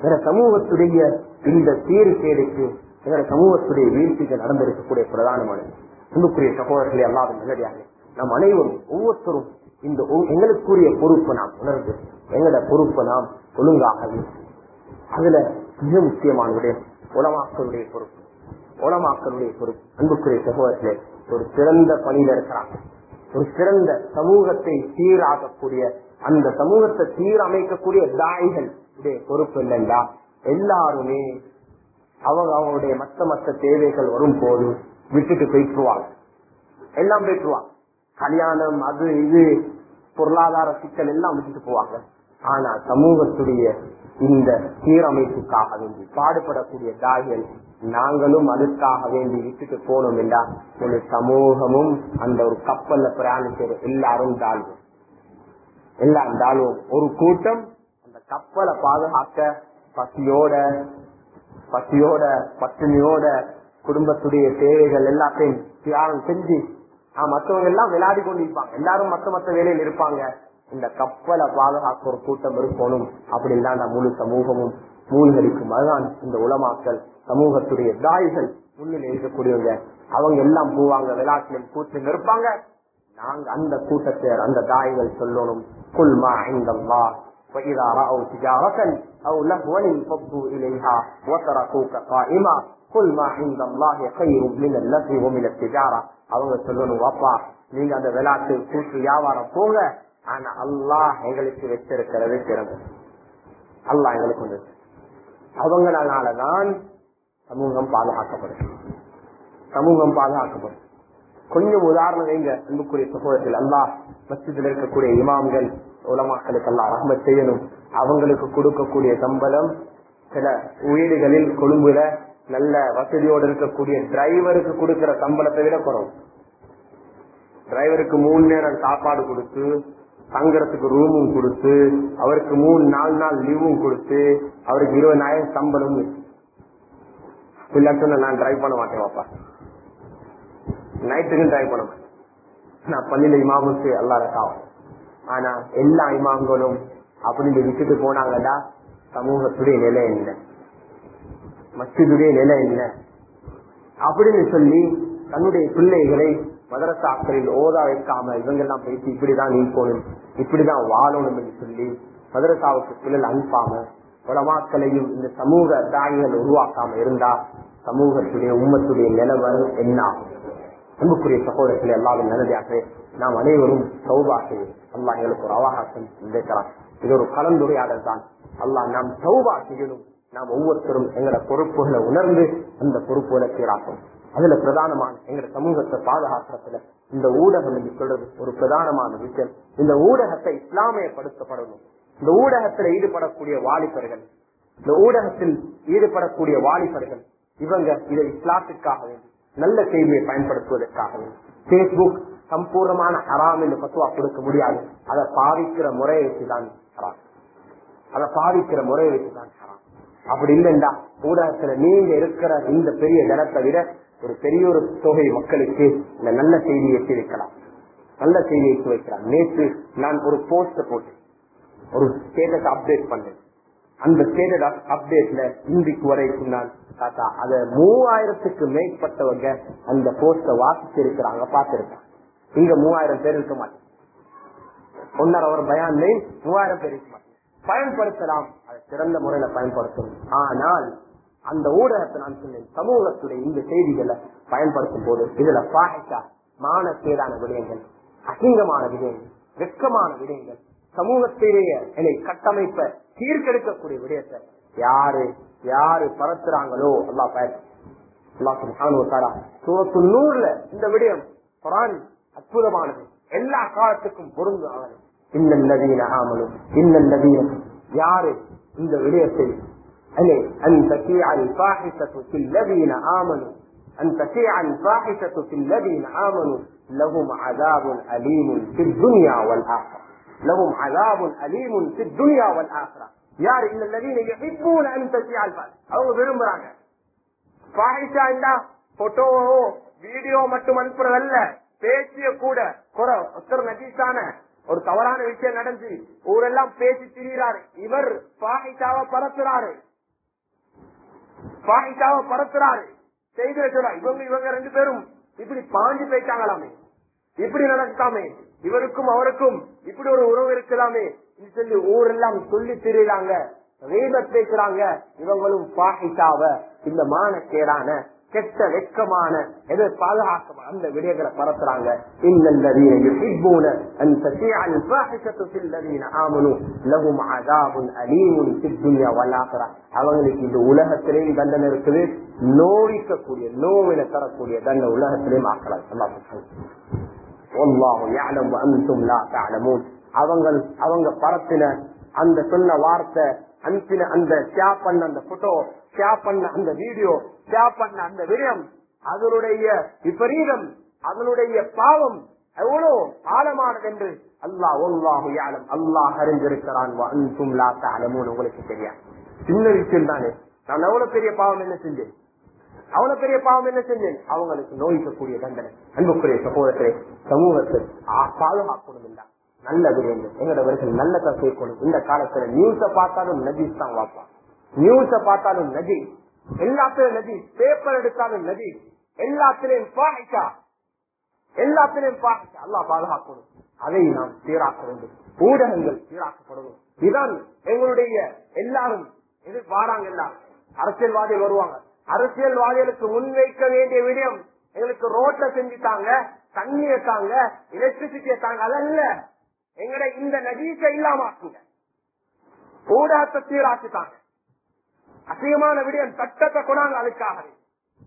எங்க சமூகத்துடைய இந்த சீர்கேடுக்கு எங்க சமூகத்துடைய வீழ்ச்சிக்கு நடந்திருக்கக்கூடிய பிரதானமானது அன்புக்குரிய சகோதரர்களே எல்லாரும் நேரடியாக நம் அனைவரும் ஒவ்வொருத்தரும் இந்த ஒ- எங்களுக்குரிய பொறுப்பை நாம் உணர்ந்து எங்களோட பொறுப்பை நாம் ஒழுங்காக அதுல மிக முக்கியமான விடயம் உலமாக்களுடைய பொறுப்பு உலமாக்களுடைய பொறுப்பு. அன்புக்குரிய சகோதரர்களே ஒரு சிறந்த பணியில இருக்கிறாங்க ஒரு சிறந்த சமூகத்தை சீராகக்கூடிய அந்த சமூகத்தை சீரமைக்கக்கூடிய தாய்கள். பொறுப்பு இல்லைங்களா எல்லாருமே அவங்க அவங்களுடைய மத்த மத்த தேவைகள் வரும் போது விட்டுட்டு போயிட்டுருவாங்க. எல்லாம் போயிட்டுருவாங்க. கல்யாணம் அது இது பொருளாதார சிக்கல் எல்லாம் விட்டுட்டு போவாங்க. ஆனா சமூகத்துடைய இந்த சீரமைப்புக்காக வேண்டி பாடுபடக்கூடிய தாய்கள் நாங்களும் அதுக்காக வேண்டி விட்டுட்டு போனோம் என்றா ஒரு சமூகமும் அந்த ஒரு கப்பல்ல பிரயாணிக்கிற எல்லாரும் தாழ்வோம். எல்லாம் தாழ்வோம். ஒரு கூட்டம் அந்த கப்பலை பாதுகாக்க பசியோட பசியோட பட்டினியோட குடும்பத்துடைய தேவைகள் எல்லாத்தையும் தியாகம் செஞ்சு ஆஹ் மத்தவங்க எல்லாம் விளையாடி கொண்டிருப்பாங்க. எல்லாரும் மத்த மத்த வேலையில் இருப்பாங்க. இந்த கப்பலை பாதுகாக்க ஒரு கூட்டம் இருக்கணும் அப்படி இல்லாத முழு சமூகமும் மூழ்கடிக்கும் அதுதான் இந்த உலமாக்கல் சமூகத்துடைய தாய்கள் முன்னில் இருக்கக்கூடியவங்க அவங்க எல்லாம் போவாங்க விளையாட்டிலும் கூட்டிலும் இருப்பாங்க நாங்க அந்த கூட்டத்தை அந்த தாய்கள் சொல்லணும் குல்மா ஐந்தல்லா وإذا رأوا تجارة أو لهوا انفضوا إليها وتركوك قائما قل ما عند الله خير من اللهو ومن التجارة அவங்க சொல்லணும் வாப்பா நீங்க அந்த விளையாட்டு கூட்டு வியாபாரம் போங்க ஆனா அல்லாஹ் எங்களுக்கு வச்சிருக்கிறது சிறந்தது அல்லாஹ் எங்களுக்கு வந்து அவங்களாலதான் சமூகம் பாதுகாக்கப்படும் சமூகம் பாதுகாக்கப்படும் கொஞ்சம் உதாரணம் வைங்க அன்புக்குரிய சகோதரர்கள். அல்லாஹ் மஸ்ஜிதில் இருக்கக்கூடிய இமாம்கள் உலமாக்களுக்கு எல்லாம் ரஹ்மத் செய்யணும். அவங்களுக்கு கொடுக்கக்கூடிய சம்பளம் சில வீடுகளில் கொழும்புல நல்ல வசதியோடு இருக்கக்கூடிய டிரைவருக்கு கொடுக்கிற சம்பளத்தை விட குறவு. டிரைவருக்கு மூணு நேரம் சாப்பாடு கொடுத்து தங்குறதுக்கு ரூமும் கொடுத்து அவருக்கு மூணு நாலு நாள் லீவும் கொடுத்து அவருக்கு இருபதாயிரம் சம்பளம் இல்லாட்டி நான் டிரைவ் பண்ண மாட்டேன் பாப்பா நைட்டுக்கும் டிரைவ் பண்ண மாட்டேன். நான் பள்ளியில இமாமுக்கு அல்லா ரக்காவும் ஆனா எல்லா இமாம்களும் அப்படின்னு விட்டுட்டு போனாங்கடா சமூகத்துடைய நிலை என்ன? மசிதுடைய நிலை என்ன? அப்படின்னு சொல்லி தன்னுடைய பிள்ளைகளை மதரசாக்களில் ஓதா வைக்காம இவங்கெல்லாம் பேசி இப்படிதான் நீக்கணும் இப்படிதான் வாழணும் என்று சொல்லி மதரசாவுக்கு பிள்ளை அனுப்பாம உலமாக்களையும் இந்த சமூக தாய்கள் உருவாக்காம இருந்தா சமூகத்துடைய உம்மத்துடைய நிலவரம் என்ன அன்புக்குரிய சகோதரர்கள் எல்லாரும் நல்லதாக நாம் அனைவரும் சௌபாக்கு அல்லா எங்களுக்கு ஒரு அவகாசம் இருக்கிறான் இது ஒரு கலந்துரையாடல் தான். அல்லாஹ் நாம் சௌபா செய்யணும் நாம் ஒவ்வொருத்தரும் எங்களோட பொறுப்புகளை உணர்ந்து அந்த பொறுப்புகளை சீராக்கும். அதுல பிரதானமான எங்க சமூகத்தை பாதுகாக்கிறதுல இந்த ஊடகம் என்று சொல்றது ஒரு பிரதானமான விஷயம். இந்த ஊடகத்தை இஸ்லாமியப்படுத்தப்படணும் இந்த ஊடகத்தில் ஈடுபடக்கூடிய வாலிபர்கள் இந்த ஊடகத்தில் ஈடுபடக்கூடிய வாலிபர்கள் இவங்க இதை இஸ்லாத்திற்காக நல்ல செய்தியை பயன்படுத்துவதற்காக பேஸ்புக் சம்பூர்ணமான ஹராம் என்று பத்துவா கொடுக்க முடியாது. அதை பாதிக்கிற முறையை வச்சுதான் ஹராம். அதை பாதிக்கிற முறையை வச்சுதான் ஹராம். அப்படி இல்லைண்டா ஊடகத்துல நீங்க இருக்கிற இந்த பெரிய நிலத்தை விட ஒரு பெரிய ஒரு தொகை மக்களுக்கு இந்த நல்ல செய்தியை எட்டி வைக்கலாம் நல்ல செய்தியை எட்டி வைக்கலாம் நேற்று நான் ஒரு போஸ்ட் போட்டேன். ஒரு ஸ்டேட்டஸ் அப்டேட் பண்ணேன். அந்த ஸ்டேட்டஸ் அப்டேட்ல இன்றைக்கு வரைக்கும் நான் தாத்தா அத மூவாயிரத்துக்கு மேற்பட்டவங்க அந்த போஸ்ட வாசிச்சு இருக்கிறாங்க பார்த்திருக்காங்க இங்க மூவாயிரம் பேர் இருக்க மாட்டேன். ஒன்னரை ஒரு பயான்ல மூவாயிரம் பேர் இருக்க மாட்டேன். பயன்படுத்தலாம். அதை சிறந்த முறையில பயன்படுத்தணும். ஆனால் அந்த ஊடகத்தை நான் சொன்னேன். சமூகத்துடைய இந்த செய்திகளை பயன்படுத்தும் போது இதுல பாகிட்டா மானக்கேடான விடயங்கள் அசிங்கமான விடயங்கள் வெட்கமான விடயங்கள் சமூகத்திலேயே என்னை கட்டமைப்ப தீர்க்கெடுக்கக்கூடிய விடயத்தை யாரு யாரு பரத்துறாங்களோ அல்லா பயன் நூறுல இந்த விடயம் குரான் அற்புதமானது. எல்லா காலத்துக்கும் பொருந்தும் இன்னல்லதீன ஆமலும் இன்னல்லதீன யாரு இந்த விடயத்தை أن تشيع الفاحشة في الذين آمنوا أن تشيع الفاحشة في الذين آمنوا لهم عذاب أليم في الدنيا والآخرة لهم عذاب أليم في الدنيا والآخرة யார் இந்த الذين يحبون أن تشيع الفاحشة அவங்க விரும்புறாங்க ஃபாஹிஷா இல்ல போட்டோவோ வீடியோ மட்டும் அனுப்புறதல்ல பேசிய கூட குறை ஒருத்தர் நஜீஸான ஒரு தவறான விஷயம் நடந்து ஊரெல்லாம் பேசி திரிகிறாரு இவர் பாகிட்டாவ பரப்புறாரு பாகிட்டாவை பரத்துறாரு செய்தி வச்சுடா இவங்க இவங்க ரெண்டு பேரும் இப்படி பாஞ்சு போயிட்டாங்களாமே. இப்படி நடக்காமே இவருக்கும் அவருக்கும் இப்படி ஒரு உறவு இருக்கலாமே. சொல்லி ஊரெல்லாம் சொல்லி திரியிறாங்க. வேத பேசுறாங்க. இவங்களும் பாகிட்டாவ இந்த மானக்கேடான கெட்ட வெக்கமான எதை பாதுகாக்க அந்த விடயங்களை பரப்புறாங்க. இந்த யுஹிப்பூன அன் தசியா அல் ஃபாஹிஷத்து ஃபில் லதீன ஆமனு அவங்களுக்கு இந்த உலகத்திலேயும் தண்டனை இருக்குது. நோவிக்கக்கூடிய நோவினை தரக்கூடிய தண்டனை உலகத்திலேயும் ஆக்கலாம் அல்லாஹ் والله يعلم وانتم لا அவங்க அவங்க பரத்தின அந்த சொன்ன வார்த்தை அனுப்பின அந்த ஷேர் பண்ண அந்த போட்டோ ஷேர் பண்ண அந்த வீடியோ ஷேர் பண்ண அந்த விடயம் அதனுடைய விபரீதம் அதனுடைய பாவம் எவ்வளோ ஆழமானது என்று அல்லாஹ் ஒல்லாஹு யாழம் அல்லாஹ் அறிஞ்சிருக்கிறான் உங்களுக்கு தெரியாது. சின்ன விஷயம் தானே நான் எவ்வளவு பெரிய பாவம் என்ன செஞ்சேன்? அவ்வளவு பெரிய பாவம் என்ன செஞ்சேன்? அவங்களுக்கு நோய்க்கக்கூடிய தண்டனை. அன்புக்குரிய சகோதரத்தை சமூகத்தில் பாதுகாக்கணும் இல்ல நல்ல விடயங்கள் எங்களவர்கள் நல்ல கேட்கணும் இந்த காலத்துல நியூஸ பார்த்தாலும் நஜீஸ் தான் வாப்பான் நியூஸ பார்த்தாலும் நதி எல்லாத்திலும் நதி பேப்பர் எடுத்தாலும் நதி எல்லாத்திலையும் பாய்ச்சா எல்லாத்திலையும் பாய்ச்சா அல்லா பாதுகாக்கணும் அதை நாம் சீராக்க வேண்டும். ஊடகங்கள் சீராக்கப்படணும் இதுதான் எங்களுடைய எல்லாரும் எதிர்பாராங்க வாராங்க அரசியல்வாதிகள் வருவாங்க. அரசியல்வாதிகளுக்கு முன்வைக்க வேண்டிய விடயம் எங்களுக்கு ரோட்ட செஞ்சுட்டாங்க தண்ணியை தாங்க எலக்ட்ரிசிட்டியை தாங்க அதல்ல. எங்கட இந்த நஜீசை இல்லாமாக்குங்க ஊடகத்தை சீராக்கிட்டாங்க. அசியமான விடயம் சட்டத்தை கொண்டாங்க அதுக்காக.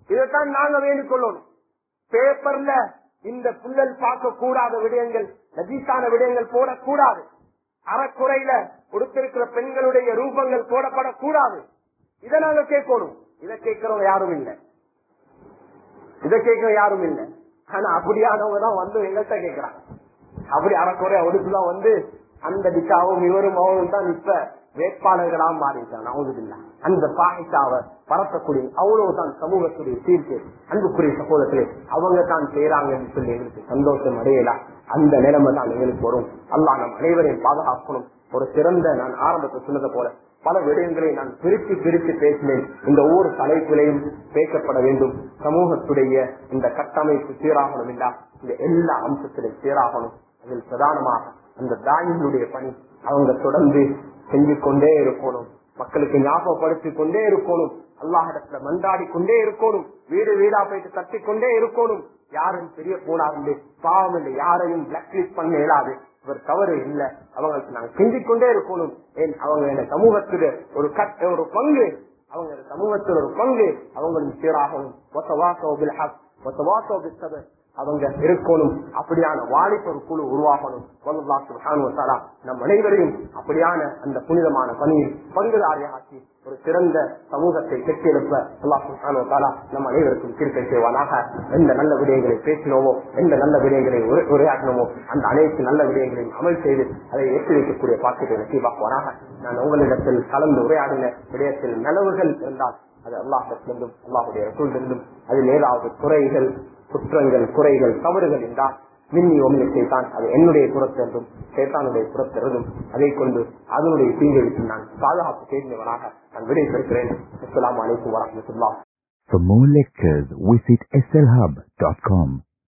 இதைத்தான் நாங்க வேண்டிக் கொள்ளணும் பேப்பர்ல இந்த புள்ளல் பார்க்க கூடாத விடயங்கள் நஜீசான விடயங்கள் போடக்கூடாது. அறக்குறையில கொடுத்திருக்கிற பெண்களுடைய ரூபங்கள் போடப்படக்கூடாது. இதை நாங்க கேட்கணும். இதை கேட்கிறவங்க யாரும் இல்லை. இதை கேட்க யாரும் இல்லை. ஆனா அப்படியானவங்க தான் வந்து எங்கள்கிட்ட கேட்கிறாங்க. அப்படி அறக்குறை ஒடுக்குலாம் வந்து அந்த திக்காவும் இவரும் அவரும் தான் இப்ப வேட்பாளர்களா மாறிட்டாங்க அவங்களுக்கு அந்த பாகிட்டாவை பரப்பக்கூடிய அவ்வளவுதான் சமூகத்துடைய தீர்ப்பு அன்புக்குரிய சகோதரத்திலே அவங்க தான் செய்யறாங்கன்னு சொல்லி எங்களுக்கு சந்தோஷம் அடையலாம் அந்த நிலைமை தான் எங்களுக்கு வரும். அல்லா நம் அனைவரையும் பாதுகாக்கணும். ஒரு சிறந்த நான் ஆரம்பத்தை சொன்னதை போல பல விடயங்களை நான் பிரித்து பிரித்து பேசினேன். இந்த ஒவ்வொரு தலைப்பிலையும் பேசப்பட வேண்டும். சமூகத்துடைய இந்த கட்டமைப்பு சீராகணும் இல்லா? இந்த எல்லா அம்சத்திலும் சீராகணும். அதில் பிரதானமாக அந்த தாயினுடைய பணி அவங்க தொடர்ந்து செஞ்சு கொண்டே இருக்கணும். மக்களுக்கு ஞாபகப்படுத்தி கொண்டே இருக்கணும். அல்லாஹிடத்துல மன்றாடி கொண்டே இருக்கணும். வீடு வீடா போயிட்டு தட்டி கொண்டே இருக்கணும். யாரும் தெரிய கூடாது பாவம் இல்லை. யாரையும் பிளாக் லிஸ்ட் பண்ண இயலாது. இவர் தவறு இல்ல. அவங்களுக்கு நாங்க செஞ்சிக் கொண்டே இருக்கணும். ஏன்? அவங்க இந்த சமூகத்துல ஒரு கட்ட ஒரு பங்கு. அவங்க சமூகத்தில் ஒரு பங்கு. அவங்களும் சீராகவும். அவங்க இருக்கணும். அப்படியான வாலிபர் குழு உருவாகணும். நம் அனைவரையும் அப்படியான அந்த புனிதமான பணியில் பங்குதாரியாக்கி ஒரு சிறந்த சமூகத்தை கட்டியெழுப்ப அல்லாஹ் சுப்ஹானஹு வ நம் அனைவருக்கும் தீர்க்கை செய்வானாக. எந்த நல்ல விடயங்களை பேசினோமோ எந்த நல்ல விடயங்களை உரை- உரையாற்றினோமோ அந்த அனைத்து நல்ல விடயங்களையும் அமல் செய்து அதை ஏற்றி வைக்கக்கூடிய பாக்கியத்தை நசீபாக்குவானாக நான் உங்களிடத்தில் கலந்து உரையாடின விடயத்தில் நனவுகள் இருந்தால் அது அல்லாஹிலிருந்தும் அல்லாஹுடைய ரசூலிருந்தும் அதில் ஏதாவது குறைகள் குற்றங்கள் குறைகள் தவறுகள் என்றால் மின்னி ஒமினி செய்தான். அது என்னுடைய புறத்திருந்தும் சேத்தானுடைய புறத்திருந்தும் அதை கொண்டு அதனுடைய தீங்கை விட்டு நான் பாதுகாப்பு செய்தவனாக நான் விடை பெறுகிறேன். அஸ்லாம் வலைக்கம் வரமத்துல்லா For more lectures, visit slhub.com.